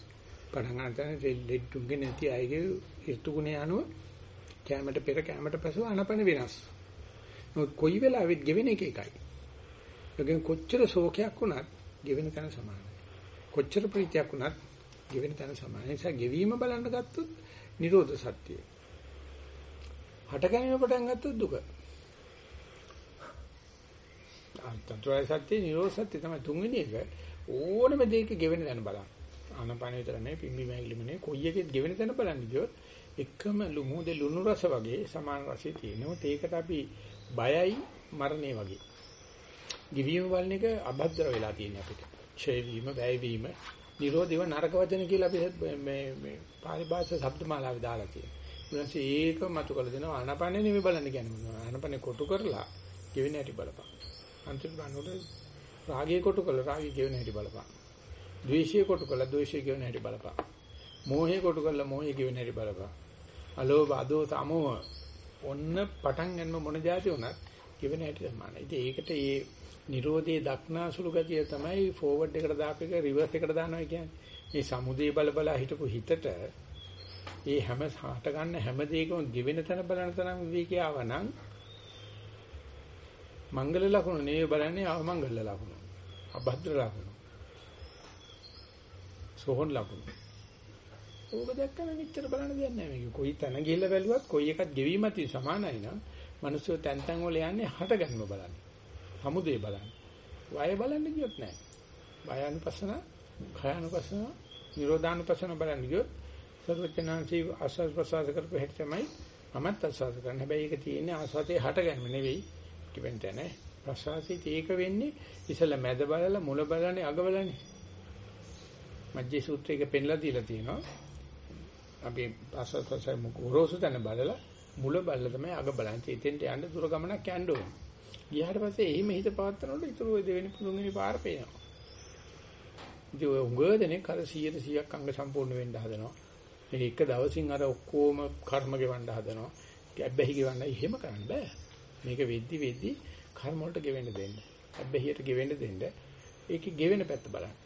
පටන් ගන්න තැන ලෙඩ්ඩුන්ගේ නැති අයගේ ඍතු ගුණය අනුව කැමට පෙර කැමට පසු ආනපන වෙනස්. නමුත් කොයි වෙලාවෙත් ගෙවෙන එක එකයි. ඒකෙන් කොච්චර ශෝකයක් වුණත් ගෙවෙන තැන සමානයි. කොච්චර ප්‍රීතියක් වුණත් ගෙවෙන තැන සමානයි. ඒ නිසා ගෙවීම බලන්න ගත්තොත් නිරෝධ සත්‍යය. හට ගැනීම පටන් ගත්තොත් දුක. අන්තරය සත්‍ය නිරෝධ සත්‍ය තමයි තුන්වෙනි එක. ඕනම දෙයක ගෙවෙන තැන බලන්න. ආනපාන විතර නෙවෙයි පිම්බි මෑගිලිම නෙවෙයි කොයි එකෙත් ගෙවෙන තැන බලන්න ගියොත් එකම ලුමුදේ ලුණු රස වගේ සමාන රසය තියෙනවා. ඒකට අපි බයයි මරණය වගේ. ගිවීම බලන එක අභද්‍ර වෙලා තියෙන අපිට. ඡය වීම, වැය වීම, නිරෝධිව නරක වචන කියලා අපි මේ මේ පාරිභාෂා ශබ්දමාලාවේ දාලා තියෙනවා. ඊළඟට ඒක මතු කළ දෙනවා ආනපනෙ නෙමෙයි බලන්න කියන්නේ මොනවා. ආනපනෙ කොටු කරලා ගෙවෙන හැටි බලපන්. අන්තිම බලනකොට රාගය කොටු කළා රාගය ගෙවෙන හැටි බලපන්. ද්වේෂය කොටු කළා ද්වේෂය ගෙවෙන හැටි බලපන්. මෝහය කොටු කළා මෝහය ගෙවෙන හැටි බලපන්. අලෝභ අදෝ තමෝහ ඔන්න පටන් ගන්න මොන જાති වුණත් ගෙවෙන හැටි සමානයි. ඉතින් ඒකට මේ Nirodhe දක්නාසුළු ගතිය තමයි ෆෝවර්ඩ් එකට දාපේක රිවර්ස් එකට දානවා කියන්නේ. මේ සමුදේ බල බල හිටපු හිතට ඒ හැම හට ගන්න හැම දෙයකම ගෙවෙන තැන බලන තරම් විවේකී ආවනම් මංගල ලකුණු නෙවෙයි බලන්නේ අවමංගල ලකුණු. අභද්‍ර ලකුණු. සෝහන් ලකුණු. ඕක දැක්කම නිතර බලන්න දෙයක් නැහැ මේක. කොයි තැන ගිහිල්ලා බැලුවත් කොයි එකක් ගෙවීමත් සමානයි නම් මිනිස්සු තැන් තැන් වල යන්නේ හට ගන්නව බලන්න. සමුදේ බලන්න. වය බලන්න ගියොත් නැහැ. වය අනුපස්සන, khය අනුපස්සන, නිරෝධානුපස්සන බලන්න ගියොත් සර්වඥාන්සේ ආස්වාද ප්‍රසවාස කරපු හැටි තමයි මමත් ආස්වාද කරන්නේ. හැබැයි ඒක තියෙන්නේ ආස්වාදේ හට ගැනීම නෙවෙයි. කිවෙන්ට නැහැ. ප්‍රසවාසීත් ඒක වෙන්නේ ඉසල මැද බලලා මුල බලන්නේ අග බලන්නේ. මජ්ජේ සූත්‍රයක පෙන්ලා දීලා තියෙනවා. අපි ආස්වාද ප්‍රසවාස මුකෝරෝසු තැන බලලා මුල බලලා තමයි අග බලන්නේ. ඉතින්ට යන්න දුර ගමනක් යන්න ඕනේ. ගියාට පස්සේ එහිම හිත පවත්නකොට ඊටු ඔය දෙවෙනි තුන්වෙනි පාර පේනවා. ඉතින් ඔය උගදෙනෙක් අර 100 100ක් අංග සම්පූර්ණ වෙන්න හදනවා. මේ එක දවසින් අර ඔක්කොම කර්ම ගෙවන්න හදනවා. ගැබ්බැහි ගෙවන්න එහෙම කරන්න බෑ. මේක වෙද්දි වෙද්දි කර්ම වලට ගෙවෙන්න දෙන්න. ගැබ්බැහියට ගෙවෙන්න දෙන්න. ඒකේ ගෙවෙන පැත්ත බලන්න.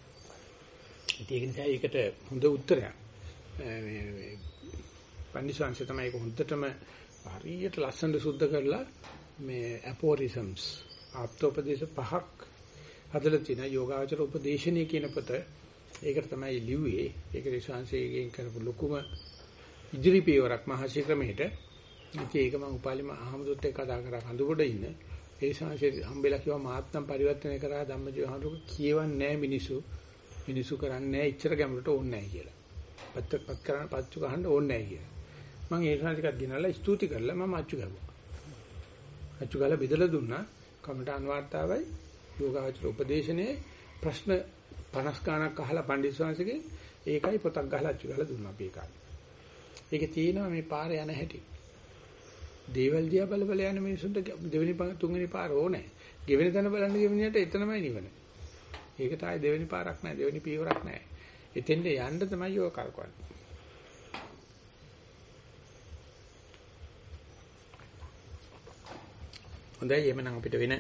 ඉතින් ඒක නිසා ඒකට හොඳ උත්තරයක්. මේ පන්දිසංශ තමයි ඒක හොඳටම හරියට ලස්සනට සුද්ධ කරලා මේ අපෝරිසම්ස් ආප්තෝපදේශ පහක් හදලා තියෙන යෝගාචර උපදේශනීය කියන පොත. ඒකට තමයි ලිව්වේ. ඒක රිසංශයෙන් කරපු ලොකුම ඉදිරි පියවරක් මහසි ක්‍රමයට. ඉතින් ඒක මම උපාලිම අහමදුත් එක්ක කතා කරා කඳුකොඩ ඉන්න. ඒ ශාංශය හම්බෙලා කිව්වා මාත්නම් පරිවර්තනය කරා ධම්මජීවහරුක කියවන්නේ නැහැ මිනිසු මිනිසු කරන්නේ නැහැ ඉච්චර ගැඹුරට ඕනේ නැහැ කියලා. පත් පත් කරන්න පත්තු ගහන්න ඕනේ නැහැ කියලා. මම ඒ ශාංශිකක් ගෙනල්ලා ස්තුති කරලා මම අච්චු ගැව්වා. අච්චු ගාලා බෙදලා දුන්නා කමඨාන් වාර්තාවයි යෝගාචර උපදේශනේ ප්‍රශ්න 50 ගණක් අහලා පණ්ඩිත ශාංශිකේ ඒකයි පොතක් ගහලා අච්චු ගාලා දුන්නා අපි ඒකයි. ඒකේ තියෙනවා මේ පාරේ යන හැටි. දේවල් දිහා බල බල යන මිනිසුන්ට දෙවෙනි තුන්වෙනි පාර ඕනේ. ගෙවෙන තැන බලන්න ගෙවෙනියට එතනමයි නිවන. ඒක තමයි දෙවෙනි පාරක් නෑ දෙවෙනි පියවරක් නෑ. එතෙන්ද යන්න තමයි ඔය කරකවන්නේ. හොඳයි එහෙනම් අපිට වෙන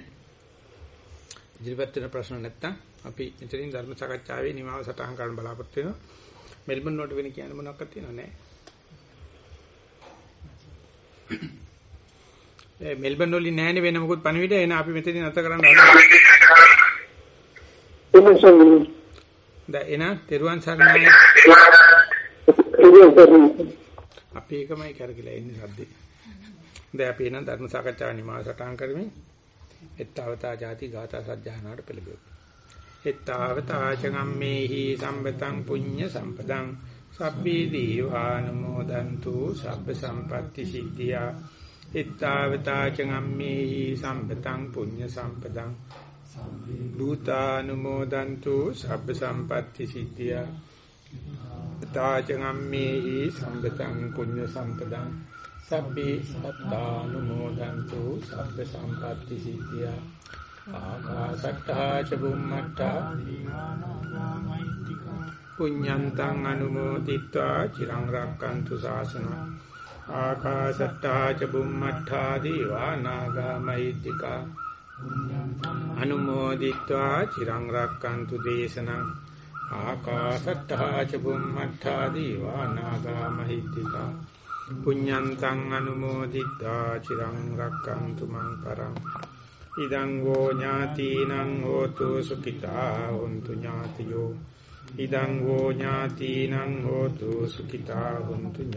ඉදිරිපත් වෙන ප්‍රශ්න නැත්තම් අපි මෙතනින් ධර්ම සාකච්ඡාවේ නිමාව සටහන් කරන්න බලාපොරොත්තු වෙනවා. මෙල්බන් වලට වෙන කියන්න මොනවක්ද තියෙනව නෑ. මෙල්බන් වලින් නෑනේ වෙන මොකුත් පණිවිඩ එන අපි මෙතනින් නැත කරන්න හදනවා. එන තෙරුවන් සරණයි. අපි එකමයි කරගිලා ඉන්නේ සද්දේ. දැන් අපි එන ධර්ම සාකච්ඡාව නිමාව සටහන් කරමින් එත්තවතා ಜಾති ගාථා සජ්ජානාට පෙළඹෙමු. එත්තවතා චගම්මේහි සම්බතං පුඤ්ඤ සම්පදං සබ්බී දීවානුමෝදන්තු සබ්බ සම්පatti සිද්ධියා ittavata චංගම්මේහි සම්පතං පුඤ්ඤ සම්පතං භූතානුමෝදන්තු සබ්බ සම්පatti සිද්ධියා. තාචංගම්මේහි සම්පතං පුඤ්ඤ සම්පතං සබ්බේ සත්තානුමෝදන්තු සබ්බ සම්පatti සිද්ධියා. ආකාශට්ටා ච බුම්මට්ටා පුඤ්ඤන්තං අනුමෝදිත්වා චිරං රක්칸තු ශාසනං ආකාශට්ටා ච බුම්මට්ටා දීවා නාග මහිත්‍තිකා අනුමෝදිත්වා චිරං රක්칸තු දේශනං ආකාශට්ටා ච බුම්මට්ටා දීවා නාග මහිත්‍තිකා පුඤ්ඤන්තං අනුමෝදිත්වා චිරං රක්칸තු මං පරං ඉදං ගෝ ඥාතිනං හෝතු සුඛිතා හොන්තු ඥාතියෝ ඉදං ගෝ ඥාතිනං හෝතු සුඛිතා හොන්තු ඥාතියෝ